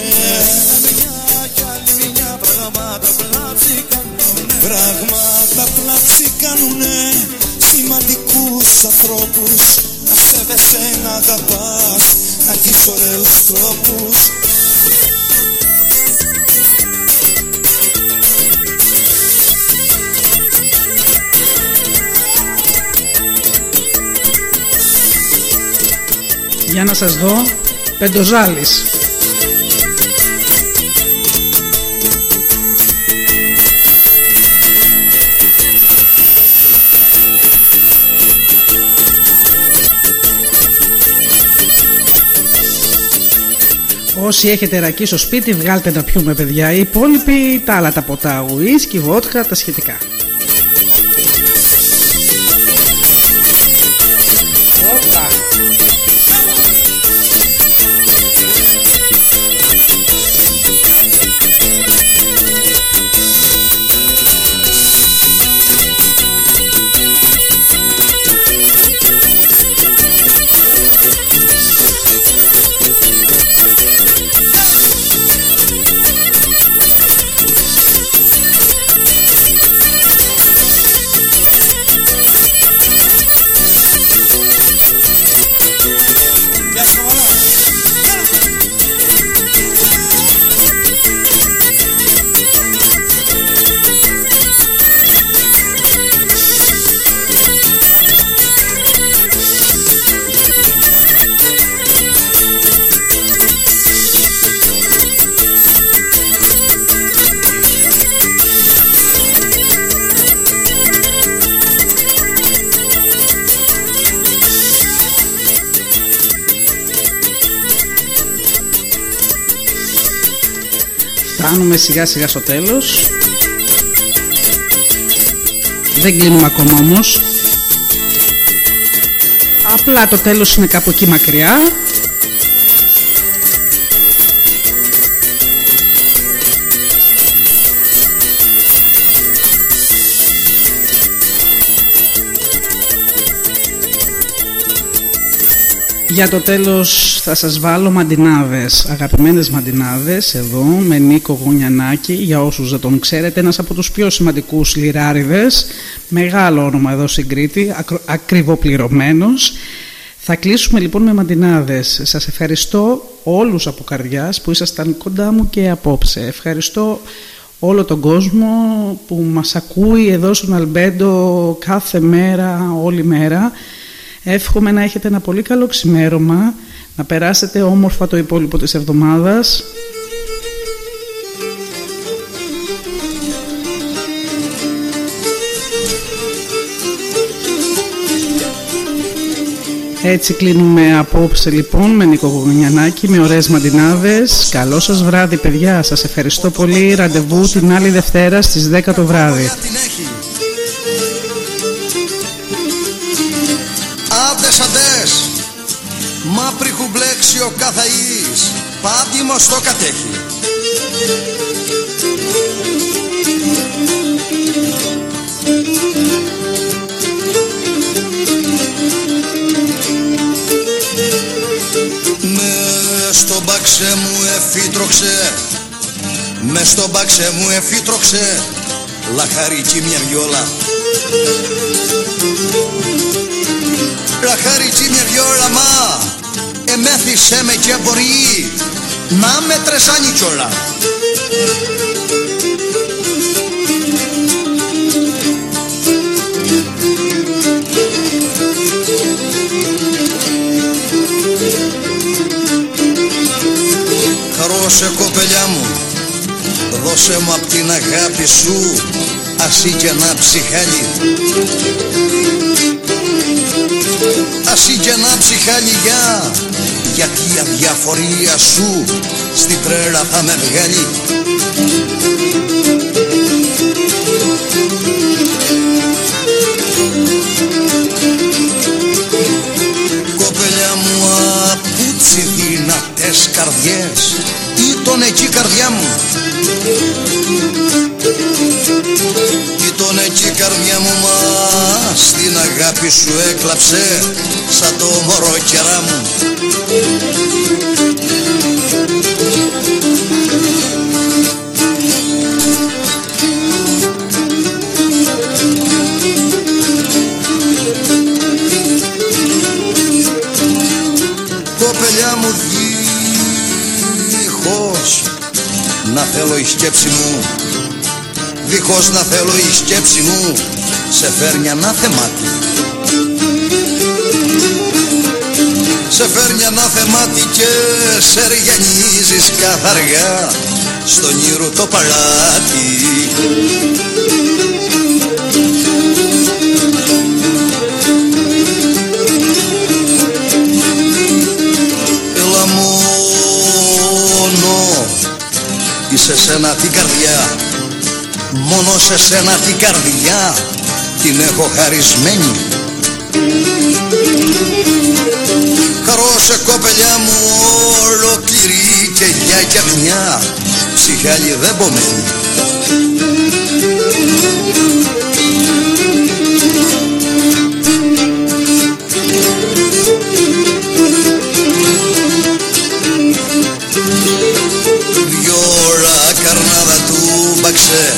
Έλα μια κι άλλη μια πράγματα πλάτσι κάνουνε. Πράγματα πλάτσι κάνουνε. Σημαντικούς ανθρώπους. Να σέβεσαι να αγαπάς. Να έχεις ωραίους τρόπους Για να σας δω, Πεντοζάλης. Όσοι έχετε ρακί στο σπίτι, βγάλτε να πιούμε παιδιά. Οι υπόλοιποι τα άλλα τα ποτά, ουίσκι, βότκα, τα σχετικά. Σιγά σιγά στο τέλος. Δεν κλείνουμε ακόμα όμως. Απλά το τέλος είναι κάπου εκεί μακριά Για το τέλος θα σας βάλω μαντινάδες, αγαπημένες μαντινάδες εδώ με Νίκο Γωνιανάκη για όσους δεν τον ξέρετε ένας από τους πιο σημαντικούς λιράριδες μεγάλο όνομα εδώ στην Κρήτη, ακριβοπληρωμένος. Θα κλείσουμε λοιπόν με μαντινάδες. Σας ευχαριστώ όλους από καρδιάς που ήσασταν κοντά μου και απόψε. Ευχαριστώ όλο τον κόσμο που μας ακούει εδώ στον Αλμπέντο κάθε μέρα, όλη μέρα Εύχομαι να έχετε ένα πολύ καλό ξημέρωμα, να περάσετε όμορφα το υπόλοιπο της εβδομάδας. Έτσι κλείνουμε απόψε λοιπόν με Νίκο με ωραίες μαντινάδες. Καλό σας βράδυ παιδιά, σας ευχαριστώ πολύ. Ραντεβού την άλλη Δευτέρα στις 10 το βράδυ. Ο καθαής Πάτημος το κατέχει. Μες στο μπαξέ μου εφύτρωσε Μες στο μπαξέ μου εφύτρωσε Λαχαρίκι μια βιόλα. Λαχαρίκι μια βιόλα μα εμέθυσέ με και μπορεί. Να με τρελάνει κιόλα. Χαρώσε κοπελιά μου, δώσε μου απ' την αγάπη σου ασύ και ένα ψυχάλι Ασύ και ένα ψυχαλιά γιατί η αδιαφορία σου στην τρέλα θα με βγάλει Κοπελιά μου απούτσι δυνατές καρδιές ήταν εκεί καρδιά μου. Ήταν εκεί καρδιά μου μα στην αγάπη σου έκλαψε σαν το μωρό κερά μου Κοπελιά μου δίχως να θέλω η σκέψη μου. Δίχως να θέλω η σκέψη μου. Σε φέρνει ανάθεμάτη Σε φέρνει ανάθεμάτη και σε ριανίζεις καθαργά στον ήρω το παλάτι. Έλα μόνο είσαι σένα την καρδιά. Μόνο σε σένα την καρδιά την έχω χαρισμένη Χαρώσε κοπελιά μου ολοκληρή και για και μια ψυχάλη δεν πομένη Βιόλα καρνάδα του μπαξέ.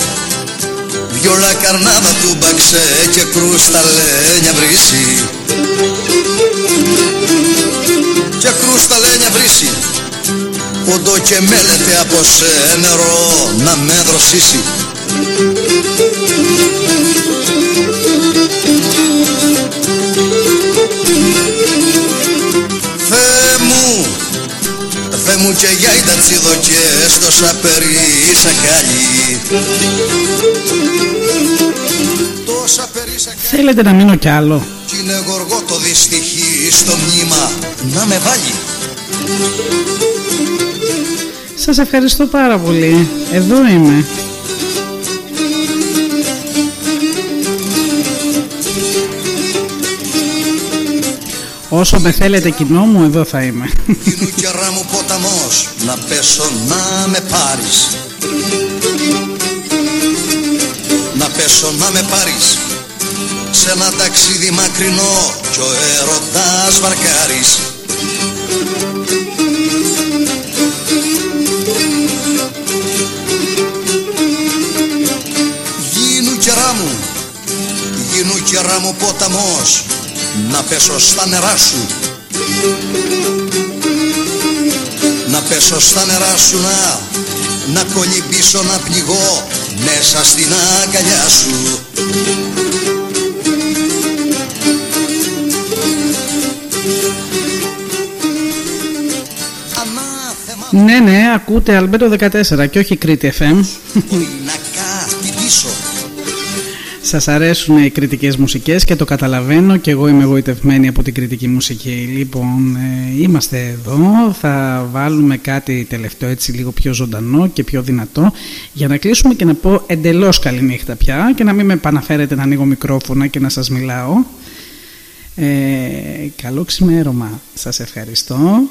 Βιόλα καρνάδα του μπαξέ και κρούστα λένια βρύση Και κρούστα λένια βρύση. Ποντό και μέλεται από σε νερό να με δροσίσει. Θεέ μου, Θεέ μου και για ήταν τσιδοκές τόσα περίσα χάλι Θέλετε να μείνω κι άλλο; Κι είναι γοργό το δυστυχή στο μνήμα να με βάλει Σας ευχαριστώ πάρα πολύ. Εδώ είμαι. Όσο με θέλετε κοινό μου, εδώ θα είμαι. Γίνου κερά μου ποταμός, να πέσω να με πάρεις. Να πέσω να με πάρεις σε ένα ταξίδι μακρινό κι ο έρωτας βαρκάρης. Γίνου κερά μου ποταμός, να πέσω στα νερά σου να πέσω στα νερά σου να να κολυμπήσω να πνιγώ μέσα στην αγκαλιά σου Ανάθεμα Ναι, ναι, ακούτε Αλμπέτο 14 και όχι Κρήτη FM. Μπορεί να κατηδήσω Σας αρέσουν οι κριτικές μουσικές και το καταλαβαίνω και εγώ είμαι εγωιτευμένη από την κριτική μουσική. Λοιπόν, ε, είμαστε εδώ, θα βάλουμε κάτι τελευταίο έτσι λίγο πιο ζωντανό και πιο δυνατό για να κλείσουμε και να πω εντελώς καληνύχτα πια και να μην με επαναφέρετε να ανοίγω μικρόφωνα και να σας μιλάω. Ε, καλό ξημέρωμα. Σας ευχαριστώ.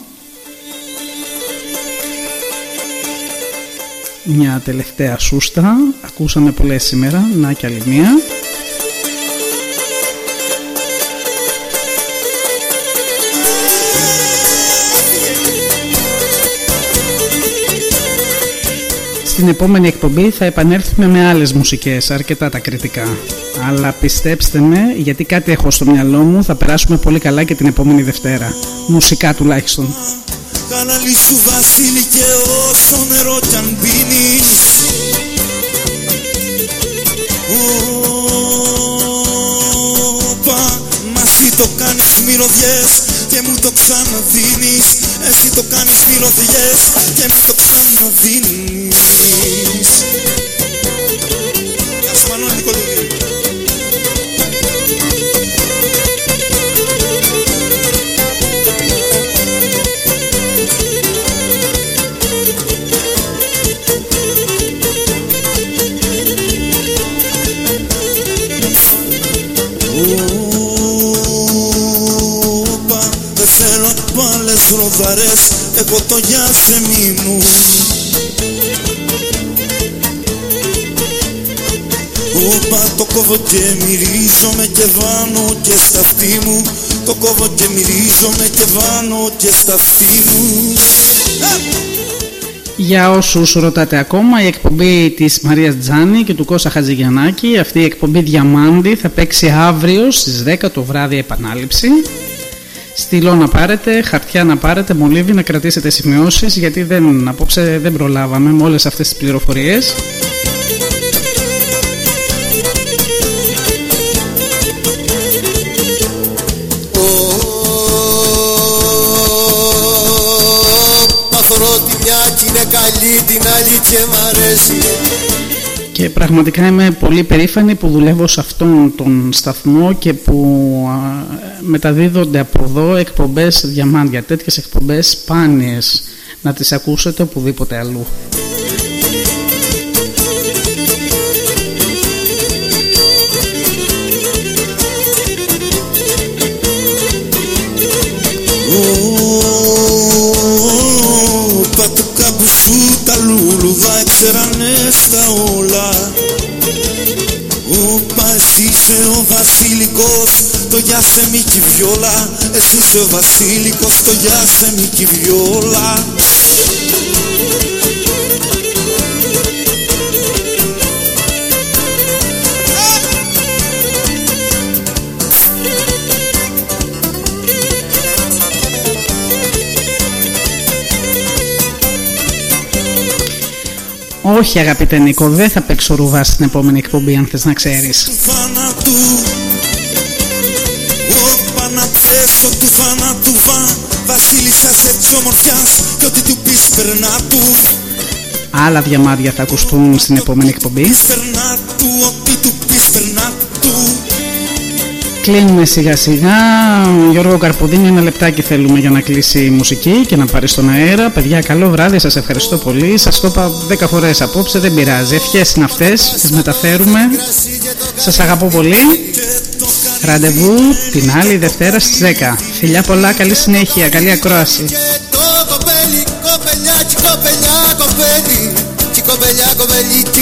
Μια τελευταία σούστα. Ακούσαμε πολλές σήμερα. Να και άλλη μία. Στην επόμενη εκπομπή θα επανέλθουμε με άλλες μουσικές, αρκετά τα κριτικά. Αλλά πιστέψτε με, γιατί κάτι έχω στο μυαλό μου, θα περάσουμε πολύ καλά και την επόμενη Δευτέρα. Μουσικά τουλάχιστον. Καναλί σου Βασίλη και όσο νερό κι αν πίνεις. Όπα, μα εσύ το κάνεις μυρωδιές και μου το ξαναδίνεις. Εσύ το κάνεις μυρωδιές και μου το ξαναδίνεις πάλες ροδαρές Εγώ το γιάσεμι μου Όπα, το κόβω και μυρίζομαι και βάνω και στα αυτή μου. Το κόβω και μυρίζομαι και βάνω και στα αυτή μου. Για όσους ρωτάτε ακόμα, η εκπομπή της Μαρίας Τζάνη και του Κώστα Χατζηγιαννάκη, αυτή η εκπομπή Διαμάντη θα παίξει αύριο στις 10 το βράδυ επανάληψη. Στυλό να πάρετε, χαρτιά να πάρετε, μολύβι να κρατήσετε σημειώσεις γιατί δεν, απόψε δεν προλάβαμε με όλες αυτές τις πληροφορίες. Παθωρώ τη μια κι είναι καλή την άλλη και μ' αρέσει Και πραγματικά είμαι πολύ περήφανη που δουλεύω σε αυτόν τον σταθμό και που α, μεταδίδονται από εδώ εκπομπές διαμάντια, τέτοιες εκπομπές σπάνιες να τις ακούσετε οπουδήποτε αλλού. Όπα του κάπου σου τα λουλουδά έξερανε στα όλα Όπα εσύ είσαι ο βασιλικός το γιάσεμι κι η βιόλα Εσύ είσαι ο βασιλικός το γιάσεμι κι η βιόλα Όχι αγαπητέ Νίκο, δεν θα παίξω ρουβά στην επόμενη εκπομπή αν θες να ξέρεις. του θάνατου Όπα να πιέσω του θάνατου βα Βασίλισσας έτσι ομορφιάς κι ό,τι του πεις περνά του Άλλα διαμάδια θα ακουστούν στην επόμενη εκπομπή. Πεις περνά του, ό,τι του πεις περνά του κλείνουμε σιγά σιγά. Γιώργο Καρποδίνη, ένα λεπτάκι θέλουμε για να κλείσει η μουσική και να πάρει στον αέρα. Παιδιά, καλό βράδυ, σας ευχαριστώ πολύ. Σας το είπα 10 φορές απόψε, δεν πειράζει. Ευχές είναι αυτές, τις μεταφέρουμε. Σας αγαπώ πολύ. Ραντεβού την άλλη Δευτέρα στις 10. Φιλιά πολλά, καλή συνέχεια, καλή ακρόαση. κοπελιά, κοπελί, κοπελιά, κοπελί, κοπελιά, κοπελί.